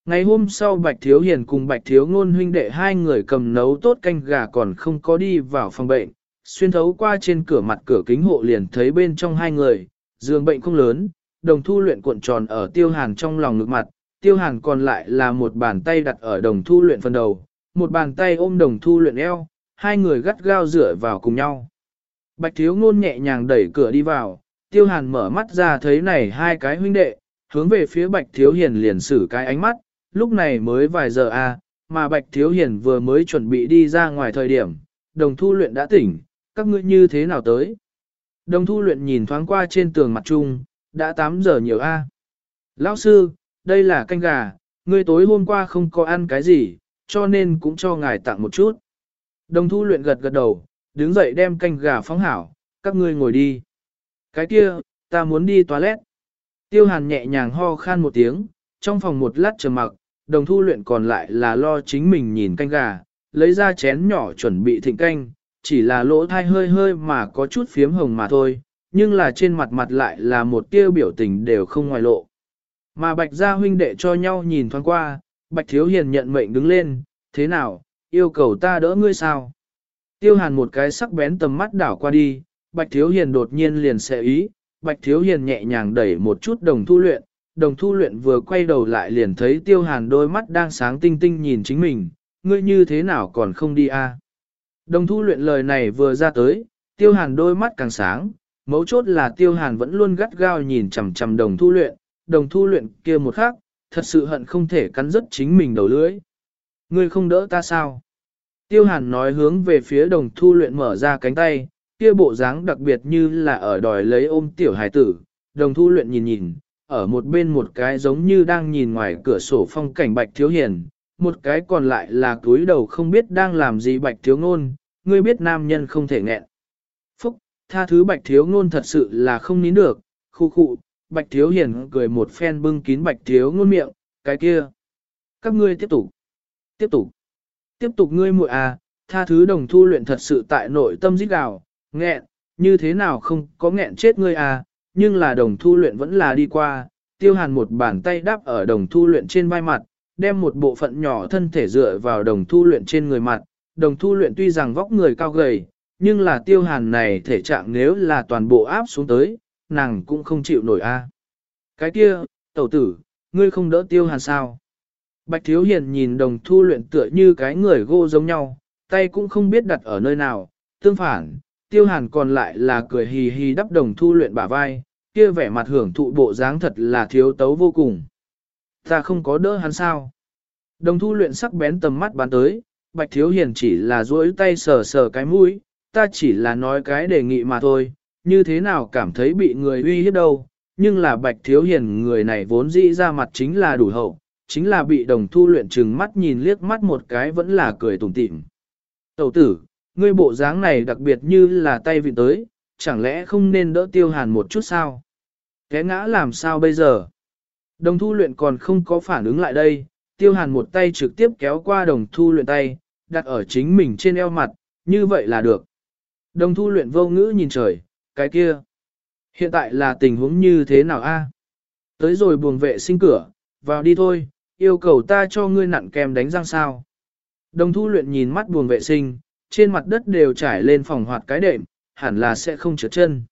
Ngày hôm sau Bạch Thiếu Hiền cùng Bạch Thiếu Ngôn huynh đệ hai người cầm nấu tốt canh gà còn không có đi vào phòng bệnh, xuyên thấu qua trên cửa mặt cửa kính hộ liền thấy bên trong hai người, giường bệnh không lớn, đồng thu luyện cuộn tròn ở tiêu hàn trong lòng ngực mặt, tiêu hàn còn lại là một bàn tay đặt ở đồng thu luyện phần đầu, một bàn tay ôm đồng thu luyện eo, hai người gắt gao dựa vào cùng nhau. Bạch thiếu ngôn nhẹ nhàng đẩy cửa đi vào, tiêu hàn mở mắt ra thấy này hai cái huynh đệ, hướng về phía bạch thiếu hiền liền xử cái ánh mắt, lúc này mới vài giờ a, à, mà bạch thiếu hiền vừa mới chuẩn bị đi ra ngoài thời điểm, đồng thu luyện đã tỉnh, các ngươi như thế nào tới? Đồng thu luyện nhìn thoáng qua trên tường mặt trung, đã 8 giờ nhiều a. Lão sư, đây là canh gà, ngươi tối hôm qua không có ăn cái gì, cho nên cũng cho ngài tặng một chút. Đồng thu luyện gật gật đầu, đứng dậy đem canh gà phóng hảo, các ngươi ngồi đi. Cái kia, ta muốn đi toilet. Tiêu hàn nhẹ nhàng ho khan một tiếng, trong phòng một lát trầm mặc, đồng thu luyện còn lại là lo chính mình nhìn canh gà, lấy ra chén nhỏ chuẩn bị thịnh canh, chỉ là lỗ thai hơi hơi mà có chút phiếm hồng mà thôi, nhưng là trên mặt mặt lại là một tiêu biểu tình đều không ngoài lộ. Mà bạch gia huynh đệ cho nhau nhìn thoáng qua, bạch thiếu hiền nhận mệnh đứng lên, thế nào, yêu cầu ta đỡ ngươi sao? Tiêu hàn một cái sắc bén tầm mắt đảo qua đi, bạch thiếu hiền đột nhiên liền sẽ ý, bạch thiếu hiền nhẹ nhàng đẩy một chút đồng thu luyện, đồng thu luyện vừa quay đầu lại liền thấy tiêu hàn đôi mắt đang sáng tinh tinh nhìn chính mình, ngươi như thế nào còn không đi a? À? Đồng thu luyện lời này vừa ra tới, tiêu hàn đôi mắt càng sáng, mấu chốt là tiêu hàn vẫn luôn gắt gao nhìn chằm chằm đồng thu luyện, đồng thu luyện kia một khắc, thật sự hận không thể cắn rứt chính mình đầu lưỡi. Ngươi không đỡ ta sao? Tiêu hàn nói hướng về phía đồng thu luyện mở ra cánh tay, kia bộ dáng đặc biệt như là ở đòi lấy ôm tiểu hải tử. Đồng thu luyện nhìn nhìn, ở một bên một cái giống như đang nhìn ngoài cửa sổ phong cảnh bạch thiếu hiền, một cái còn lại là túi đầu không biết đang làm gì bạch thiếu ngôn, ngươi biết nam nhân không thể nghẹn. Phúc, tha thứ bạch thiếu ngôn thật sự là không nín được, khu khu, bạch thiếu hiền cười một phen bưng kín bạch thiếu ngôn miệng, cái kia. Các ngươi tiếp tục, tiếp tục, tiếp tục ngươi muội à, tha thứ đồng thu luyện thật sự tại nội tâm giết gào, nghẹn, như thế nào không có nghẹn chết ngươi à, nhưng là đồng thu luyện vẫn là đi qua, tiêu hàn một bàn tay đáp ở đồng thu luyện trên vai mặt, đem một bộ phận nhỏ thân thể dựa vào đồng thu luyện trên người mặt, đồng thu luyện tuy rằng vóc người cao gầy, nhưng là tiêu hàn này thể trạng nếu là toàn bộ áp xuống tới, nàng cũng không chịu nổi a. Cái kia, tẩu tử, ngươi không đỡ tiêu hàn sao? Bạch Thiếu Hiền nhìn đồng thu luyện tựa như cái người gô giống nhau, tay cũng không biết đặt ở nơi nào, tương phản, tiêu hàn còn lại là cười hì hì đắp đồng thu luyện bả vai, kia vẻ mặt hưởng thụ bộ dáng thật là thiếu tấu vô cùng. Ta không có đỡ hắn sao. Đồng thu luyện sắc bén tầm mắt bắn tới, bạch thiếu hiền chỉ là duỗi tay sờ sờ cái mũi, ta chỉ là nói cái đề nghị mà thôi, như thế nào cảm thấy bị người uy hiếp đâu, nhưng là bạch thiếu hiền người này vốn dĩ ra mặt chính là đủ hậu, chính là bị đồng thu luyện chừng mắt nhìn liếc mắt một cái vẫn là cười tủm tỉm. Tẩu tử, ngươi bộ dáng này đặc biệt như là tay vị tới, chẳng lẽ không nên đỡ tiêu hàn một chút sao? Thế ngã làm sao bây giờ? Đồng thu luyện còn không có phản ứng lại đây, tiêu hàn một tay trực tiếp kéo qua đồng thu luyện tay, đặt ở chính mình trên eo mặt, như vậy là được. Đồng thu luyện vô ngữ nhìn trời, cái kia. Hiện tại là tình huống như thế nào a? Tới rồi buồng vệ sinh cửa, vào đi thôi, yêu cầu ta cho ngươi nặn kem đánh răng sao. Đồng thu luyện nhìn mắt buồng vệ sinh, trên mặt đất đều trải lên phòng hoạt cái đệm, hẳn là sẽ không trượt chân.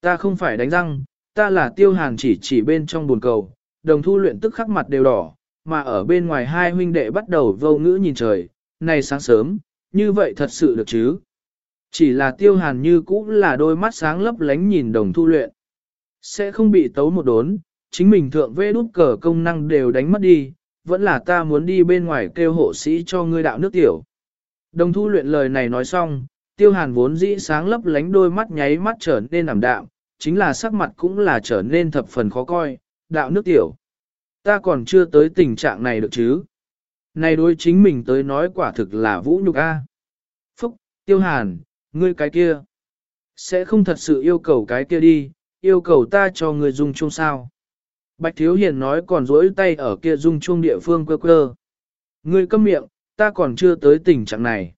Ta không phải đánh răng, ta là tiêu hàn chỉ chỉ bên trong buồn cầu, đồng thu luyện tức khắc mặt đều đỏ, mà ở bên ngoài hai huynh đệ bắt đầu vô ngữ nhìn trời, này sáng sớm, như vậy thật sự được chứ. Chỉ là tiêu hàn như cũ là đôi mắt sáng lấp lánh nhìn đồng thu luyện. Sẽ không bị tấu một đốn, chính mình thượng vê đút cờ công năng đều đánh mất đi, vẫn là ta muốn đi bên ngoài kêu hộ sĩ cho ngươi đạo nước tiểu. Đồng thu luyện lời này nói xong, tiêu hàn vốn dĩ sáng lấp lánh đôi mắt nháy mắt trở nên ảm đạm, chính là sắc mặt cũng là trở nên thập phần khó coi, đạo nước tiểu. Ta còn chưa tới tình trạng này được chứ. Này đối chính mình tới nói quả thực là vũ nhục a. Phúc, tiêu hàn, ngươi cái kia. Sẽ không thật sự yêu cầu cái kia đi, yêu cầu ta cho ngươi dùng chung sao. Bạch Thiếu Hiền nói còn rỗi tay ở kia dung chuông địa phương quơ quơ. Ngươi câm miệng, ta còn chưa tới tình trạng này.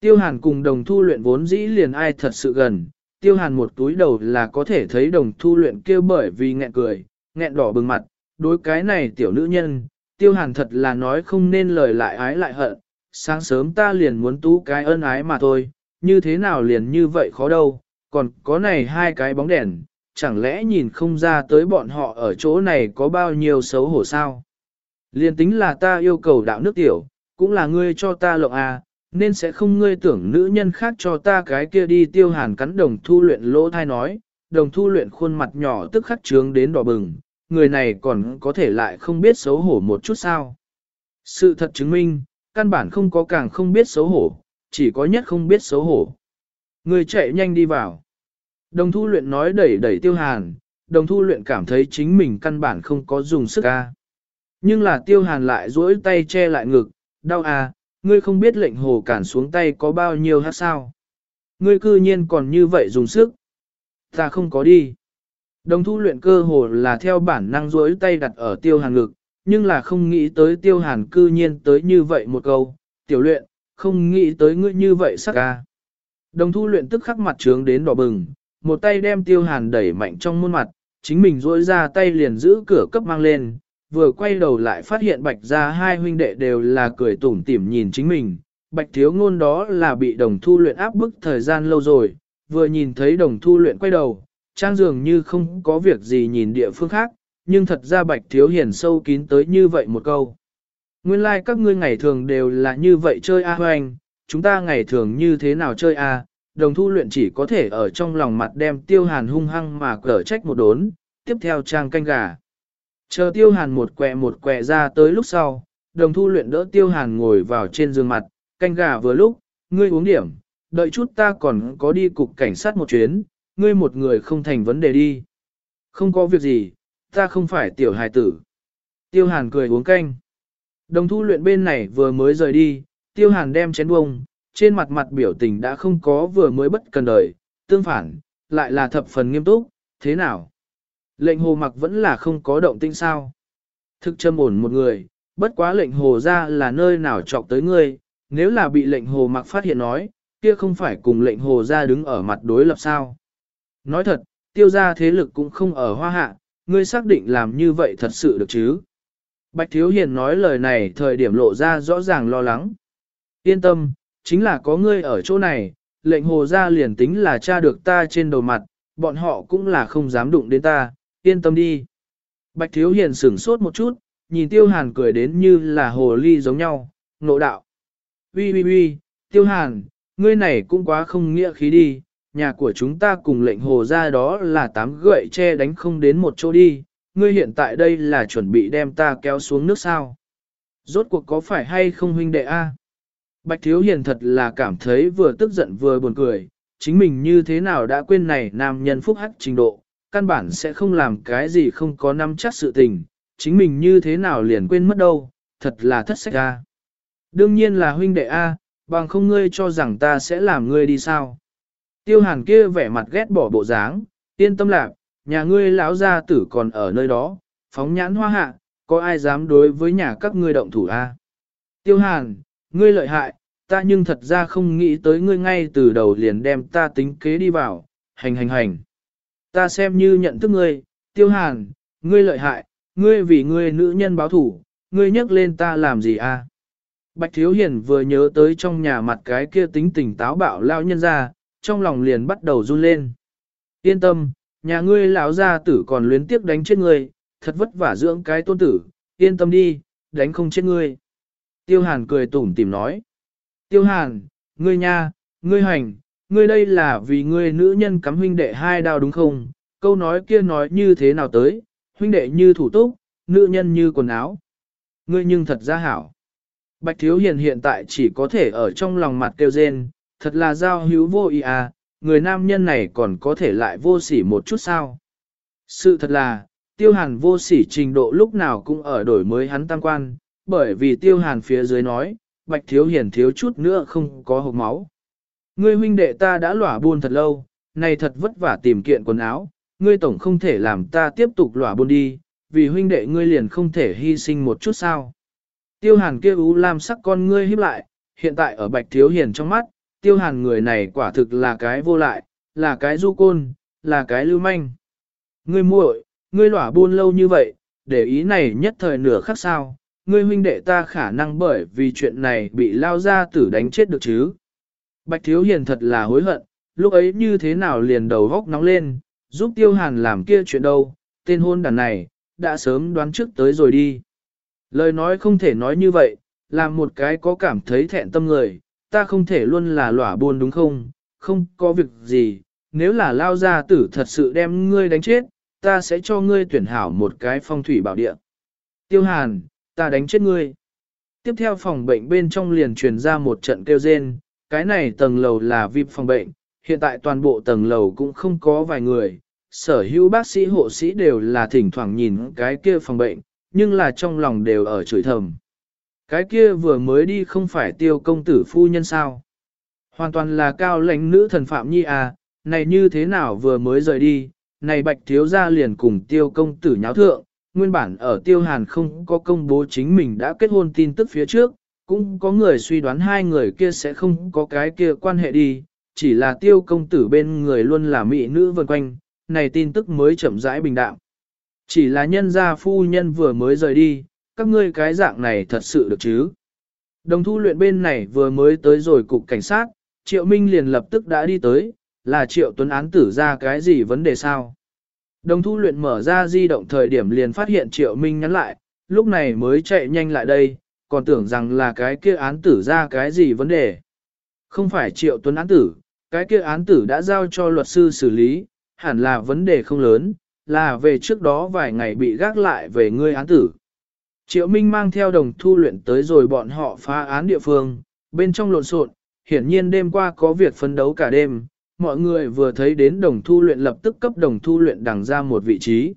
Tiêu hàn cùng đồng thu luyện vốn dĩ liền ai thật sự gần, tiêu hàn một túi đầu là có thể thấy đồng thu luyện kêu bởi vì nghẹn cười, nghẹn đỏ bừng mặt, đối cái này tiểu nữ nhân, tiêu hàn thật là nói không nên lời lại ái lại hận, sáng sớm ta liền muốn tú cái ân ái mà thôi, như thế nào liền như vậy khó đâu, còn có này hai cái bóng đèn, chẳng lẽ nhìn không ra tới bọn họ ở chỗ này có bao nhiêu xấu hổ sao? Liên tính là ta yêu cầu đạo nước tiểu, cũng là ngươi cho ta lộng à, nên sẽ không ngươi tưởng nữ nhân khác cho ta cái kia đi tiêu hàn cắn đồng thu luyện lỗ thai nói, đồng thu luyện khuôn mặt nhỏ tức khắc trướng đến đỏ bừng, người này còn có thể lại không biết xấu hổ một chút sao. Sự thật chứng minh, căn bản không có càng không biết xấu hổ, chỉ có nhất không biết xấu hổ. Người chạy nhanh đi vào. Đồng thu luyện nói đẩy đẩy tiêu hàn, đồng thu luyện cảm thấy chính mình căn bản không có dùng sức ca. Nhưng là tiêu hàn lại duỗi tay che lại ngực, đau à, ngươi không biết lệnh hồ cản xuống tay có bao nhiêu hát sao. Ngươi cư nhiên còn như vậy dùng sức. Ta không có đi. Đồng thu luyện cơ hồ là theo bản năng duỗi tay đặt ở tiêu hàn ngực, nhưng là không nghĩ tới tiêu hàn cư nhiên tới như vậy một câu, tiểu luyện, không nghĩ tới ngươi như vậy sắc ca. Đồng thu luyện tức khắc mặt trướng đến đỏ bừng, một tay đem tiêu hàn đẩy mạnh trong muôn mặt, chính mình duỗi ra tay liền giữ cửa cấp mang lên, vừa quay đầu lại phát hiện bạch ra hai huynh đệ đều là cười tủm tỉm nhìn chính mình. Bạch thiếu ngôn đó là bị đồng thu luyện áp bức thời gian lâu rồi, vừa nhìn thấy đồng thu luyện quay đầu, trang dường như không có việc gì nhìn địa phương khác, nhưng thật ra bạch thiếu hiền sâu kín tới như vậy một câu. Nguyên lai like các ngươi ngày thường đều là như vậy chơi a hoành, chúng ta ngày thường như thế nào chơi a đồng thu luyện chỉ có thể ở trong lòng mặt đem tiêu hàn hung hăng mà cở trách một đốn, tiếp theo trang canh gà. Chờ tiêu hàn một quẹ một quẹ ra tới lúc sau, đồng thu luyện đỡ tiêu hàn ngồi vào trên giường mặt, canh gà vừa lúc, ngươi uống điểm, đợi chút ta còn có đi cục cảnh sát một chuyến, ngươi một người không thành vấn đề đi. Không có việc gì, ta không phải tiểu hài tử. Tiêu hàn cười uống canh. Đồng thu luyện bên này vừa mới rời đi, tiêu hàn đem chén bông, trên mặt mặt biểu tình đã không có vừa mới bất cần đời, tương phản, lại là thập phần nghiêm túc, thế nào? Lệnh hồ mặc vẫn là không có động tinh sao. Thực châm ổn một người, bất quá lệnh hồ ra là nơi nào chọc tới ngươi, nếu là bị lệnh hồ mặc phát hiện nói, kia không phải cùng lệnh hồ ra đứng ở mặt đối lập sao. Nói thật, tiêu ra thế lực cũng không ở hoa hạ, ngươi xác định làm như vậy thật sự được chứ. Bạch Thiếu Hiền nói lời này thời điểm lộ ra rõ ràng lo lắng. Yên tâm, chính là có ngươi ở chỗ này, lệnh hồ ra liền tính là cha được ta trên đầu mặt, bọn họ cũng là không dám đụng đến ta, yên tâm đi. Bạch Thiếu Hiền sửng sốt một chút, nhìn Tiêu Hàn cười đến như là hồ ly giống nhau, nộ đạo. Ui ui ui, Tiêu Hàn, ngươi này cũng quá không nghĩa khí đi, nhà của chúng ta cùng lệnh hồ ra đó là tám gậy che đánh không đến một chỗ đi, ngươi hiện tại đây là chuẩn bị đem ta kéo xuống nước sao. Rốt cuộc có phải hay không huynh đệ a? Bạch Thiếu Hiền thật là cảm thấy vừa tức giận vừa buồn cười, chính mình như thế nào đã quên này nam nhân phúc hắc trình độ, căn bản sẽ không làm cái gì không có nắm chắc sự tình, chính mình như thế nào liền quên mất đâu, thật là thất sách a. Đương nhiên là huynh đệ A, bằng không ngươi cho rằng ta sẽ làm ngươi đi sao. Tiêu hàn kia vẻ mặt ghét bỏ bộ dáng, yên tâm lạc, nhà ngươi lão gia tử còn ở nơi đó, phóng nhãn hoa hạ, có ai dám đối với nhà các ngươi động thủ A. Tiêu hàn, ngươi lợi hại, ta nhưng thật ra không nghĩ tới ngươi ngay từ đầu liền đem ta tính kế đi vào, hành hành hành. Ta xem như nhận thức ngươi, tiêu hàn, ngươi lợi hại, ngươi vì ngươi nữ nhân báo thủ, ngươi nhắc lên ta làm gì a? Bạch Thiếu Hiền vừa nhớ tới trong nhà mặt cái kia tính tình táo bạo lao nhân ra, trong lòng liền bắt đầu run lên. Yên tâm, nhà ngươi lão gia tử còn luyến tiếc đánh chết ngươi, thật vất vả dưỡng cái tôn tử, yên tâm đi, đánh không chết ngươi. Tiêu Hàn cười tủm tỉm nói. Tiêu Hàn, ngươi nha, ngươi hành, ngươi đây là vì ngươi nữ nhân cắm huynh đệ hai đao đúng không? Câu nói kia nói như thế nào tới, huynh đệ như thủ túc, nữ nhân như quần áo. Ngươi nhưng thật ra hảo. Bạch Thiếu Hiền hiện tại chỉ có thể ở trong lòng mặt kêu rên, thật là giao hữu vô ý à, người nam nhân này còn có thể lại vô sỉ một chút sao. Sự thật là, tiêu hàn vô sỉ trình độ lúc nào cũng ở đổi mới hắn tăng quan, bởi vì tiêu hàn phía dưới nói, Bạch Thiếu Hiền thiếu chút nữa không có hộp máu. Ngươi huynh đệ ta đã lỏa buôn thật lâu, này thật vất vả tìm kiện quần áo, ngươi tổng không thể làm ta tiếp tục lỏa buôn đi, vì huynh đệ ngươi liền không thể hy sinh một chút sao. Tiêu hàn kia ú lam sắc con ngươi híp lại, hiện tại ở bạch thiếu hiền trong mắt, tiêu hàn người này quả thực là cái vô lại, là cái du côn, là cái lưu manh. Ngươi muội, ngươi lỏa buôn lâu như vậy, để ý này nhất thời nửa khắc sao, ngươi huynh đệ ta khả năng bởi vì chuyện này bị lao ra tử đánh chết được chứ. Bạch thiếu hiền thật là hối hận, lúc ấy như thế nào liền đầu góc nóng lên, giúp tiêu hàn làm kia chuyện đâu, tên hôn đàn này, đã sớm đoán trước tới rồi đi. Lời nói không thể nói như vậy, làm một cái có cảm thấy thẹn tâm người, ta không thể luôn là lỏa buồn đúng không, không có việc gì, nếu là lao gia tử thật sự đem ngươi đánh chết, ta sẽ cho ngươi tuyển hảo một cái phong thủy bảo địa. Tiêu hàn, ta đánh chết ngươi. Tiếp theo phòng bệnh bên trong liền truyền ra một trận kêu rên, cái này tầng lầu là VIP phòng bệnh, hiện tại toàn bộ tầng lầu cũng không có vài người, sở hữu bác sĩ hộ sĩ đều là thỉnh thoảng nhìn cái kia phòng bệnh, nhưng là trong lòng đều ở chửi thầm. Cái kia vừa mới đi không phải tiêu công tử phu nhân sao. Hoàn toàn là cao lãnh nữ thần Phạm Nhi à, này như thế nào vừa mới rời đi, này bạch thiếu gia liền cùng tiêu công tử nháo thượng, nguyên bản ở tiêu hàn không có công bố chính mình đã kết hôn tin tức phía trước, cũng có người suy đoán hai người kia sẽ không có cái kia quan hệ đi, chỉ là tiêu công tử bên người luôn là mỹ nữ vần quanh, này tin tức mới chậm rãi bình đạm. Chỉ là nhân gia phu nhân vừa mới rời đi, các ngươi cái dạng này thật sự được chứ. Đồng thu luyện bên này vừa mới tới rồi cục cảnh sát, Triệu Minh liền lập tức đã đi tới, là Triệu Tuấn án tử ra cái gì vấn đề sao. Đồng thu luyện mở ra di động thời điểm liền phát hiện Triệu Minh nhắn lại, lúc này mới chạy nhanh lại đây, còn tưởng rằng là cái kia án tử ra cái gì vấn đề. Không phải Triệu Tuấn án tử, cái kia án tử đã giao cho luật sư xử lý, hẳn là vấn đề không lớn, là về trước đó vài ngày bị gác lại về ngươi án tử. Triệu Minh mang theo đồng thu luyện tới rồi bọn họ phá án địa phương, bên trong lộn xộn, hiển nhiên đêm qua có việc phấn đấu cả đêm, mọi người vừa thấy đến đồng thu luyện lập tức cấp đồng thu luyện đằng ra một vị trí.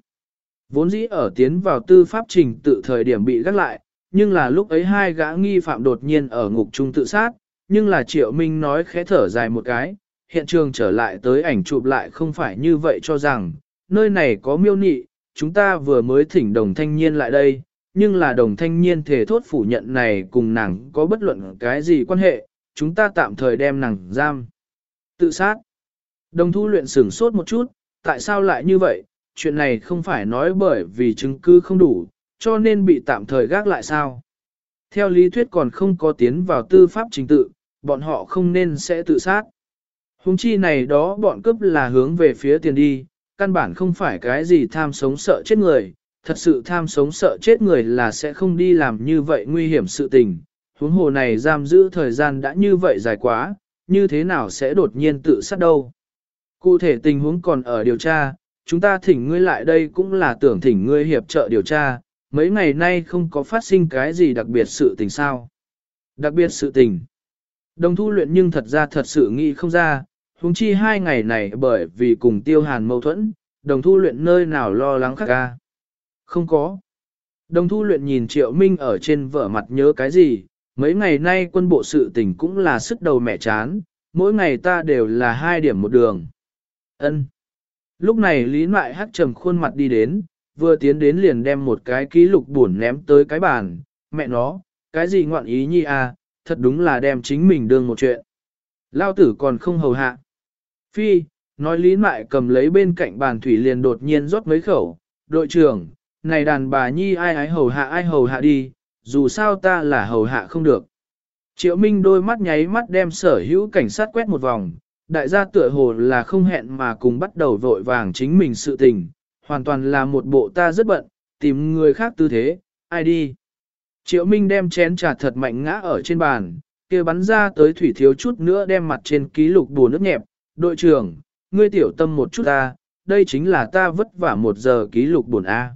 Vốn dĩ ở tiến vào tư pháp trình tự thời điểm bị gác lại, nhưng là lúc ấy hai gã nghi phạm đột nhiên ở ngục trung tự sát, nhưng là Triệu Minh nói khẽ thở dài một cái, hiện trường trở lại tới ảnh chụp lại không phải như vậy cho rằng, nơi này có miêu nị, chúng ta vừa mới thỉnh đồng thanh niên lại đây, nhưng là đồng thanh niên thể thốt phủ nhận này cùng nàng có bất luận cái gì quan hệ, chúng ta tạm thời đem nàng giam. Tự sát. Đồng thu luyện sửng sốt một chút, tại sao lại như vậy, chuyện này không phải nói bởi vì chứng cứ không đủ, cho nên bị tạm thời gác lại sao. Theo lý thuyết còn không có tiến vào tư pháp trình tự, bọn họ không nên sẽ tự sát. Hùng chi này đó bọn cướp là hướng về phía tiền đi, căn bản không phải cái gì tham sống sợ chết người, thật sự tham sống sợ chết người là sẽ không đi làm như vậy nguy hiểm sự tình. Huống hồ này giam giữ thời gian đã như vậy dài quá, như thế nào sẽ đột nhiên tự sát đâu. Cụ thể tình huống còn ở điều tra, chúng ta thỉnh ngươi lại đây cũng là tưởng thỉnh ngươi hiệp trợ điều tra, mấy ngày nay không có phát sinh cái gì đặc biệt sự tình sao. Đặc biệt sự tình. Đồng thu luyện nhưng thật ra thật sự nghĩ không ra, huống chi hai ngày này bởi vì cùng tiêu hàn mâu thuẫn, đồng thu luyện nơi nào lo lắng khác ca. Không có. Đồng thu luyện nhìn triệu minh ở trên vở mặt nhớ cái gì, mấy ngày nay quân bộ sự tình cũng là sức đầu mẹ chán, mỗi ngày ta đều là hai điểm một đường. ân Lúc này Lý Mại hắc trầm khuôn mặt đi đến, vừa tiến đến liền đem một cái ký lục buồn ném tới cái bàn, mẹ nó, cái gì ngoạn ý nhi à, thật đúng là đem chính mình đương một chuyện. Lao tử còn không hầu hạ. Phi, nói Lý Mại cầm lấy bên cạnh bàn thủy liền đột nhiên rót mấy khẩu, đội trưởng, này đàn bà nhi ai ái hầu hạ ai hầu hạ đi, dù sao ta là hầu hạ không được. Triệu Minh đôi mắt nháy mắt đem sở hữu cảnh sát quét một vòng, đại gia tựa hồ là không hẹn mà cùng bắt đầu vội vàng chính mình sự tình, hoàn toàn là một bộ ta rất bận, tìm người khác tư thế, ai đi. Triệu Minh đem chén trà thật mạnh ngã ở trên bàn, kia bắn ra tới thủy thiếu chút nữa đem mặt trên ký lục bùa nước nhẹp, đội trưởng, ngươi tiểu tâm một chút ta, đây chính là ta vất vả một giờ ký lục buồn A.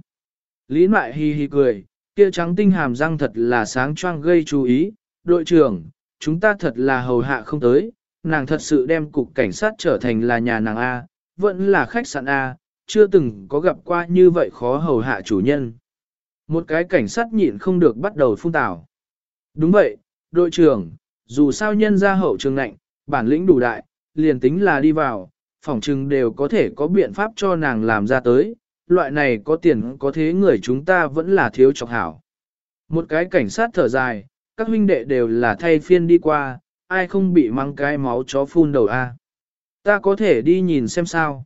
Lý Mại hi hi cười, kia trắng tinh hàm răng thật là sáng choang gây chú ý, đội trưởng, chúng ta thật là hầu hạ không tới, nàng thật sự đem cục cảnh sát trở thành là nhà nàng A, vẫn là khách sạn A, chưa từng có gặp qua như vậy khó hầu hạ chủ nhân. Một cái cảnh sát nhịn không được bắt đầu phun tảo. Đúng vậy, đội trưởng, dù sao nhân ra hậu trường nạnh, bản lĩnh đủ đại, liền tính là đi vào, phòng trừng đều có thể có biện pháp cho nàng làm ra tới, loại này có tiền có thế người chúng ta vẫn là thiếu chọc hảo. Một cái cảnh sát thở dài, các huynh đệ đều là thay phiên đi qua, ai không bị mang cái máu chó phun đầu a? Ta có thể đi nhìn xem sao.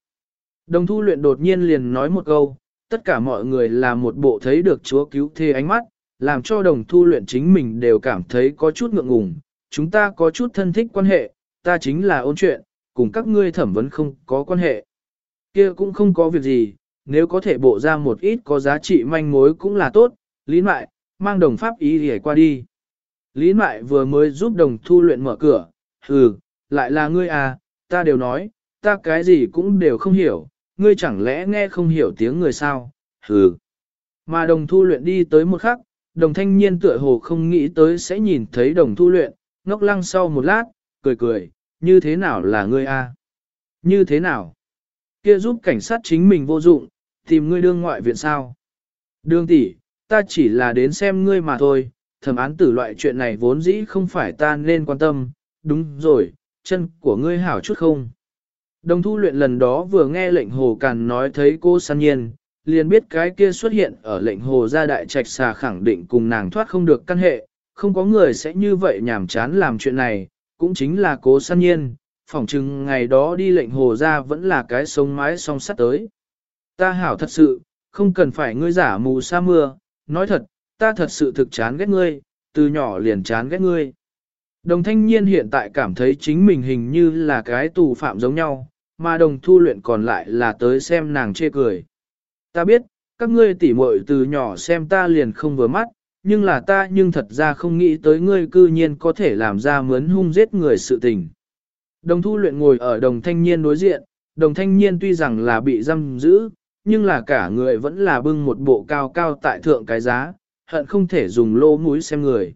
Đồng thu luyện đột nhiên liền nói một câu, tất cả mọi người là một bộ thấy được chúa cứu thê ánh mắt, làm cho đồng thu luyện chính mình đều cảm thấy có chút ngượng ngùng. Chúng ta có chút thân thích quan hệ, ta chính là ôn chuyện, cùng các ngươi thẩm vấn không có quan hệ. kia cũng không có việc gì, nếu có thể bộ ra một ít có giá trị manh mối cũng là tốt, Lý Mại, mang đồng pháp ý để qua đi. Lý Mại vừa mới giúp đồng thu luyện mở cửa, hừ, lại là ngươi à, ta đều nói, ta cái gì cũng đều không hiểu, ngươi chẳng lẽ nghe không hiểu tiếng người sao, hừ. Mà đồng thu luyện đi tới một khắc, đồng thanh niên tựa hồ không nghĩ tới sẽ nhìn thấy đồng thu luyện, ngốc lăng sau một lát, cười cười, như thế nào là ngươi a? Như thế nào? Kia giúp cảnh sát chính mình vô dụng, tìm ngươi đương ngoại viện sao? Đương tỷ, ta chỉ là đến xem ngươi mà thôi, thẩm án tử loại chuyện này vốn dĩ không phải ta nên quan tâm, đúng rồi, chân của ngươi hảo chút không? Đồng thu luyện lần đó vừa nghe lệnh hồ càn nói thấy cô san nhiên, liền biết cái kia xuất hiện ở lệnh hồ gia đại trạch xà khẳng định cùng nàng thoát không được căn hệ, không có người sẽ như vậy nhảm chán làm chuyện này, cũng chính là cố san nhiên, phỏng chừng ngày đó đi lệnh hồ gia vẫn là cái sống mái song sắt tới. Ta hảo thật sự, không cần phải ngươi giả mù sa mưa, nói thật, ta thật sự thực chán ghét ngươi, từ nhỏ liền chán ghét ngươi. Đồng thanh niên hiện tại cảm thấy chính mình hình như là cái tù phạm giống nhau, mà đồng thu luyện còn lại là tới xem nàng chê cười. Ta biết, các ngươi tỉ muội từ nhỏ xem ta liền không vừa mắt, nhưng là ta nhưng thật ra không nghĩ tới ngươi cư nhiên có thể làm ra mướn hung giết người sự tình. Đồng thu luyện ngồi ở đồng thanh niên đối diện, đồng thanh niên tuy rằng là bị giam giữ, nhưng là cả người vẫn là bưng một bộ cao cao tại thượng cái giá, hận không thể dùng lô mũi xem người.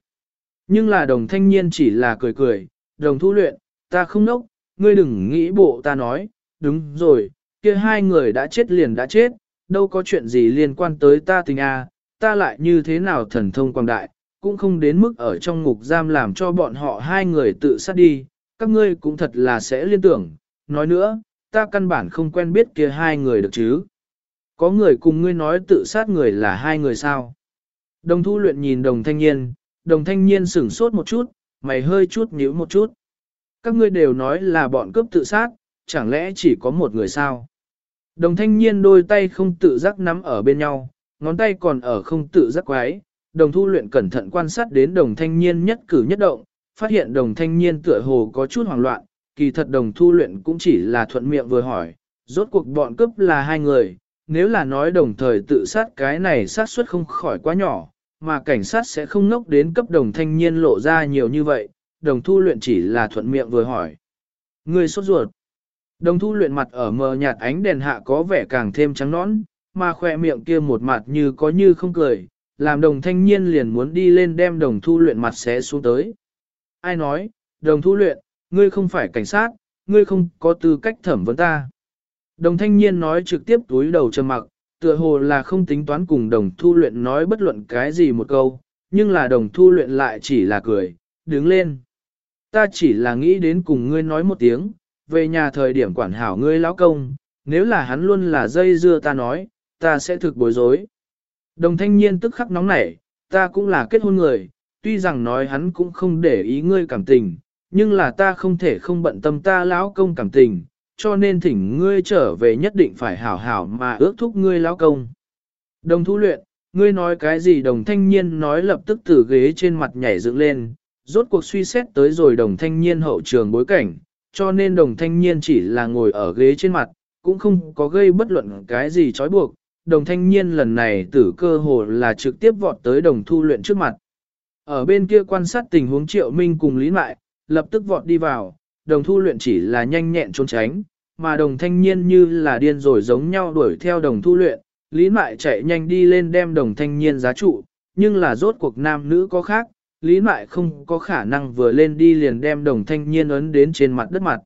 Nhưng là đồng thanh niên chỉ là cười cười, đồng thu luyện, ta không nốc, ngươi đừng nghĩ bộ ta nói, đúng rồi, kia hai người đã chết liền đã chết, đâu có chuyện gì liên quan tới ta tình à, ta lại như thế nào thần thông quang đại, cũng không đến mức ở trong ngục giam làm cho bọn họ hai người tự sát đi, các ngươi cũng thật là sẽ liên tưởng, nói nữa, ta căn bản không quen biết kia hai người được chứ. Có người cùng ngươi nói tự sát người là hai người sao? Đồng thu luyện nhìn đồng thanh niên, đồng thanh niên sửng sốt một chút, mày hơi chút nhíu một chút. Các ngươi đều nói là bọn cướp tự sát, chẳng lẽ chỉ có một người sao? Đồng thanh niên đôi tay không tự giác nắm ở bên nhau, ngón tay còn ở không tự giác quái, đồng thu luyện cẩn thận quan sát đến đồng thanh niên nhất cử nhất động, phát hiện đồng thanh niên tựa hồ có chút hoảng loạn, kỳ thật đồng thu luyện cũng chỉ là thuận miệng vừa hỏi, rốt cuộc bọn cướp là hai người, nếu là nói đồng thời tự sát cái này sát suất không khỏi quá nhỏ, mà cảnh sát sẽ không ngốc đến cấp đồng thanh niên lộ ra nhiều như vậy, đồng thu luyện chỉ là thuận miệng vừa hỏi. Người sốt ruột. Đồng thu luyện mặt ở mờ nhạt ánh đèn hạ có vẻ càng thêm trắng nõn, mà khoe miệng kia một mặt như có như không cười, làm đồng thanh niên liền muốn đi lên đem đồng thu luyện mặt xé xuống tới. Ai nói, đồng thu luyện, ngươi không phải cảnh sát, ngươi không có tư cách thẩm vấn ta. Đồng thanh niên nói trực tiếp túi đầu trầm mặc, tựa hồ là không tính toán cùng đồng thu luyện nói bất luận cái gì một câu, nhưng là đồng thu luyện lại chỉ là cười, đứng lên. Ta chỉ là nghĩ đến cùng ngươi nói một tiếng, về nhà thời điểm quản hảo ngươi lão công, nếu là hắn luôn là dây dưa ta nói, ta sẽ thực bối rối. Đồng thanh niên tức khắc nóng nảy, ta cũng là kết hôn người, tuy rằng nói hắn cũng không để ý ngươi cảm tình, nhưng là ta không thể không bận tâm ta lão công cảm tình, cho nên thỉnh ngươi trở về nhất định phải hảo hảo mà ước thúc ngươi lão công. Đồng thu luyện, ngươi nói cái gì đồng thanh niên nói lập tức từ ghế trên mặt nhảy dựng lên, rốt cuộc suy xét tới rồi đồng thanh niên hậu trường bối cảnh, cho nên đồng thanh niên chỉ là ngồi ở ghế trên mặt, cũng không có gây bất luận cái gì trói buộc. Đồng thanh niên lần này tử cơ hồ là trực tiếp vọt tới đồng thu luyện trước mặt. Ở bên kia quan sát tình huống triệu minh cùng lý mại, lập tức vọt đi vào, đồng thu luyện chỉ là nhanh nhẹn trốn tránh, mà đồng thanh niên như là điên rồi giống nhau đuổi theo đồng thu luyện, lý mại chạy nhanh đi lên đem đồng thanh niên giá trụ, nhưng là rốt cuộc nam nữ có khác, lý mại không có khả năng vừa lên đi liền đem đồng thanh niên ấn đến trên mặt đất mặt.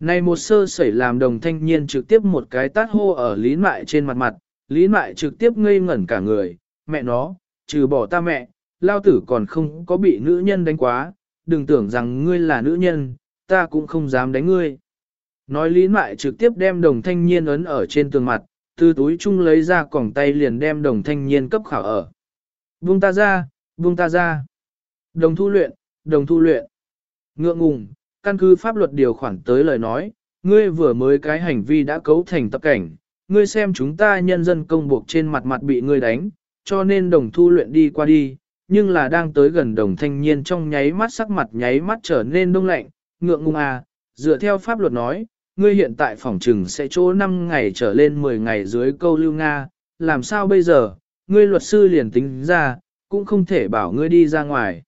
Này một sơ sẩy làm đồng thanh niên trực tiếp một cái tát hô ở lý mại trên mặt mặt, lý mại trực tiếp ngây ngẩn cả người, mẹ nó, trừ bỏ ta mẹ, lao tử còn không có bị nữ nhân đánh quá, đừng tưởng rằng ngươi là nữ nhân, ta cũng không dám đánh ngươi. Nói lý mại trực tiếp đem đồng thanh niên ấn ở trên tường mặt, từ túi chung lấy ra còng tay liền đem đồng thanh niên cấp khảo ở. Buông ta ra, buông ta ra. Đồng thu luyện, đồng thu luyện. Ngượng ngùng, căn cứ pháp luật điều khoản tới lời nói, ngươi vừa mới cái hành vi đã cấu thành tập cảnh, ngươi xem chúng ta nhân dân công buộc trên mặt mặt bị ngươi đánh, cho nên đồng thu luyện đi qua đi, nhưng là đang tới gần đồng thanh niên trong nháy mắt sắc mặt nháy mắt trở nên đông lạnh, ngượng ngùng à, dựa theo pháp luật nói, ngươi hiện tại phòng trừng sẽ chỗ 5 ngày trở lên 10 ngày dưới câu lưu Nga, làm sao bây giờ, ngươi luật sư liền tính ra, cũng không thể bảo ngươi đi ra ngoài.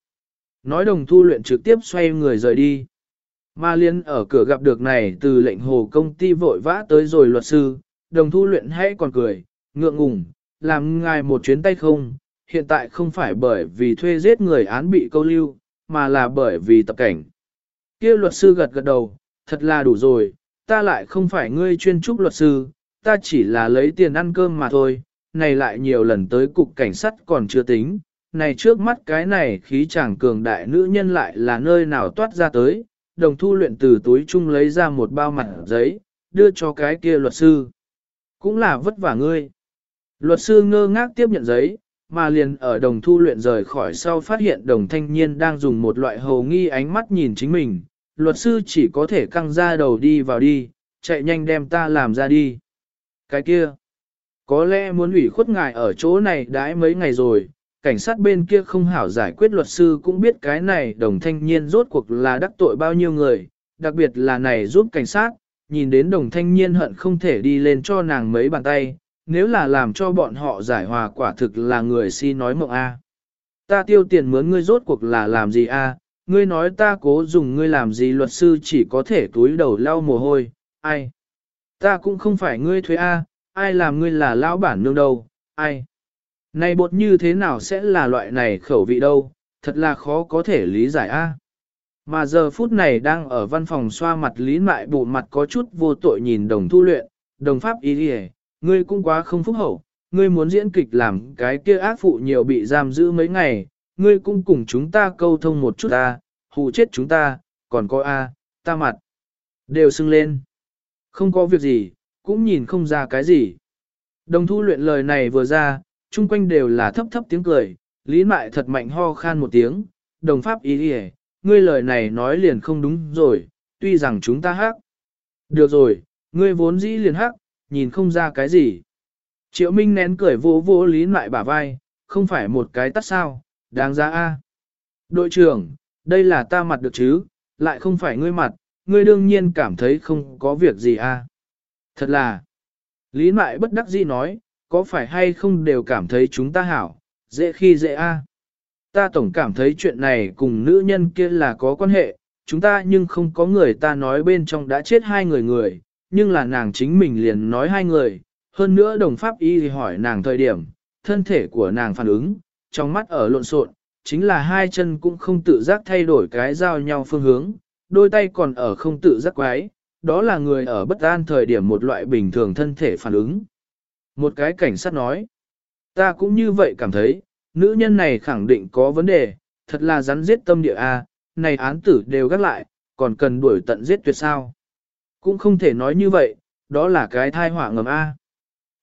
Nói đồng thu luyện trực tiếp xoay người rời đi. Ma liên ở cửa gặp được này từ lệnh hồ công ty vội vã tới rồi luật sư, đồng thu luyện hãy còn cười, ngượng ngùng, làm ngài một chuyến tay không, hiện tại không phải bởi vì thuê giết người án bị câu lưu, mà là bởi vì tập cảnh kia luật sư gật gật đầu, thật là đủ rồi, ta lại không phải ngươi chuyên trúc luật sư, ta chỉ là lấy tiền ăn cơm mà thôi, này lại nhiều lần tới cục cảnh sát còn chưa tính, này trước mắt cái này khí chàng cường đại nữ nhân lại là nơi nào toát ra tới, đồng thu luyện từ túi chung lấy ra một bao mặt giấy, đưa cho cái kia luật sư. Cũng là vất vả ngươi. Luật sư ngơ ngác tiếp nhận giấy, mà liền ở đồng thu luyện rời khỏi sau phát hiện đồng thanh niên đang dùng một loại hầu nghi ánh mắt nhìn chính mình, luật sư chỉ có thể căng ra đầu đi vào đi, chạy nhanh đem ta làm ra đi. Cái kia, có lẽ muốn ủy khuất ngài ở chỗ này đãi mấy ngày rồi, cảnh sát bên kia không hảo giải quyết luật sư cũng biết cái này đồng thanh niên rốt cuộc là đắc tội bao nhiêu người, đặc biệt là này giúp cảnh sát, nhìn đến đồng thanh niên hận không thể đi lên cho nàng mấy bàn tay, nếu là làm cho bọn họ giải hòa quả thực là người si nói mộng A. Ta tiêu tiền mướn ngươi rốt cuộc là làm gì A, ngươi nói ta cố dùng ngươi làm gì luật sư chỉ có thể túi đầu lau mồ hôi, ai? Ta cũng không phải ngươi thuế A, ai làm ngươi là lão bản nương đâu, ai? Này bột như thế nào sẽ là loại này khẩu vị đâu, thật là khó có thể lý giải A. Mà giờ phút này đang ở văn phòng xoa mặt lý mại bụ mặt có chút vô tội nhìn đồng thu luyện, đồng pháp ý đi ngươi cũng quá không phúc hậu, ngươi muốn diễn kịch làm cái kia ác phụ nhiều bị giam giữ mấy ngày, ngươi cũng cùng chúng ta câu thông một chút ta, hù chết chúng ta, còn có A, ta mặt, đều sưng lên. Không có việc gì, cũng nhìn không ra cái gì. Đồng thu luyện lời này vừa ra, chung quanh đều là thấp thấp tiếng cười, lý mại thật mạnh ho khan một tiếng, đồng pháp ý đi ngươi lời này nói liền không đúng rồi, tuy rằng chúng ta hát, Được rồi, ngươi vốn dĩ liền hát nhìn không ra cái gì. Triệu Minh nén cười vô vô lý mại bả vai, không phải một cái tắt sao, đáng giá a. Đội trưởng, đây là ta mặt được chứ, lại không phải ngươi mặt, ngươi đương nhiên cảm thấy không có việc gì a. Thật là, Lý Mại bất đắc dĩ nói, có phải hay không đều cảm thấy chúng ta hảo, dễ khi dễ a. Ta tổng cảm thấy chuyện này cùng nữ nhân kia là có quan hệ, chúng ta nhưng không có người ta nói bên trong đã chết hai người người, nhưng là nàng chính mình liền nói hai người, hơn nữa đồng pháp y thì hỏi nàng thời điểm, thân thể của nàng phản ứng, trong mắt ở lộn xộn, chính là hai chân cũng không tự giác thay đổi cái giao nhau phương hướng, đôi tay còn ở không tự giác quái, đó là người ở bất an thời điểm một loại bình thường thân thể phản ứng. Một cái cảnh sát nói, ta cũng như vậy cảm thấy, nữ nhân này khẳng định có vấn đề, thật là rắn giết tâm địa A, này án tử đều gác lại, còn cần đuổi tận giết tuyệt sao. Cũng không thể nói như vậy, đó là cái thai họa ngầm A.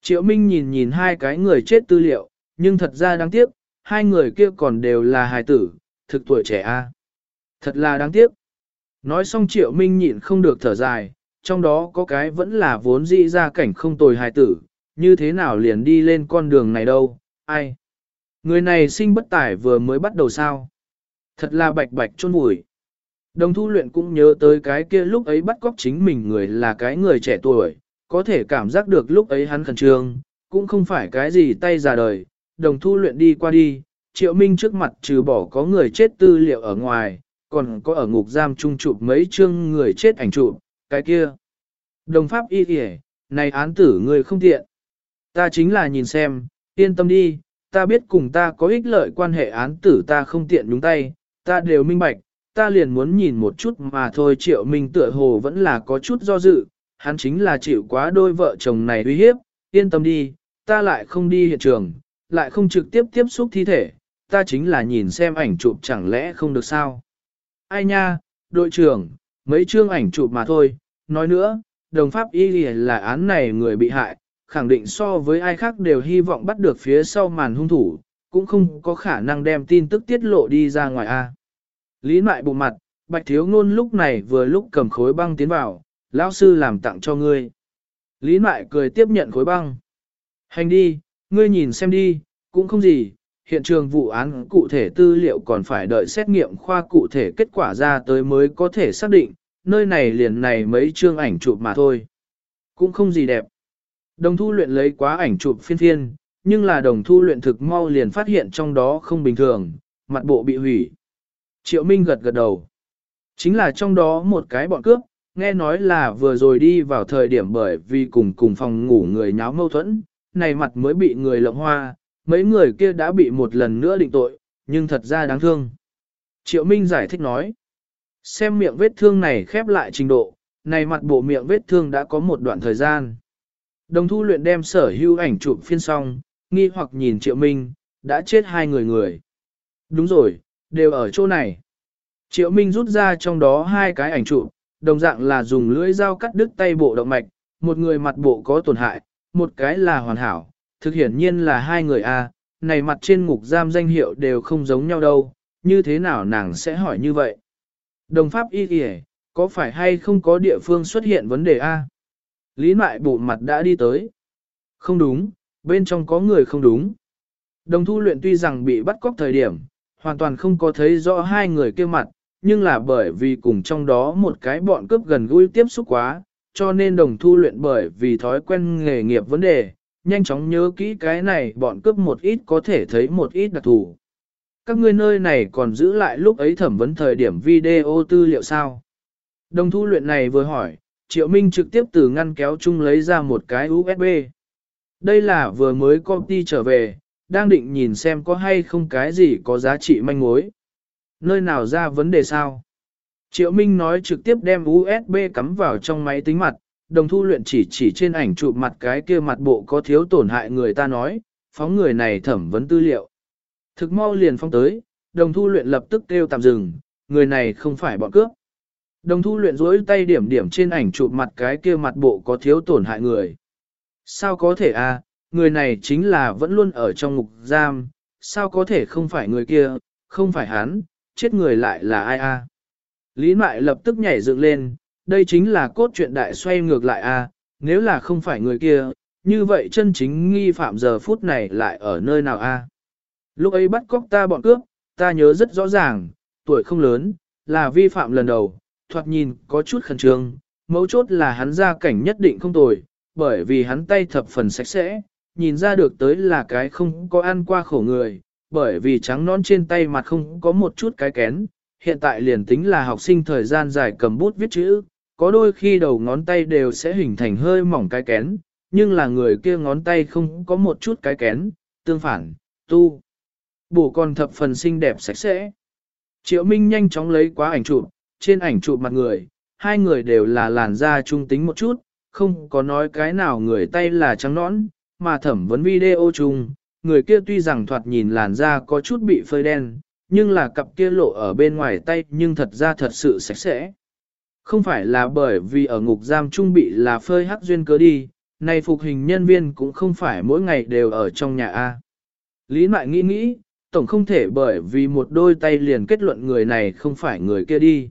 Triệu Minh nhìn nhìn hai cái người chết tư liệu, nhưng thật ra đáng tiếc, hai người kia còn đều là hài tử, thực tuổi trẻ A. Thật là đáng tiếc. Nói xong Triệu Minh nhịn không được thở dài, trong đó có cái vẫn là vốn dĩ ra cảnh không tồi hài tử, như thế nào liền đi lên con đường này đâu, ai. Người này sinh bất tải vừa mới bắt đầu sao. Thật là bạch bạch chôn vùi. Đồng thu luyện cũng nhớ tới cái kia lúc ấy bắt cóc chính mình người là cái người trẻ tuổi, có thể cảm giác được lúc ấy hắn khẩn trương, cũng không phải cái gì tay già đời. Đồng thu luyện đi qua đi, triệu minh trước mặt trừ bỏ có người chết tư liệu ở ngoài, còn có ở ngục giam trung chụp mấy chương người chết ảnh chụp, cái kia. Đồng pháp y kìa, này án tử người không tiện. Ta chính là nhìn xem, yên tâm đi, ta biết cùng ta có ích lợi quan hệ án tử ta không tiện đúng tay, ta đều minh bạch, ta liền muốn nhìn một chút mà thôi triệu minh tựa hồ vẫn là có chút do dự, hắn chính là chịu quá đôi vợ chồng này uy hiếp, yên tâm đi, ta lại không đi hiện trường, lại không trực tiếp tiếp xúc thi thể, ta chính là nhìn xem ảnh chụp chẳng lẽ không được sao. Ai nha, đội trưởng, mấy chương ảnh chụp mà thôi, nói nữa, đồng pháp y là án này người bị hại, khẳng định so với ai khác đều hy vọng bắt được phía sau màn hung thủ, cũng không có khả năng đem tin tức tiết lộ đi ra ngoài A. Lý mại bụng mặt, bạch thiếu ngôn lúc này vừa lúc cầm khối băng tiến vào, lão sư làm tặng cho ngươi. Lý mại cười tiếp nhận khối băng. Hành đi, ngươi nhìn xem đi, cũng không gì, hiện trường vụ án cụ thể tư liệu còn phải đợi xét nghiệm khoa cụ thể kết quả ra tới mới có thể xác định, nơi này liền này mấy chương ảnh chụp mà thôi. Cũng không gì đẹp. Đồng thu luyện lấy quá ảnh chụp phiên phiên, nhưng là đồng thu luyện thực mau liền phát hiện trong đó không bình thường, mặt bộ bị hủy. Triệu Minh gật gật đầu. Chính là trong đó một cái bọn cướp, nghe nói là vừa rồi đi vào thời điểm bởi vì cùng cùng phòng ngủ người nháo mâu thuẫn, này mặt mới bị người lộng hoa, mấy người kia đã bị một lần nữa định tội, nhưng thật ra đáng thương. Triệu Minh giải thích nói, xem miệng vết thương này khép lại trình độ, này mặt bộ miệng vết thương đã có một đoạn thời gian. Đồng thu luyện đem sở hữu ảnh chụp phiên xong, nghi hoặc nhìn Triệu Minh, đã chết hai người người. Đúng rồi, đều ở chỗ này. Triệu Minh rút ra trong đó hai cái ảnh chụp, đồng dạng là dùng lưỡi dao cắt đứt tay bộ động mạch, một người mặt bộ có tổn hại, một cái là hoàn hảo, thực hiển nhiên là hai người A, này mặt trên ngục giam danh hiệu đều không giống nhau đâu, như thế nào nàng sẽ hỏi như vậy? Đồng pháp y kìa, có phải hay không có địa phương xuất hiện vấn đề A? Lý mại bộ mặt đã đi tới. Không đúng, bên trong có người không đúng. Đồng thu luyện tuy rằng bị bắt cóc thời điểm, hoàn toàn không có thấy rõ hai người kia mặt, nhưng là bởi vì cùng trong đó một cái bọn cướp gần gũi tiếp xúc quá, cho nên đồng thu luyện bởi vì thói quen nghề nghiệp vấn đề, nhanh chóng nhớ kỹ cái này bọn cướp một ít có thể thấy một ít đặc thù. Các ngươi nơi này còn giữ lại lúc ấy thẩm vấn thời điểm video tư liệu sao? Đồng thu luyện này vừa hỏi, Triệu Minh trực tiếp từ ngăn kéo chung lấy ra một cái USB. Đây là vừa mới công ty trở về, đang định nhìn xem có hay không cái gì có giá trị manh mối. Nơi nào ra vấn đề sao? Triệu Minh nói trực tiếp đem USB cắm vào trong máy tính mặt, đồng thu luyện chỉ chỉ trên ảnh chụp mặt cái kia mặt bộ có thiếu tổn hại người ta nói, phóng người này thẩm vấn tư liệu. Thực mau liền phóng tới, đồng thu luyện lập tức kêu tạm dừng, người này không phải bọn cướp. Đồng thu luyện rối tay điểm điểm trên ảnh chụp mặt cái kia mặt bộ có thiếu tổn hại người. Sao có thể à, người này chính là vẫn luôn ở trong ngục giam, sao có thể không phải người kia, không phải hắn, chết người lại là ai a? À? Lý Mại lập tức nhảy dựng lên, đây chính là cốt truyện đại xoay ngược lại a, à? nếu là không phải người kia, như vậy chân chính nghi phạm giờ phút này lại ở nơi nào a? À? Lúc ấy bắt cóc ta bọn cướp, ta nhớ rất rõ ràng, tuổi không lớn, là vi phạm lần đầu, thoạt nhìn có chút khẩn trương, mấu chốt là hắn ra cảnh nhất định không tồi, bởi vì hắn tay thập phần sạch sẽ, nhìn ra được tới là cái không có ăn qua khổ người, bởi vì trắng non trên tay mặt không có một chút cái kén, hiện tại liền tính là học sinh thời gian dài cầm bút viết chữ, có đôi khi đầu ngón tay đều sẽ hình thành hơi mỏng cái kén, nhưng là người kia ngón tay không có một chút cái kén, tương phản, tu. Bổ còn thập phần xinh đẹp sạch sẽ. Triệu Minh nhanh chóng lấy quá ảnh chụp, trên ảnh chụp mặt người, hai người đều là làn da trung tính một chút, không có nói cái nào người tay là trắng nõn, mà thẩm vấn video chung, người kia tuy rằng thoạt nhìn làn da có chút bị phơi đen, nhưng là cặp kia lộ ở bên ngoài tay nhưng thật ra thật sự sạch sẽ. Không phải là bởi vì ở ngục giam trung bị là phơi hắc duyên cớ đi, này phục hình nhân viên cũng không phải mỗi ngày đều ở trong nhà A. Lý Mại nghĩ nghĩ, tổng không thể bởi vì một đôi tay liền kết luận người này không phải người kia đi.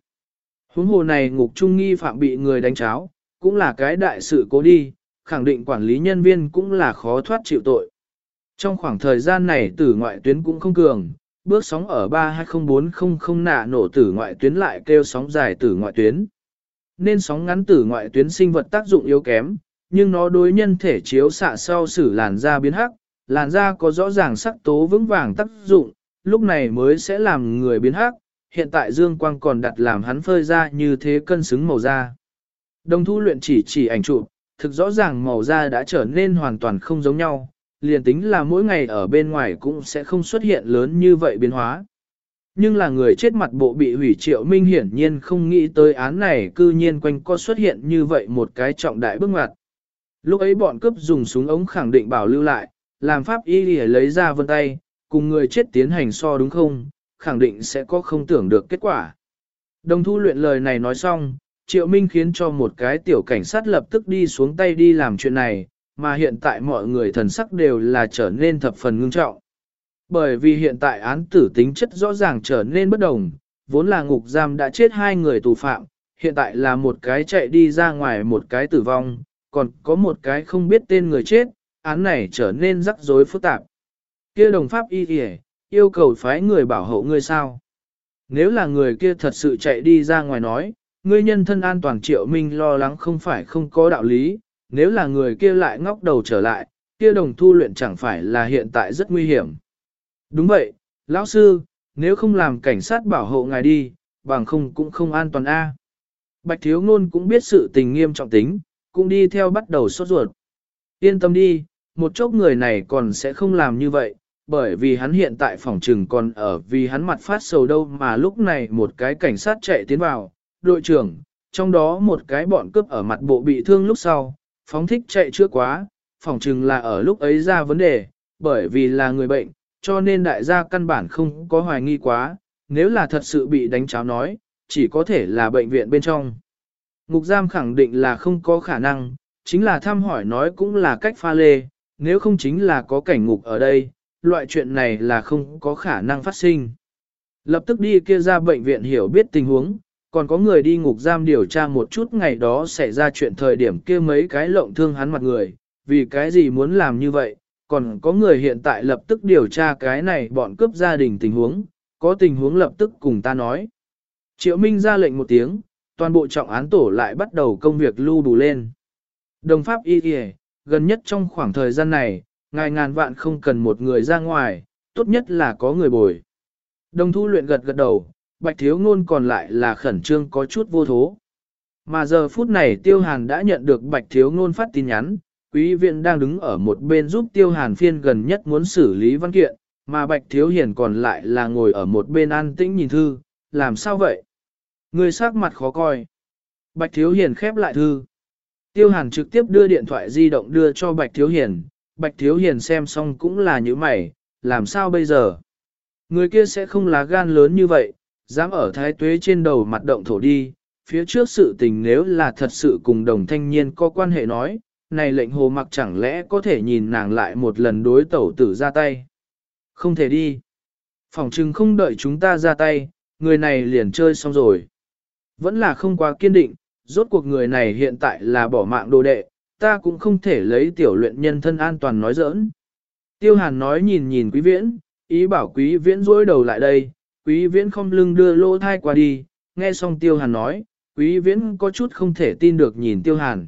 Huống hồ này ngục trung nghi phạm bị người đánh cháo, cũng là cái đại sự cố đi, khẳng định quản lý nhân viên cũng là khó thoát chịu tội. Trong khoảng thời gian này tử ngoại tuyến cũng không cường, bước sóng ở 320400 nạ nổ tử ngoại tuyến lại kêu sóng dài tử ngoại tuyến. Nên sóng ngắn tử ngoại tuyến sinh vật tác dụng yếu kém, nhưng nó đối nhân thể chiếu xạ sau xử làn da biến hắc, làn da có rõ ràng sắc tố vững vàng tác dụng, lúc này mới sẽ làm người biến hắc, hiện tại dương quang còn đặt làm hắn phơi ra như thế cân xứng màu da. Đồng thu luyện chỉ chỉ ảnh chụp, thực rõ ràng màu da đã trở nên hoàn toàn không giống nhau, liền tính là mỗi ngày ở bên ngoài cũng sẽ không xuất hiện lớn như vậy biến hóa. Nhưng là người chết mặt bộ bị hủy triệu minh hiển nhiên không nghĩ tới án này cư nhiên quanh co xuất hiện như vậy một cái trọng đại bước ngoặt. Lúc ấy bọn cướp dùng súng ống khẳng định bảo lưu lại, làm pháp y lìa lấy ra vân tay, cùng người chết tiến hành so đúng không, khẳng định sẽ có không tưởng được kết quả. Đồng thu luyện lời này nói xong, Triệu Minh khiến cho một cái tiểu cảnh sát lập tức đi xuống tay đi làm chuyện này, mà hiện tại mọi người thần sắc đều là trở nên thập phần ngưng trọng. Bởi vì hiện tại án tử tính chất rõ ràng trở nên bất đồng, vốn là ngục giam đã chết hai người tù phạm, hiện tại là một cái chạy đi ra ngoài một cái tử vong, còn có một cái không biết tên người chết, án này trở nên rắc rối phức tạp. Kia đồng pháp y kìa, yêu cầu phái người bảo hộ ngươi sao? Nếu là người kia thật sự chạy đi ra ngoài nói, ngươi nhân thân an toàn triệu minh lo lắng không phải không có đạo lý, nếu là người kia lại ngóc đầu trở lại, kia đồng thu luyện chẳng phải là hiện tại rất nguy hiểm. Đúng vậy, lão sư, nếu không làm cảnh sát bảo hộ ngài đi, bằng không cũng không an toàn a. Bạch thiếu ngôn cũng biết sự tình nghiêm trọng tính, cũng đi theo bắt đầu sốt ruột. Yên tâm đi, một chốc người này còn sẽ không làm như vậy, bởi vì hắn hiện tại phòng trừng còn ở vì hắn mặt phát sầu đâu mà lúc này một cái cảnh sát chạy tiến vào, đội trưởng, trong đó một cái bọn cướp ở mặt bộ bị thương lúc sau, phóng thích chạy chưa quá, phòng chừng là ở lúc ấy ra vấn đề, bởi vì là người bệnh, cho nên đại gia căn bản không có hoài nghi quá, nếu là thật sự bị đánh cháo nói, chỉ có thể là bệnh viện bên trong. Ngục giam khẳng định là không có khả năng, chính là thăm hỏi nói cũng là cách pha lê, nếu không chính là có cảnh ngục ở đây, loại chuyện này là không có khả năng phát sinh. Lập tức đi kia ra bệnh viện hiểu biết tình huống, còn có người đi ngục giam điều tra một chút ngày đó xảy ra chuyện thời điểm kia mấy cái lộng thương hắn mặt người, vì cái gì muốn làm như vậy, còn có người hiện tại lập tức điều tra cái này bọn cướp gia đình tình huống, có tình huống lập tức cùng ta nói. Triệu Minh ra lệnh một tiếng, toàn bộ trọng án tổ lại bắt đầu công việc lưu đủ lên. Đồng pháp y kìa, gần nhất trong khoảng thời gian này, ngài ngàn vạn không cần một người ra ngoài, tốt nhất là có người bồi. Đồng thu luyện gật gật đầu, bạch thiếu ngôn còn lại là khẩn trương có chút vô thố. Mà giờ phút này tiêu hàn đã nhận được bạch thiếu ngôn phát tin nhắn, quý viện đang đứng ở một bên giúp tiêu hàn phiên gần nhất muốn xử lý văn kiện, mà bạch thiếu hiền còn lại là ngồi ở một bên an tĩnh nhìn thư, làm sao vậy? Người sắc mặt khó coi. Bạch thiếu hiền khép lại thư. Tiêu hàn trực tiếp đưa điện thoại di động đưa cho bạch thiếu hiền, bạch thiếu hiền xem xong cũng là như mày, làm sao bây giờ? Người kia sẽ không lá gan lớn như vậy, dám ở thái tuế trên đầu mặt động thổ đi, phía trước sự tình nếu là thật sự cùng đồng thanh niên có quan hệ nói, này lệnh hồ mặc chẳng lẽ có thể nhìn nàng lại một lần đối tẩu tử ra tay. Không thể đi. Phòng trừng không đợi chúng ta ra tay, người này liền chơi xong rồi. Vẫn là không quá kiên định, rốt cuộc người này hiện tại là bỏ mạng đồ đệ, ta cũng không thể lấy tiểu luyện nhân thân an toàn nói giỡn. Tiêu hàn nói nhìn nhìn quý viễn, ý bảo quý viễn rỗi đầu lại đây, quý viễn không lưng đưa lô thai qua đi, nghe xong tiêu hàn nói, quý viễn có chút không thể tin được nhìn tiêu hàn.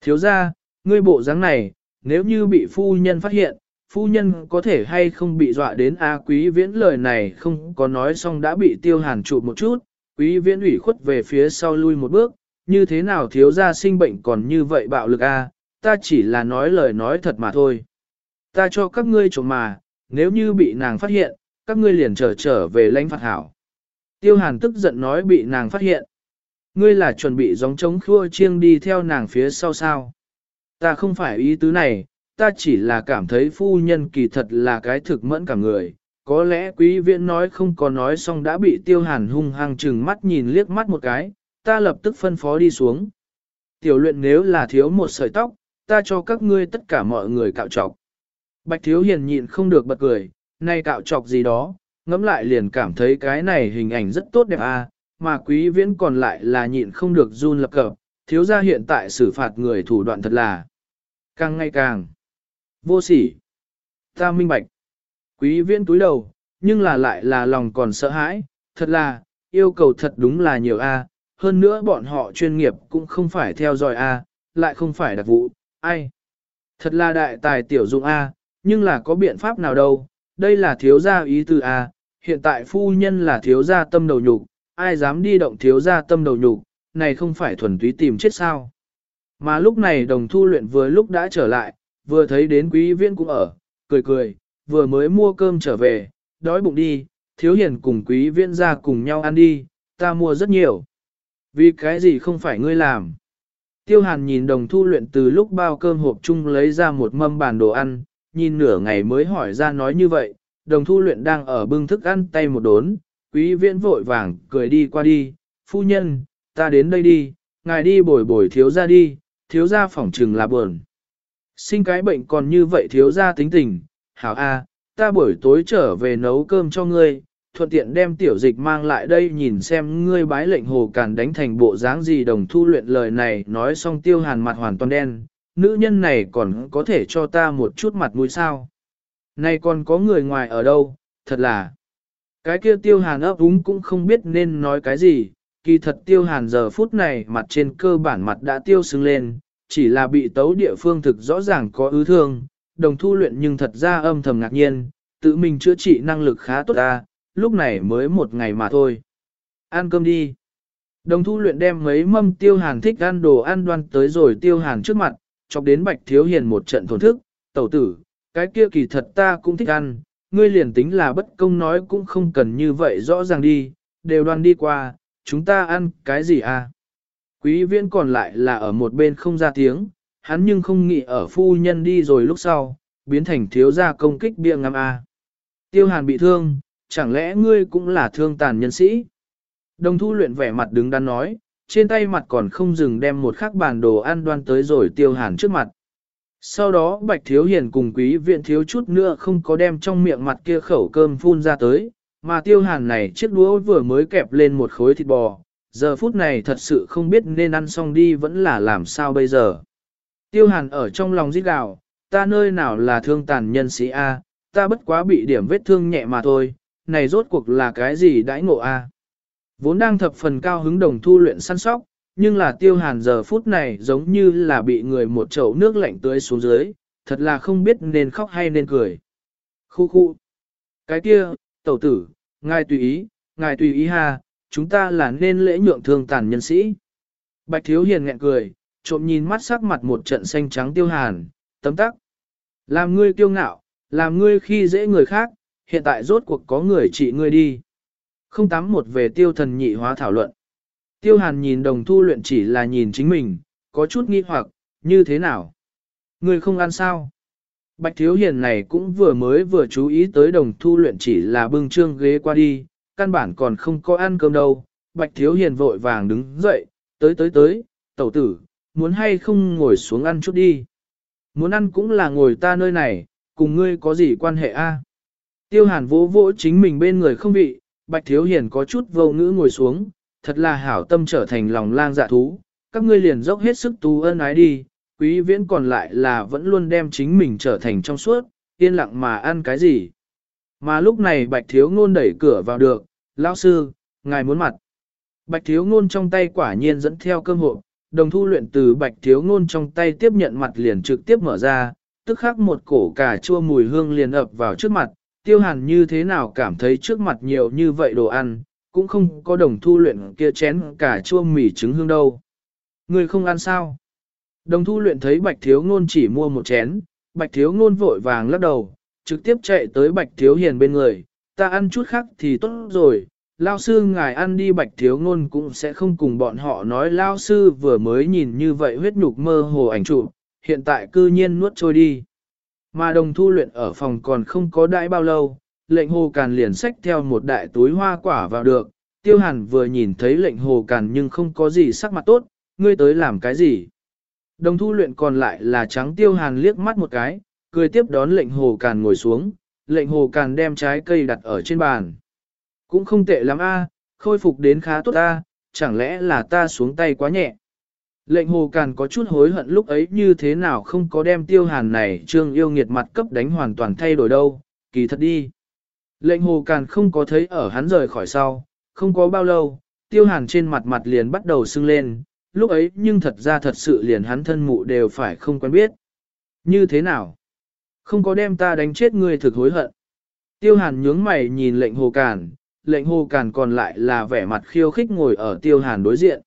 Thiếu ra, ngươi bộ dáng này, nếu như bị phu nhân phát hiện, phu nhân có thể hay không bị dọa đến a quý viễn lời này không có nói xong đã bị tiêu hàn chụp một chút, quý viễn ủy khuất về phía sau lui một bước, như thế nào thiếu gia sinh bệnh còn như vậy bạo lực a? ta chỉ là nói lời nói thật mà thôi. Ta cho các ngươi trộm mà, nếu như bị nàng phát hiện, các ngươi liền trở trở về lãnh phạt hảo. Tiêu hàn tức giận nói bị nàng phát hiện. Ngươi là chuẩn bị giống trống khua chiêng đi theo nàng phía sau sao. Ta không phải ý tứ này, ta chỉ là cảm thấy phu nhân kỳ thật là cái thực mẫn cả người. Có lẽ quý viện nói không có nói xong đã bị tiêu hàn hung hăng chừng mắt nhìn liếc mắt một cái, ta lập tức phân phó đi xuống. Tiểu luyện nếu là thiếu một sợi tóc, ta cho các ngươi tất cả mọi người cạo trọc. Bạch thiếu hiền nhịn không được bật cười, nay cạo trọc gì đó, ngẫm lại liền cảm thấy cái này hình ảnh rất tốt đẹp à, mà quý viễn còn lại là nhịn không được run lập cập, thiếu gia hiện tại xử phạt người thủ đoạn thật là càng ngày càng vô sỉ. Ta minh bạch. Quý viễn túi đầu, nhưng là lại là lòng còn sợ hãi, thật là, yêu cầu thật đúng là nhiều a. hơn nữa bọn họ chuyên nghiệp cũng không phải theo dõi a, lại không phải đặc vụ, ai. Thật là đại tài tiểu dụng a, nhưng là có biện pháp nào đâu, đây là thiếu gia ý tư a, hiện tại phu nhân là thiếu gia tâm đầu nhục, ai dám đi động thiếu gia tâm đầu nhục, này không phải thuần túy tìm chết sao. Mà lúc này đồng thu luyện vừa lúc đã trở lại, vừa thấy đến quý viên cũng ở, cười cười, vừa mới mua cơm trở về, đói bụng đi, thiếu hiền cùng quý viên ra cùng nhau ăn đi, ta mua rất nhiều. Vì cái gì không phải ngươi làm? Tiêu hàn nhìn đồng thu luyện từ lúc bao cơm hộp chung lấy ra một mâm bàn đồ ăn, nhìn nửa ngày mới hỏi ra nói như vậy, đồng thu luyện đang ở bưng thức ăn tay một đốn, quý viễn vội vàng cười đi qua đi, phu nhân, ta đến đây đi, ngài đi bồi bồi thiếu ra đi, thiếu ra phỏng trừng là buồn. Sinh cái bệnh còn như vậy thiếu ra tính tình, hảo a, ta buổi tối trở về nấu cơm cho ngươi, thuận tiện đem tiểu dịch mang lại đây nhìn xem ngươi bái lệnh hồ càn đánh thành bộ dáng gì đồng thu luyện lời này nói xong tiêu hàn mặt hoàn toàn đen, nữ nhân này còn có thể cho ta một chút mặt mũi sao. Này còn có người ngoài ở đâu, thật là. Cái kia tiêu hàn ấp úng cũng không biết nên nói cái gì, kỳ thật tiêu hàn giờ phút này mặt trên cơ bản mặt đã tiêu sưng lên, chỉ là bị tấu địa phương thực rõ ràng có ứ thương, đồng thu luyện nhưng thật ra âm thầm ngạc nhiên, tự mình chữa trị năng lực khá tốt ta, lúc này mới một ngày mà thôi. Ăn cơm đi. Đồng thu luyện đem mấy mâm tiêu hàn thích ăn đồ ăn đoan tới rồi tiêu hàn trước mặt, chọc đến bạch thiếu hiền một trận thổn thức, tẩu tử, cái kia kỳ thật ta cũng thích ăn, ngươi liền tính là bất công nói cũng không cần như vậy rõ ràng đi, đều đoan đi qua, chúng ta ăn cái gì à? Quý viên còn lại là ở một bên không ra tiếng, hắn nhưng không nghĩ ở phu nhân đi rồi lúc sau, biến thành thiếu gia công kích bia ngắm à. Tiêu hàn bị thương, chẳng lẽ ngươi cũng là thương tàn nhân sĩ? Đồng thu luyện vẻ mặt đứng đắn nói, trên tay mặt còn không dừng đem một khắc bàn đồ ăn đoan tới rồi tiêu hàn trước mặt. Sau đó Bạch Thiếu Hiền cùng quý viện thiếu chút nữa không có đem trong miệng mặt kia khẩu cơm phun ra tới, mà tiêu hàn này chiếc đũa vừa mới kẹp lên một khối thịt bò, giờ phút này thật sự không biết nên ăn xong đi vẫn là làm sao bây giờ. Tiêu hàn ở trong lòng giết gạo, ta nơi nào là thương tàn nhân sĩ A, ta bất quá bị điểm vết thương nhẹ mà thôi, này rốt cuộc là cái gì đãi ngộ A. Vốn đang thập phần cao hứng đồng thu luyện săn sóc, nhưng là tiêu hàn giờ phút này giống như là bị người một chậu nước lạnh tưới xuống dưới, thật là không biết nên khóc hay nên cười. Khu khu. Cái kia, tẩu tử, ngài tùy ý, ngài tùy ý ha, chúng ta là nên lễ nhượng thương tàn nhân sĩ. Bạch thiếu hiền nghẹn cười, trộm nhìn mắt sắc mặt một trận xanh trắng tiêu hàn, tấm tắc. Làm ngươi kiêu ngạo, làm ngươi khi dễ người khác, hiện tại rốt cuộc có người trị ngươi đi. Không tám một về tiêu thần nhị hóa thảo luận. Tiêu hàn nhìn đồng thu luyện chỉ là nhìn chính mình, có chút nghi hoặc, như thế nào? Người không ăn sao? Bạch thiếu hiền này cũng vừa mới vừa chú ý tới đồng thu luyện chỉ là bưng trương ghế qua đi, căn bản còn không có ăn cơm đâu. Bạch thiếu hiền vội vàng đứng dậy, tới tới tới, tẩu tử, muốn hay không ngồi xuống ăn chút đi. Muốn ăn cũng là ngồi ta nơi này, cùng ngươi có gì quan hệ a? Tiêu hàn vỗ vỗ chính mình bên người không vị, bạch thiếu hiền có chút vô ngữ ngồi xuống, thật là hảo tâm trở thành lòng lang dạ thú, các ngươi liền dốc hết sức tu ân ái đi, quý viễn còn lại là vẫn luôn đem chính mình trở thành trong suốt, yên lặng mà ăn cái gì. Mà lúc này bạch thiếu ngôn đẩy cửa vào được, lão sư, ngài muốn mặt. Bạch thiếu ngôn trong tay quả nhiên dẫn theo cơm hộp, đồng thu luyện từ bạch thiếu ngôn trong tay tiếp nhận mặt liền trực tiếp mở ra, tức khắc một cổ cà chua mùi hương liền ập vào trước mặt, tiêu hàn như thế nào cảm thấy trước mặt nhiều như vậy đồ ăn, cũng không có đồng thu luyện kia chén cả chua mì trứng hương đâu. Người không ăn sao? Đồng thu luyện thấy bạch thiếu ngôn chỉ mua một chén, bạch thiếu ngôn vội vàng lắc đầu, trực tiếp chạy tới bạch thiếu hiền bên người, ta ăn chút khác thì tốt rồi, lao sư ngài ăn đi bạch thiếu ngôn cũng sẽ không cùng bọn họ nói lao sư vừa mới nhìn như vậy huyết nhục mơ hồ ảnh trụ, hiện tại cư nhiên nuốt trôi đi. Mà đồng thu luyện ở phòng còn không có đãi bao lâu, lệnh hồ càn liền xách theo một đại túi hoa quả vào được, tiêu hàn vừa nhìn thấy lệnh hồ càn nhưng không có gì sắc mặt tốt, ngươi tới làm cái gì. Đồng thu luyện còn lại là trắng tiêu hàn liếc mắt một cái, cười tiếp đón lệnh hồ càn ngồi xuống, lệnh hồ càn đem trái cây đặt ở trên bàn. Cũng không tệ lắm a, khôi phục đến khá tốt a, chẳng lẽ là ta xuống tay quá nhẹ. Lệnh hồ càn có chút hối hận lúc ấy như thế nào không có đem tiêu hàn này trương yêu nghiệt mặt cấp đánh hoàn toàn thay đổi đâu, kỳ thật đi. Lệnh hồ càn không có thấy ở hắn rời khỏi sau, không có bao lâu, tiêu hàn trên mặt mặt liền bắt đầu sưng lên, lúc ấy nhưng thật ra thật sự liền hắn thân mụ đều phải không quen biết. Như thế nào? Không có đem ta đánh chết ngươi thực hối hận. Tiêu hàn nhướng mày nhìn lệnh hồ càn, lệnh hồ càn còn lại là vẻ mặt khiêu khích ngồi ở tiêu hàn đối diện.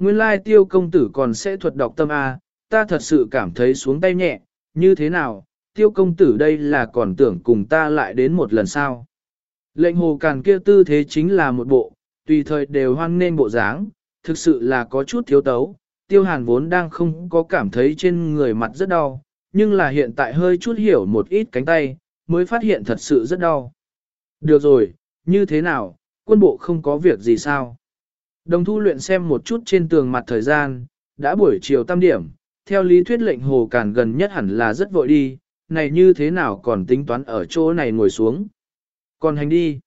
Nguyên lai tiêu công tử còn sẽ thuật đọc tâm A, ta thật sự cảm thấy xuống tay nhẹ, như thế nào, tiêu công tử đây là còn tưởng cùng ta lại đến một lần sau. Lệnh hồ càn kia tư thế chính là một bộ, tùy thời đều hoan nên bộ dáng, thực sự là có chút thiếu tấu, tiêu hàn vốn đang không có cảm thấy trên người mặt rất đau, nhưng là hiện tại hơi chút hiểu một ít cánh tay, mới phát hiện thật sự rất đau. Được rồi, như thế nào, quân bộ không có việc gì sao? Đồng thu luyện xem một chút trên tường mặt thời gian, đã buổi chiều tam điểm, theo lý thuyết lệnh hồ càn gần nhất hẳn là rất vội đi, này như thế nào còn tính toán ở chỗ này ngồi xuống. Còn hành đi.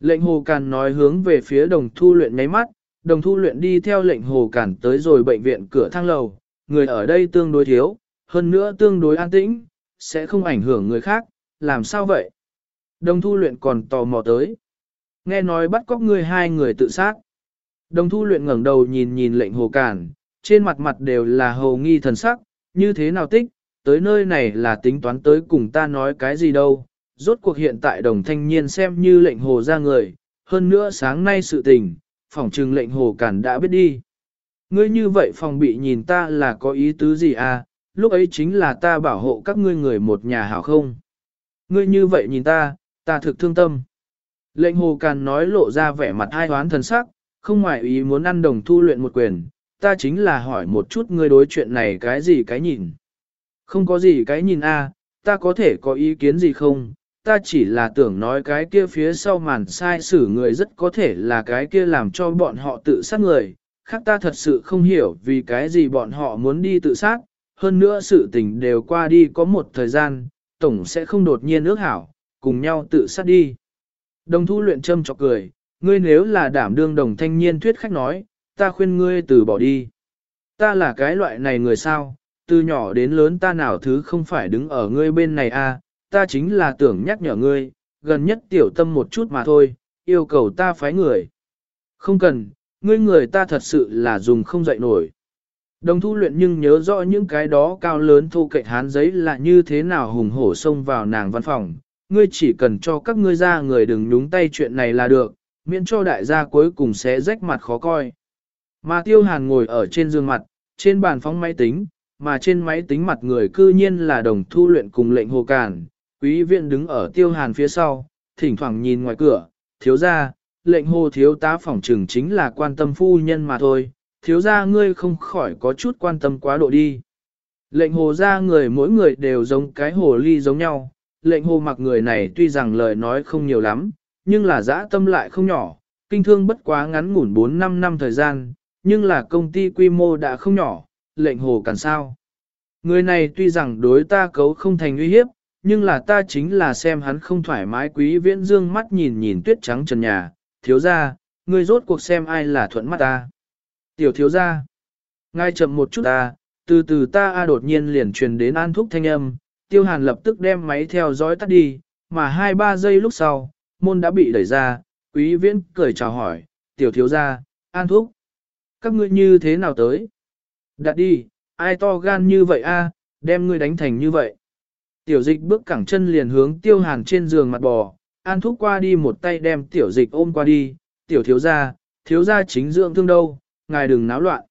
Lệnh hồ càn nói hướng về phía đồng thu luyện nháy mắt, đồng thu luyện đi theo lệnh hồ càn tới rồi bệnh viện cửa thang lầu, người ở đây tương đối thiếu, hơn nữa tương đối an tĩnh, sẽ không ảnh hưởng người khác, làm sao vậy? Đồng thu luyện còn tò mò tới. Nghe nói bắt cóc người hai người tự sát. Đồng thu luyện ngẩng đầu nhìn nhìn lệnh hồ cản, trên mặt mặt đều là hồ nghi thần sắc, như thế nào tích, tới nơi này là tính toán tới cùng ta nói cái gì đâu. Rốt cuộc hiện tại đồng thanh niên xem như lệnh hồ ra người, hơn nữa sáng nay sự tình, phòng trừng lệnh hồ cản đã biết đi. Ngươi như vậy phòng bị nhìn ta là có ý tứ gì à, lúc ấy chính là ta bảo hộ các ngươi người một nhà hảo không. Ngươi như vậy nhìn ta, ta thực thương tâm. Lệnh hồ càn nói lộ ra vẻ mặt ai hoán thần sắc, không ngoài ý muốn ăn đồng thu luyện một quyền, ta chính là hỏi một chút ngươi đối chuyện này cái gì cái nhìn. Không có gì cái nhìn a, ta có thể có ý kiến gì không, ta chỉ là tưởng nói cái kia phía sau màn sai xử người rất có thể là cái kia làm cho bọn họ tự sát người, khác ta thật sự không hiểu vì cái gì bọn họ muốn đi tự sát, hơn nữa sự tình đều qua đi có một thời gian, tổng sẽ không đột nhiên ước hảo, cùng nhau tự sát đi. Đồng thu luyện châm chọc cười, ngươi nếu là đảm đương đồng thanh niên thuyết khách nói, ta khuyên ngươi từ bỏ đi. Ta là cái loại này người sao, từ nhỏ đến lớn ta nào thứ không phải đứng ở ngươi bên này a, à, ta chính là tưởng nhắc nhở ngươi, gần nhất tiểu tâm một chút mà thôi, yêu cầu ta phái người. Không cần, ngươi người ta thật sự là dùng không dậy nổi. Đồng thu luyện nhưng nhớ rõ những cái đó cao lớn thu cạnh hán giấy là như thế nào hùng hổ xông vào nàng văn phòng. Ngươi chỉ cần cho các ngươi ra người đừng nhúng tay chuyện này là được, miễn cho đại gia cuối cùng sẽ rách mặt khó coi. Mà tiêu hàn ngồi ở trên giường mặt, trên bàn phóng máy tính, mà trên máy tính mặt người cư nhiên là đồng thu luyện cùng lệnh hồ cản. Quý viện đứng ở tiêu hàn phía sau, thỉnh thoảng nhìn ngoài cửa, thiếu ra, lệnh hồ thiếu tá phòng trừng chính là quan tâm phu nhân mà thôi, thiếu ra ngươi không khỏi có chút quan tâm quá độ đi. Lệnh hồ ra người mỗi người đều giống cái hồ ly giống nhau, lệnh hồ mặc người này tuy rằng lời nói không nhiều lắm, nhưng là dã tâm lại không nhỏ, kinh thương bất quá ngắn ngủn 4-5 năm thời gian, nhưng là công ty quy mô đã không nhỏ, lệnh hồ cản sao. Người này tuy rằng đối ta cấu không thành uy hiếp, nhưng là ta chính là xem hắn không thoải mái quý viễn dương mắt nhìn nhìn tuyết trắng trần nhà, thiếu ra, ngươi rốt cuộc xem ai là thuận mắt ta. Tiểu thiếu ra, ngay chậm một chút ta, từ từ ta a đột nhiên liền truyền đến an thúc thanh âm, tiêu hàn lập tức đem máy theo dõi tắt đi, mà hai ba giây lúc sau, môn đã bị đẩy ra, quý viễn cười chào hỏi, tiểu thiếu gia, an thúc. Các ngươi như thế nào tới? Đặt đi, ai to gan như vậy a, đem ngươi đánh thành như vậy. Tiểu dịch bước cẳng chân liền hướng tiêu hàn trên giường mặt bò, an thúc qua đi một tay đem tiểu dịch ôm qua đi, tiểu thiếu gia, thiếu gia chính dưỡng thương đâu, ngài đừng náo loạn.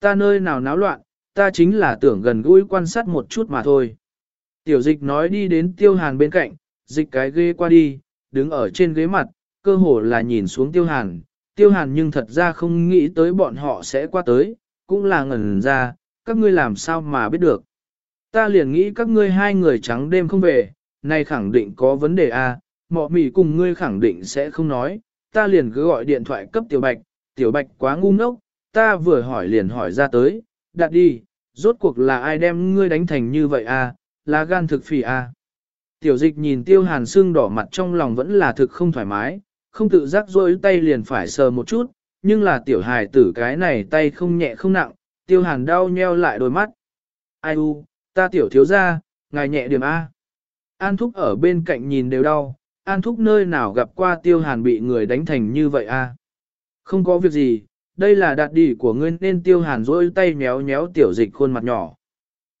ta nơi nào náo loạn, ta chính là tưởng gần gũi quan sát một chút mà thôi. Tiểu dịch nói đi đến tiêu hàn bên cạnh, dịch cái ghê qua đi, đứng ở trên ghế mặt, cơ hồ là nhìn xuống tiêu hàn. Tiêu hàn nhưng thật ra không nghĩ tới bọn họ sẽ qua tới, cũng là ngẩn ra, các ngươi làm sao mà biết được. Ta liền nghĩ các ngươi hai người trắng đêm không về, nay khẳng định có vấn đề a, mọ mỉ cùng ngươi khẳng định sẽ không nói, ta liền cứ gọi điện thoại cấp tiểu bạch, tiểu bạch quá ngu ngốc, ta vừa hỏi liền hỏi ra tới, đặt đi, rốt cuộc là ai đem ngươi đánh thành như vậy a, à, là gan thực phỉ a. À. Tiểu dịch nhìn tiêu hàn xương đỏ mặt trong lòng vẫn là thực không thoải mái, không tự giác rối tay liền phải sờ một chút, nhưng là tiểu hài tử cái này tay không nhẹ không nặng, tiêu hàn đau nheo lại đôi mắt. Ai u, ta tiểu thiếu ra, ngài nhẹ điểm A. An thúc ở bên cạnh nhìn đều đau, an thúc nơi nào gặp qua tiêu hàn bị người đánh thành như vậy A. Không có việc gì, đây là đạt đi của ngươi nên tiêu hàn rối tay méo méo tiểu dịch khuôn mặt nhỏ.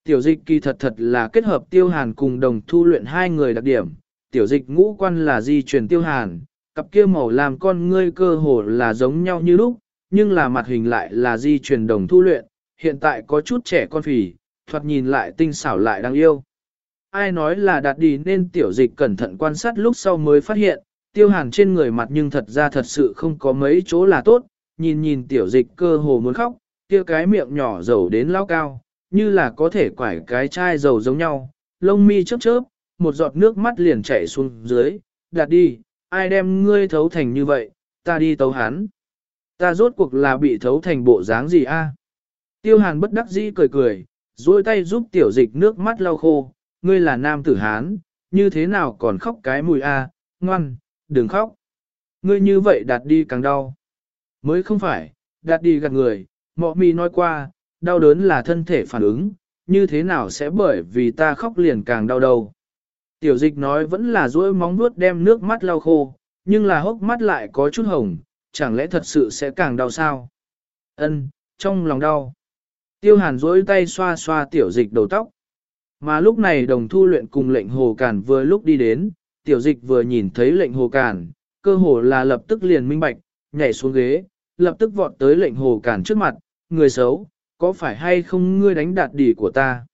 Tiểu dịch kỳ thật thật là kết hợp tiêu hàn cùng đồng thu luyện hai người đặc điểm, tiểu dịch ngũ quan là di truyền tiêu hàn, cặp kia màu làm con ngươi cơ hồ là giống nhau như lúc, nhưng là mặt hình lại là di truyền đồng thu luyện, hiện tại có chút trẻ con phì, thoạt nhìn lại tinh xảo lại đáng yêu. Ai nói là đạt đi nên tiểu dịch cẩn thận quan sát lúc sau mới phát hiện, tiêu hàn trên người mặt nhưng thật ra thật sự không có mấy chỗ là tốt, nhìn nhìn tiểu dịch cơ hồ muốn khóc, kia cái miệng nhỏ dầu đến lao cao, như là có thể quải cái chai dầu giống nhau, lông mi chớp chớp, một giọt nước mắt liền chảy xuống dưới, đạt đi, ai đem ngươi thấu thành như vậy, ta đi tấu hắn. Ta rốt cuộc là bị thấu thành bộ dáng gì a? Tiêu hàn bất đắc dĩ cười cười, duỗi tay giúp tiểu dịch nước mắt lau khô, ngươi là nam tử hán, như thế nào còn khóc cái mùi a? ngoan, đừng khóc. Ngươi như vậy đạt đi càng đau. Mới không phải, đạt đi gạt người, mọ mi nói qua, đau đớn là thân thể phản ứng, như thế nào sẽ bởi vì ta khóc liền càng đau đầu. Tiểu dịch nói vẫn là duỗi móng vuốt đem nước mắt lau khô, nhưng là hốc mắt lại có chút hồng, chẳng lẽ thật sự sẽ càng đau sao? Ân, trong lòng đau. Tiêu hàn duỗi tay xoa xoa tiểu dịch đầu tóc. Mà lúc này đồng thu luyện cùng lệnh hồ cản vừa lúc đi đến, tiểu dịch vừa nhìn thấy lệnh hồ cản, cơ hồ là lập tức liền minh bạch, nhảy xuống ghế, lập tức vọt tới lệnh hồ cản trước mặt, người xấu, có phải hay không ngươi đánh đạt đỉ của ta?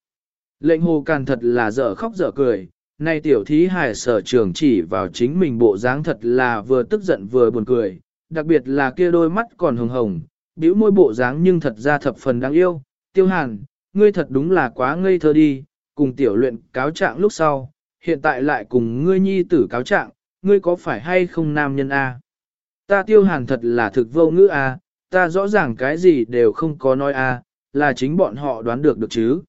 Lệnh hồ càn thật là dở khóc dở cười, nay tiểu thí hải sở trường chỉ vào chính mình bộ dáng thật là vừa tức giận vừa buồn cười, đặc biệt là kia đôi mắt còn hồng hồng, bĩu môi bộ dáng nhưng thật ra thập phần đáng yêu. Tiêu hàn, ngươi thật đúng là quá ngây thơ đi, cùng tiểu luyện cáo trạng lúc sau, hiện tại lại cùng ngươi nhi tử cáo trạng, ngươi có phải hay không nam nhân A? Ta tiêu hàn thật là thực vô ngữ A, ta rõ ràng cái gì đều không có nói A, là chính bọn họ đoán được được chứ.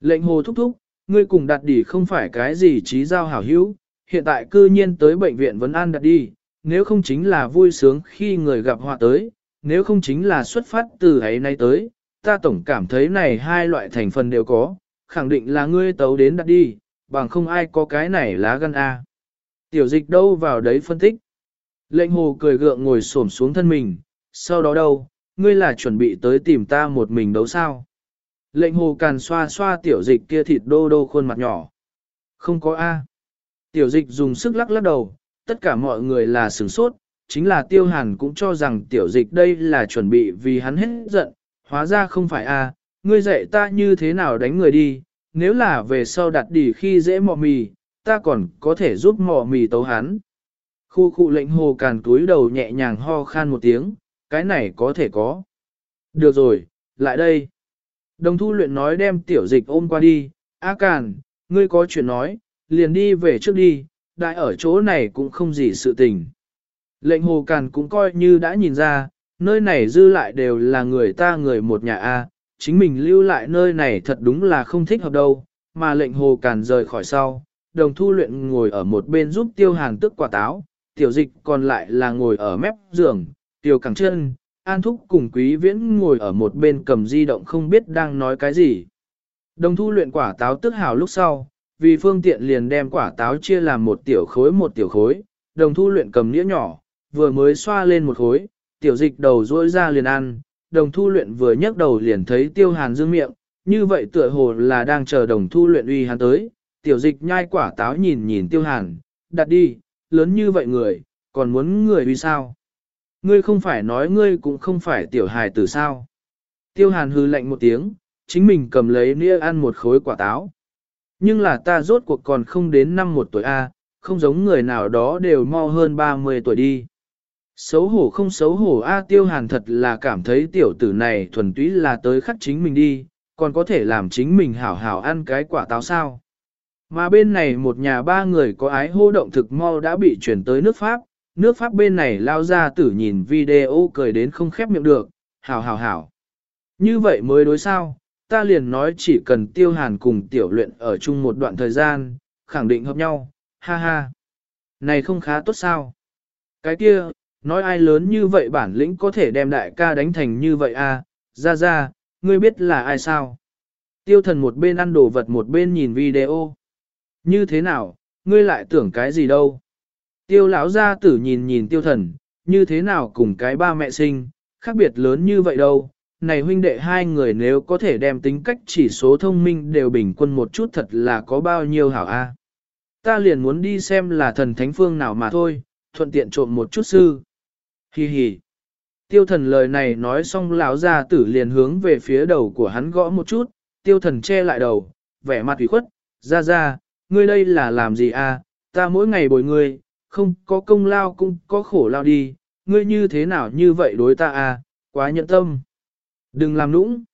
Lệnh hồ thúc thúc, ngươi cùng đặt đỉ không phải cái gì trí giao hảo hữu, hiện tại cư nhiên tới bệnh viện vấn an đặt đi, nếu không chính là vui sướng khi người gặp họa tới, nếu không chính là xuất phát từ ấy nay tới, ta tổng cảm thấy này hai loại thành phần đều có, khẳng định là ngươi tấu đến đặt đi, bằng không ai có cái này lá gan A. Tiểu dịch đâu vào đấy phân tích. Lệnh hồ cười gượng ngồi xổm xuống thân mình, sau đó đâu, ngươi là chuẩn bị tới tìm ta một mình đấu sao. Lệnh hồ càn xoa xoa tiểu dịch kia thịt đô đô khuôn mặt nhỏ. Không có A. Tiểu dịch dùng sức lắc lắc đầu, tất cả mọi người là sửng sốt, chính là tiêu hàn cũng cho rằng tiểu dịch đây là chuẩn bị vì hắn hết giận, hóa ra không phải A, ngươi dạy ta như thế nào đánh người đi, nếu là về sau đặt đỉ khi dễ mò mì, ta còn có thể giúp mò mì tấu hắn. Khu khu lệnh hồ càn túi đầu nhẹ nhàng ho khan một tiếng, cái này có thể có. Được rồi, lại đây. Đồng thu luyện nói đem tiểu dịch ôm qua đi, A Càn, ngươi có chuyện nói, liền đi về trước đi, đại ở chỗ này cũng không gì sự tình. Lệnh hồ Càn cũng coi như đã nhìn ra, nơi này dư lại đều là người ta người một nhà A, chính mình lưu lại nơi này thật đúng là không thích hợp đâu, mà lệnh hồ Càn rời khỏi sau, đồng thu luyện ngồi ở một bên giúp tiêu hàng tức quả táo, tiểu dịch còn lại là ngồi ở mép giường, tiểu cẳng chân, An Thúc cùng Quý Viễn ngồi ở một bên cầm di động không biết đang nói cái gì. Đồng thu luyện quả táo tức hào lúc sau, vì phương tiện liền đem quả táo chia làm một tiểu khối một tiểu khối, đồng thu luyện cầm nĩa nhỏ, vừa mới xoa lên một khối, tiểu dịch đầu rỗi ra liền ăn, đồng thu luyện vừa nhấc đầu liền thấy tiêu hàn dương miệng, như vậy tựa hồ là đang chờ đồng thu luyện uy hắn tới, tiểu dịch nhai quả táo nhìn nhìn tiêu hàn, đặt đi, lớn như vậy người, còn muốn người uy sao? Ngươi không phải nói ngươi cũng không phải tiểu hài tử sao. tiêu hàn hư lạnh một tiếng, chính mình cầm lấy nĩa ăn một khối quả táo. Nhưng là ta rốt cuộc còn không đến năm một tuổi A, không giống người nào đó đều mau hơn 30 tuổi đi. Xấu hổ không xấu hổ A tiêu hàn thật là cảm thấy tiểu tử này thuần túy là tới khắc chính mình đi, còn có thể làm chính mình hảo hảo ăn cái quả táo sao. Mà bên này một nhà ba người có ái hô động thực mau đã bị chuyển tới nước Pháp, nước Pháp bên này lao ra tử nhìn video cười đến không khép miệng được, hảo hảo hảo. Như vậy mới đối sao, ta liền nói chỉ cần tiêu hàn cùng tiểu luyện ở chung một đoạn thời gian, khẳng định hợp nhau, ha ha. Này không khá tốt sao? Cái kia, nói ai lớn như vậy bản lĩnh có thể đem đại ca đánh thành như vậy à, ra ra, ngươi biết là ai sao? Tiêu thần một bên ăn đồ vật một bên nhìn video. Như thế nào, ngươi lại tưởng cái gì đâu? Tiêu lão gia tử nhìn nhìn tiêu thần, như thế nào cùng cái ba mẹ sinh, khác biệt lớn như vậy đâu? Này huynh đệ hai người nếu có thể đem tính cách chỉ số thông minh đều bình quân một chút thật là có bao nhiêu hảo a? À? Ta liền muốn đi xem là thần thánh phương nào mà thôi, thuận tiện trộm một chút sư. Hi hi. Tiêu thần lời này nói xong lão gia tử liền hướng về phía đầu của hắn gõ một chút, tiêu thần che lại đầu, vẻ mặt ủy khuất, ra ra, ngươi đây là làm gì à, ta mỗi ngày bồi ngươi, không có công lao cũng có khổ lao đi, ngươi như thế nào như vậy đối ta à, quá nhận tâm. Đừng làm nũng.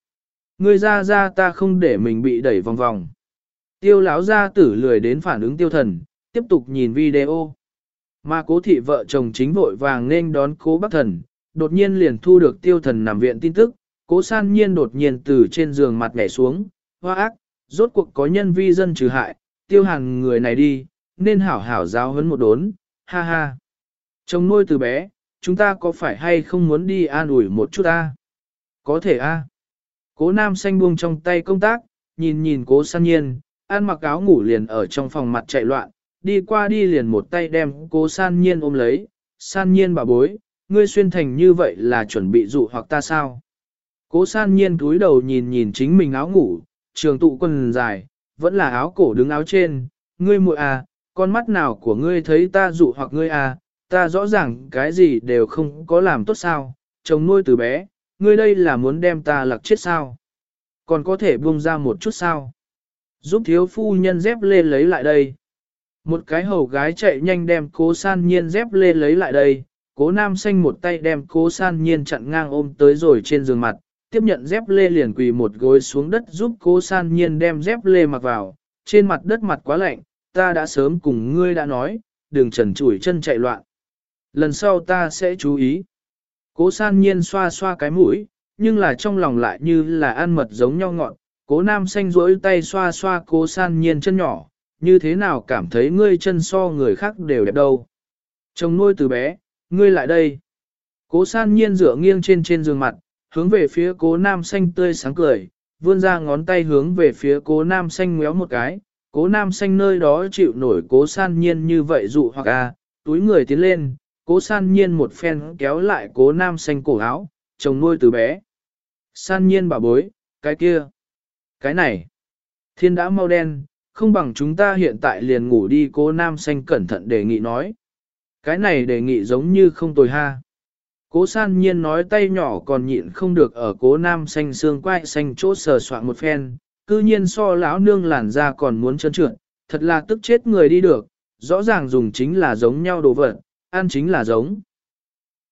Ngươi ra ra ta không để mình bị đẩy vòng vòng. Tiêu lão gia tử lười đến phản ứng tiêu thần, tiếp tục nhìn video. Mà cố thị vợ chồng chính vội vàng nên đón cố bác thần, đột nhiên liền thu được tiêu thần nằm viện tin tức, cố san nhiên đột nhiên từ trên giường mặt nhảy xuống, hoa ác, rốt cuộc có nhân vi dân trừ hại, tiêu hàng người này đi, nên hảo hảo giáo huấn một đốn, ha ha. Chồng nuôi từ bé, chúng ta có phải hay không muốn đi an ủi một chút ta? Có thể a. Cố nam xanh buông trong tay công tác, nhìn nhìn cố san nhiên, ăn mặc áo ngủ liền ở trong phòng mặt chạy loạn, đi qua đi liền một tay đem cố san nhiên ôm lấy, san nhiên bà bối, ngươi xuyên thành như vậy là chuẩn bị dụ hoặc ta sao? Cố san nhiên cúi đầu nhìn nhìn chính mình áo ngủ, trường tụ quần dài, vẫn là áo cổ đứng áo trên, ngươi muội à, con mắt nào của ngươi thấy ta dụ hoặc ngươi à, ta rõ ràng cái gì đều không có làm tốt sao, chồng nuôi từ bé, ngươi đây là muốn đem ta lặc chết sao? Còn có thể buông ra một chút sao? Giúp thiếu phu nhân dép lê lấy lại đây. Một cái hầu gái chạy nhanh đem cố san nhiên dép lê lấy lại đây, cố nam xanh một tay đem cố san nhiên chặn ngang ôm tới rồi trên giường mặt, tiếp nhận dép lê liền quỳ một gối xuống đất giúp cố san nhiên đem dép lê mặc vào, trên mặt đất mặt quá lạnh, ta đã sớm cùng ngươi đã nói, đừng trần chủi chân chạy loạn. Lần sau ta sẽ chú ý. Cố san nhiên xoa xoa cái mũi, nhưng là trong lòng lại như là ăn mật giống nhau ngọn, cố nam xanh rỗi tay xoa xoa cố san nhiên chân nhỏ, như thế nào cảm thấy ngươi chân so người khác đều đẹp đâu. Chồng nuôi từ bé, ngươi lại đây. Cố san nhiên dựa nghiêng trên trên giường mặt, hướng về phía cố nam xanh tươi sáng cười, vươn ra ngón tay hướng về phía cố nam xanh méo một cái, cố nam xanh nơi đó chịu nổi cố san nhiên như vậy dụ hoặc a à, túi người tiến lên, cố san nhiên một phen kéo lại cố nam xanh cổ áo, chồng nuôi từ bé. San nhiên bảo bối, cái kia, cái này, thiên đã mau đen, không bằng chúng ta hiện tại liền ngủ đi cố nam xanh cẩn thận đề nghị nói. Cái này đề nghị giống như không tồi ha. Cố san nhiên nói tay nhỏ còn nhịn không được ở cố nam xanh xương quai xanh chỗ sờ soạn một phen, cư nhiên so lão nương làn da còn muốn trơn trượt, thật là tức chết người đi được, rõ ràng dùng chính là giống nhau đồ vật, ăn chính là giống.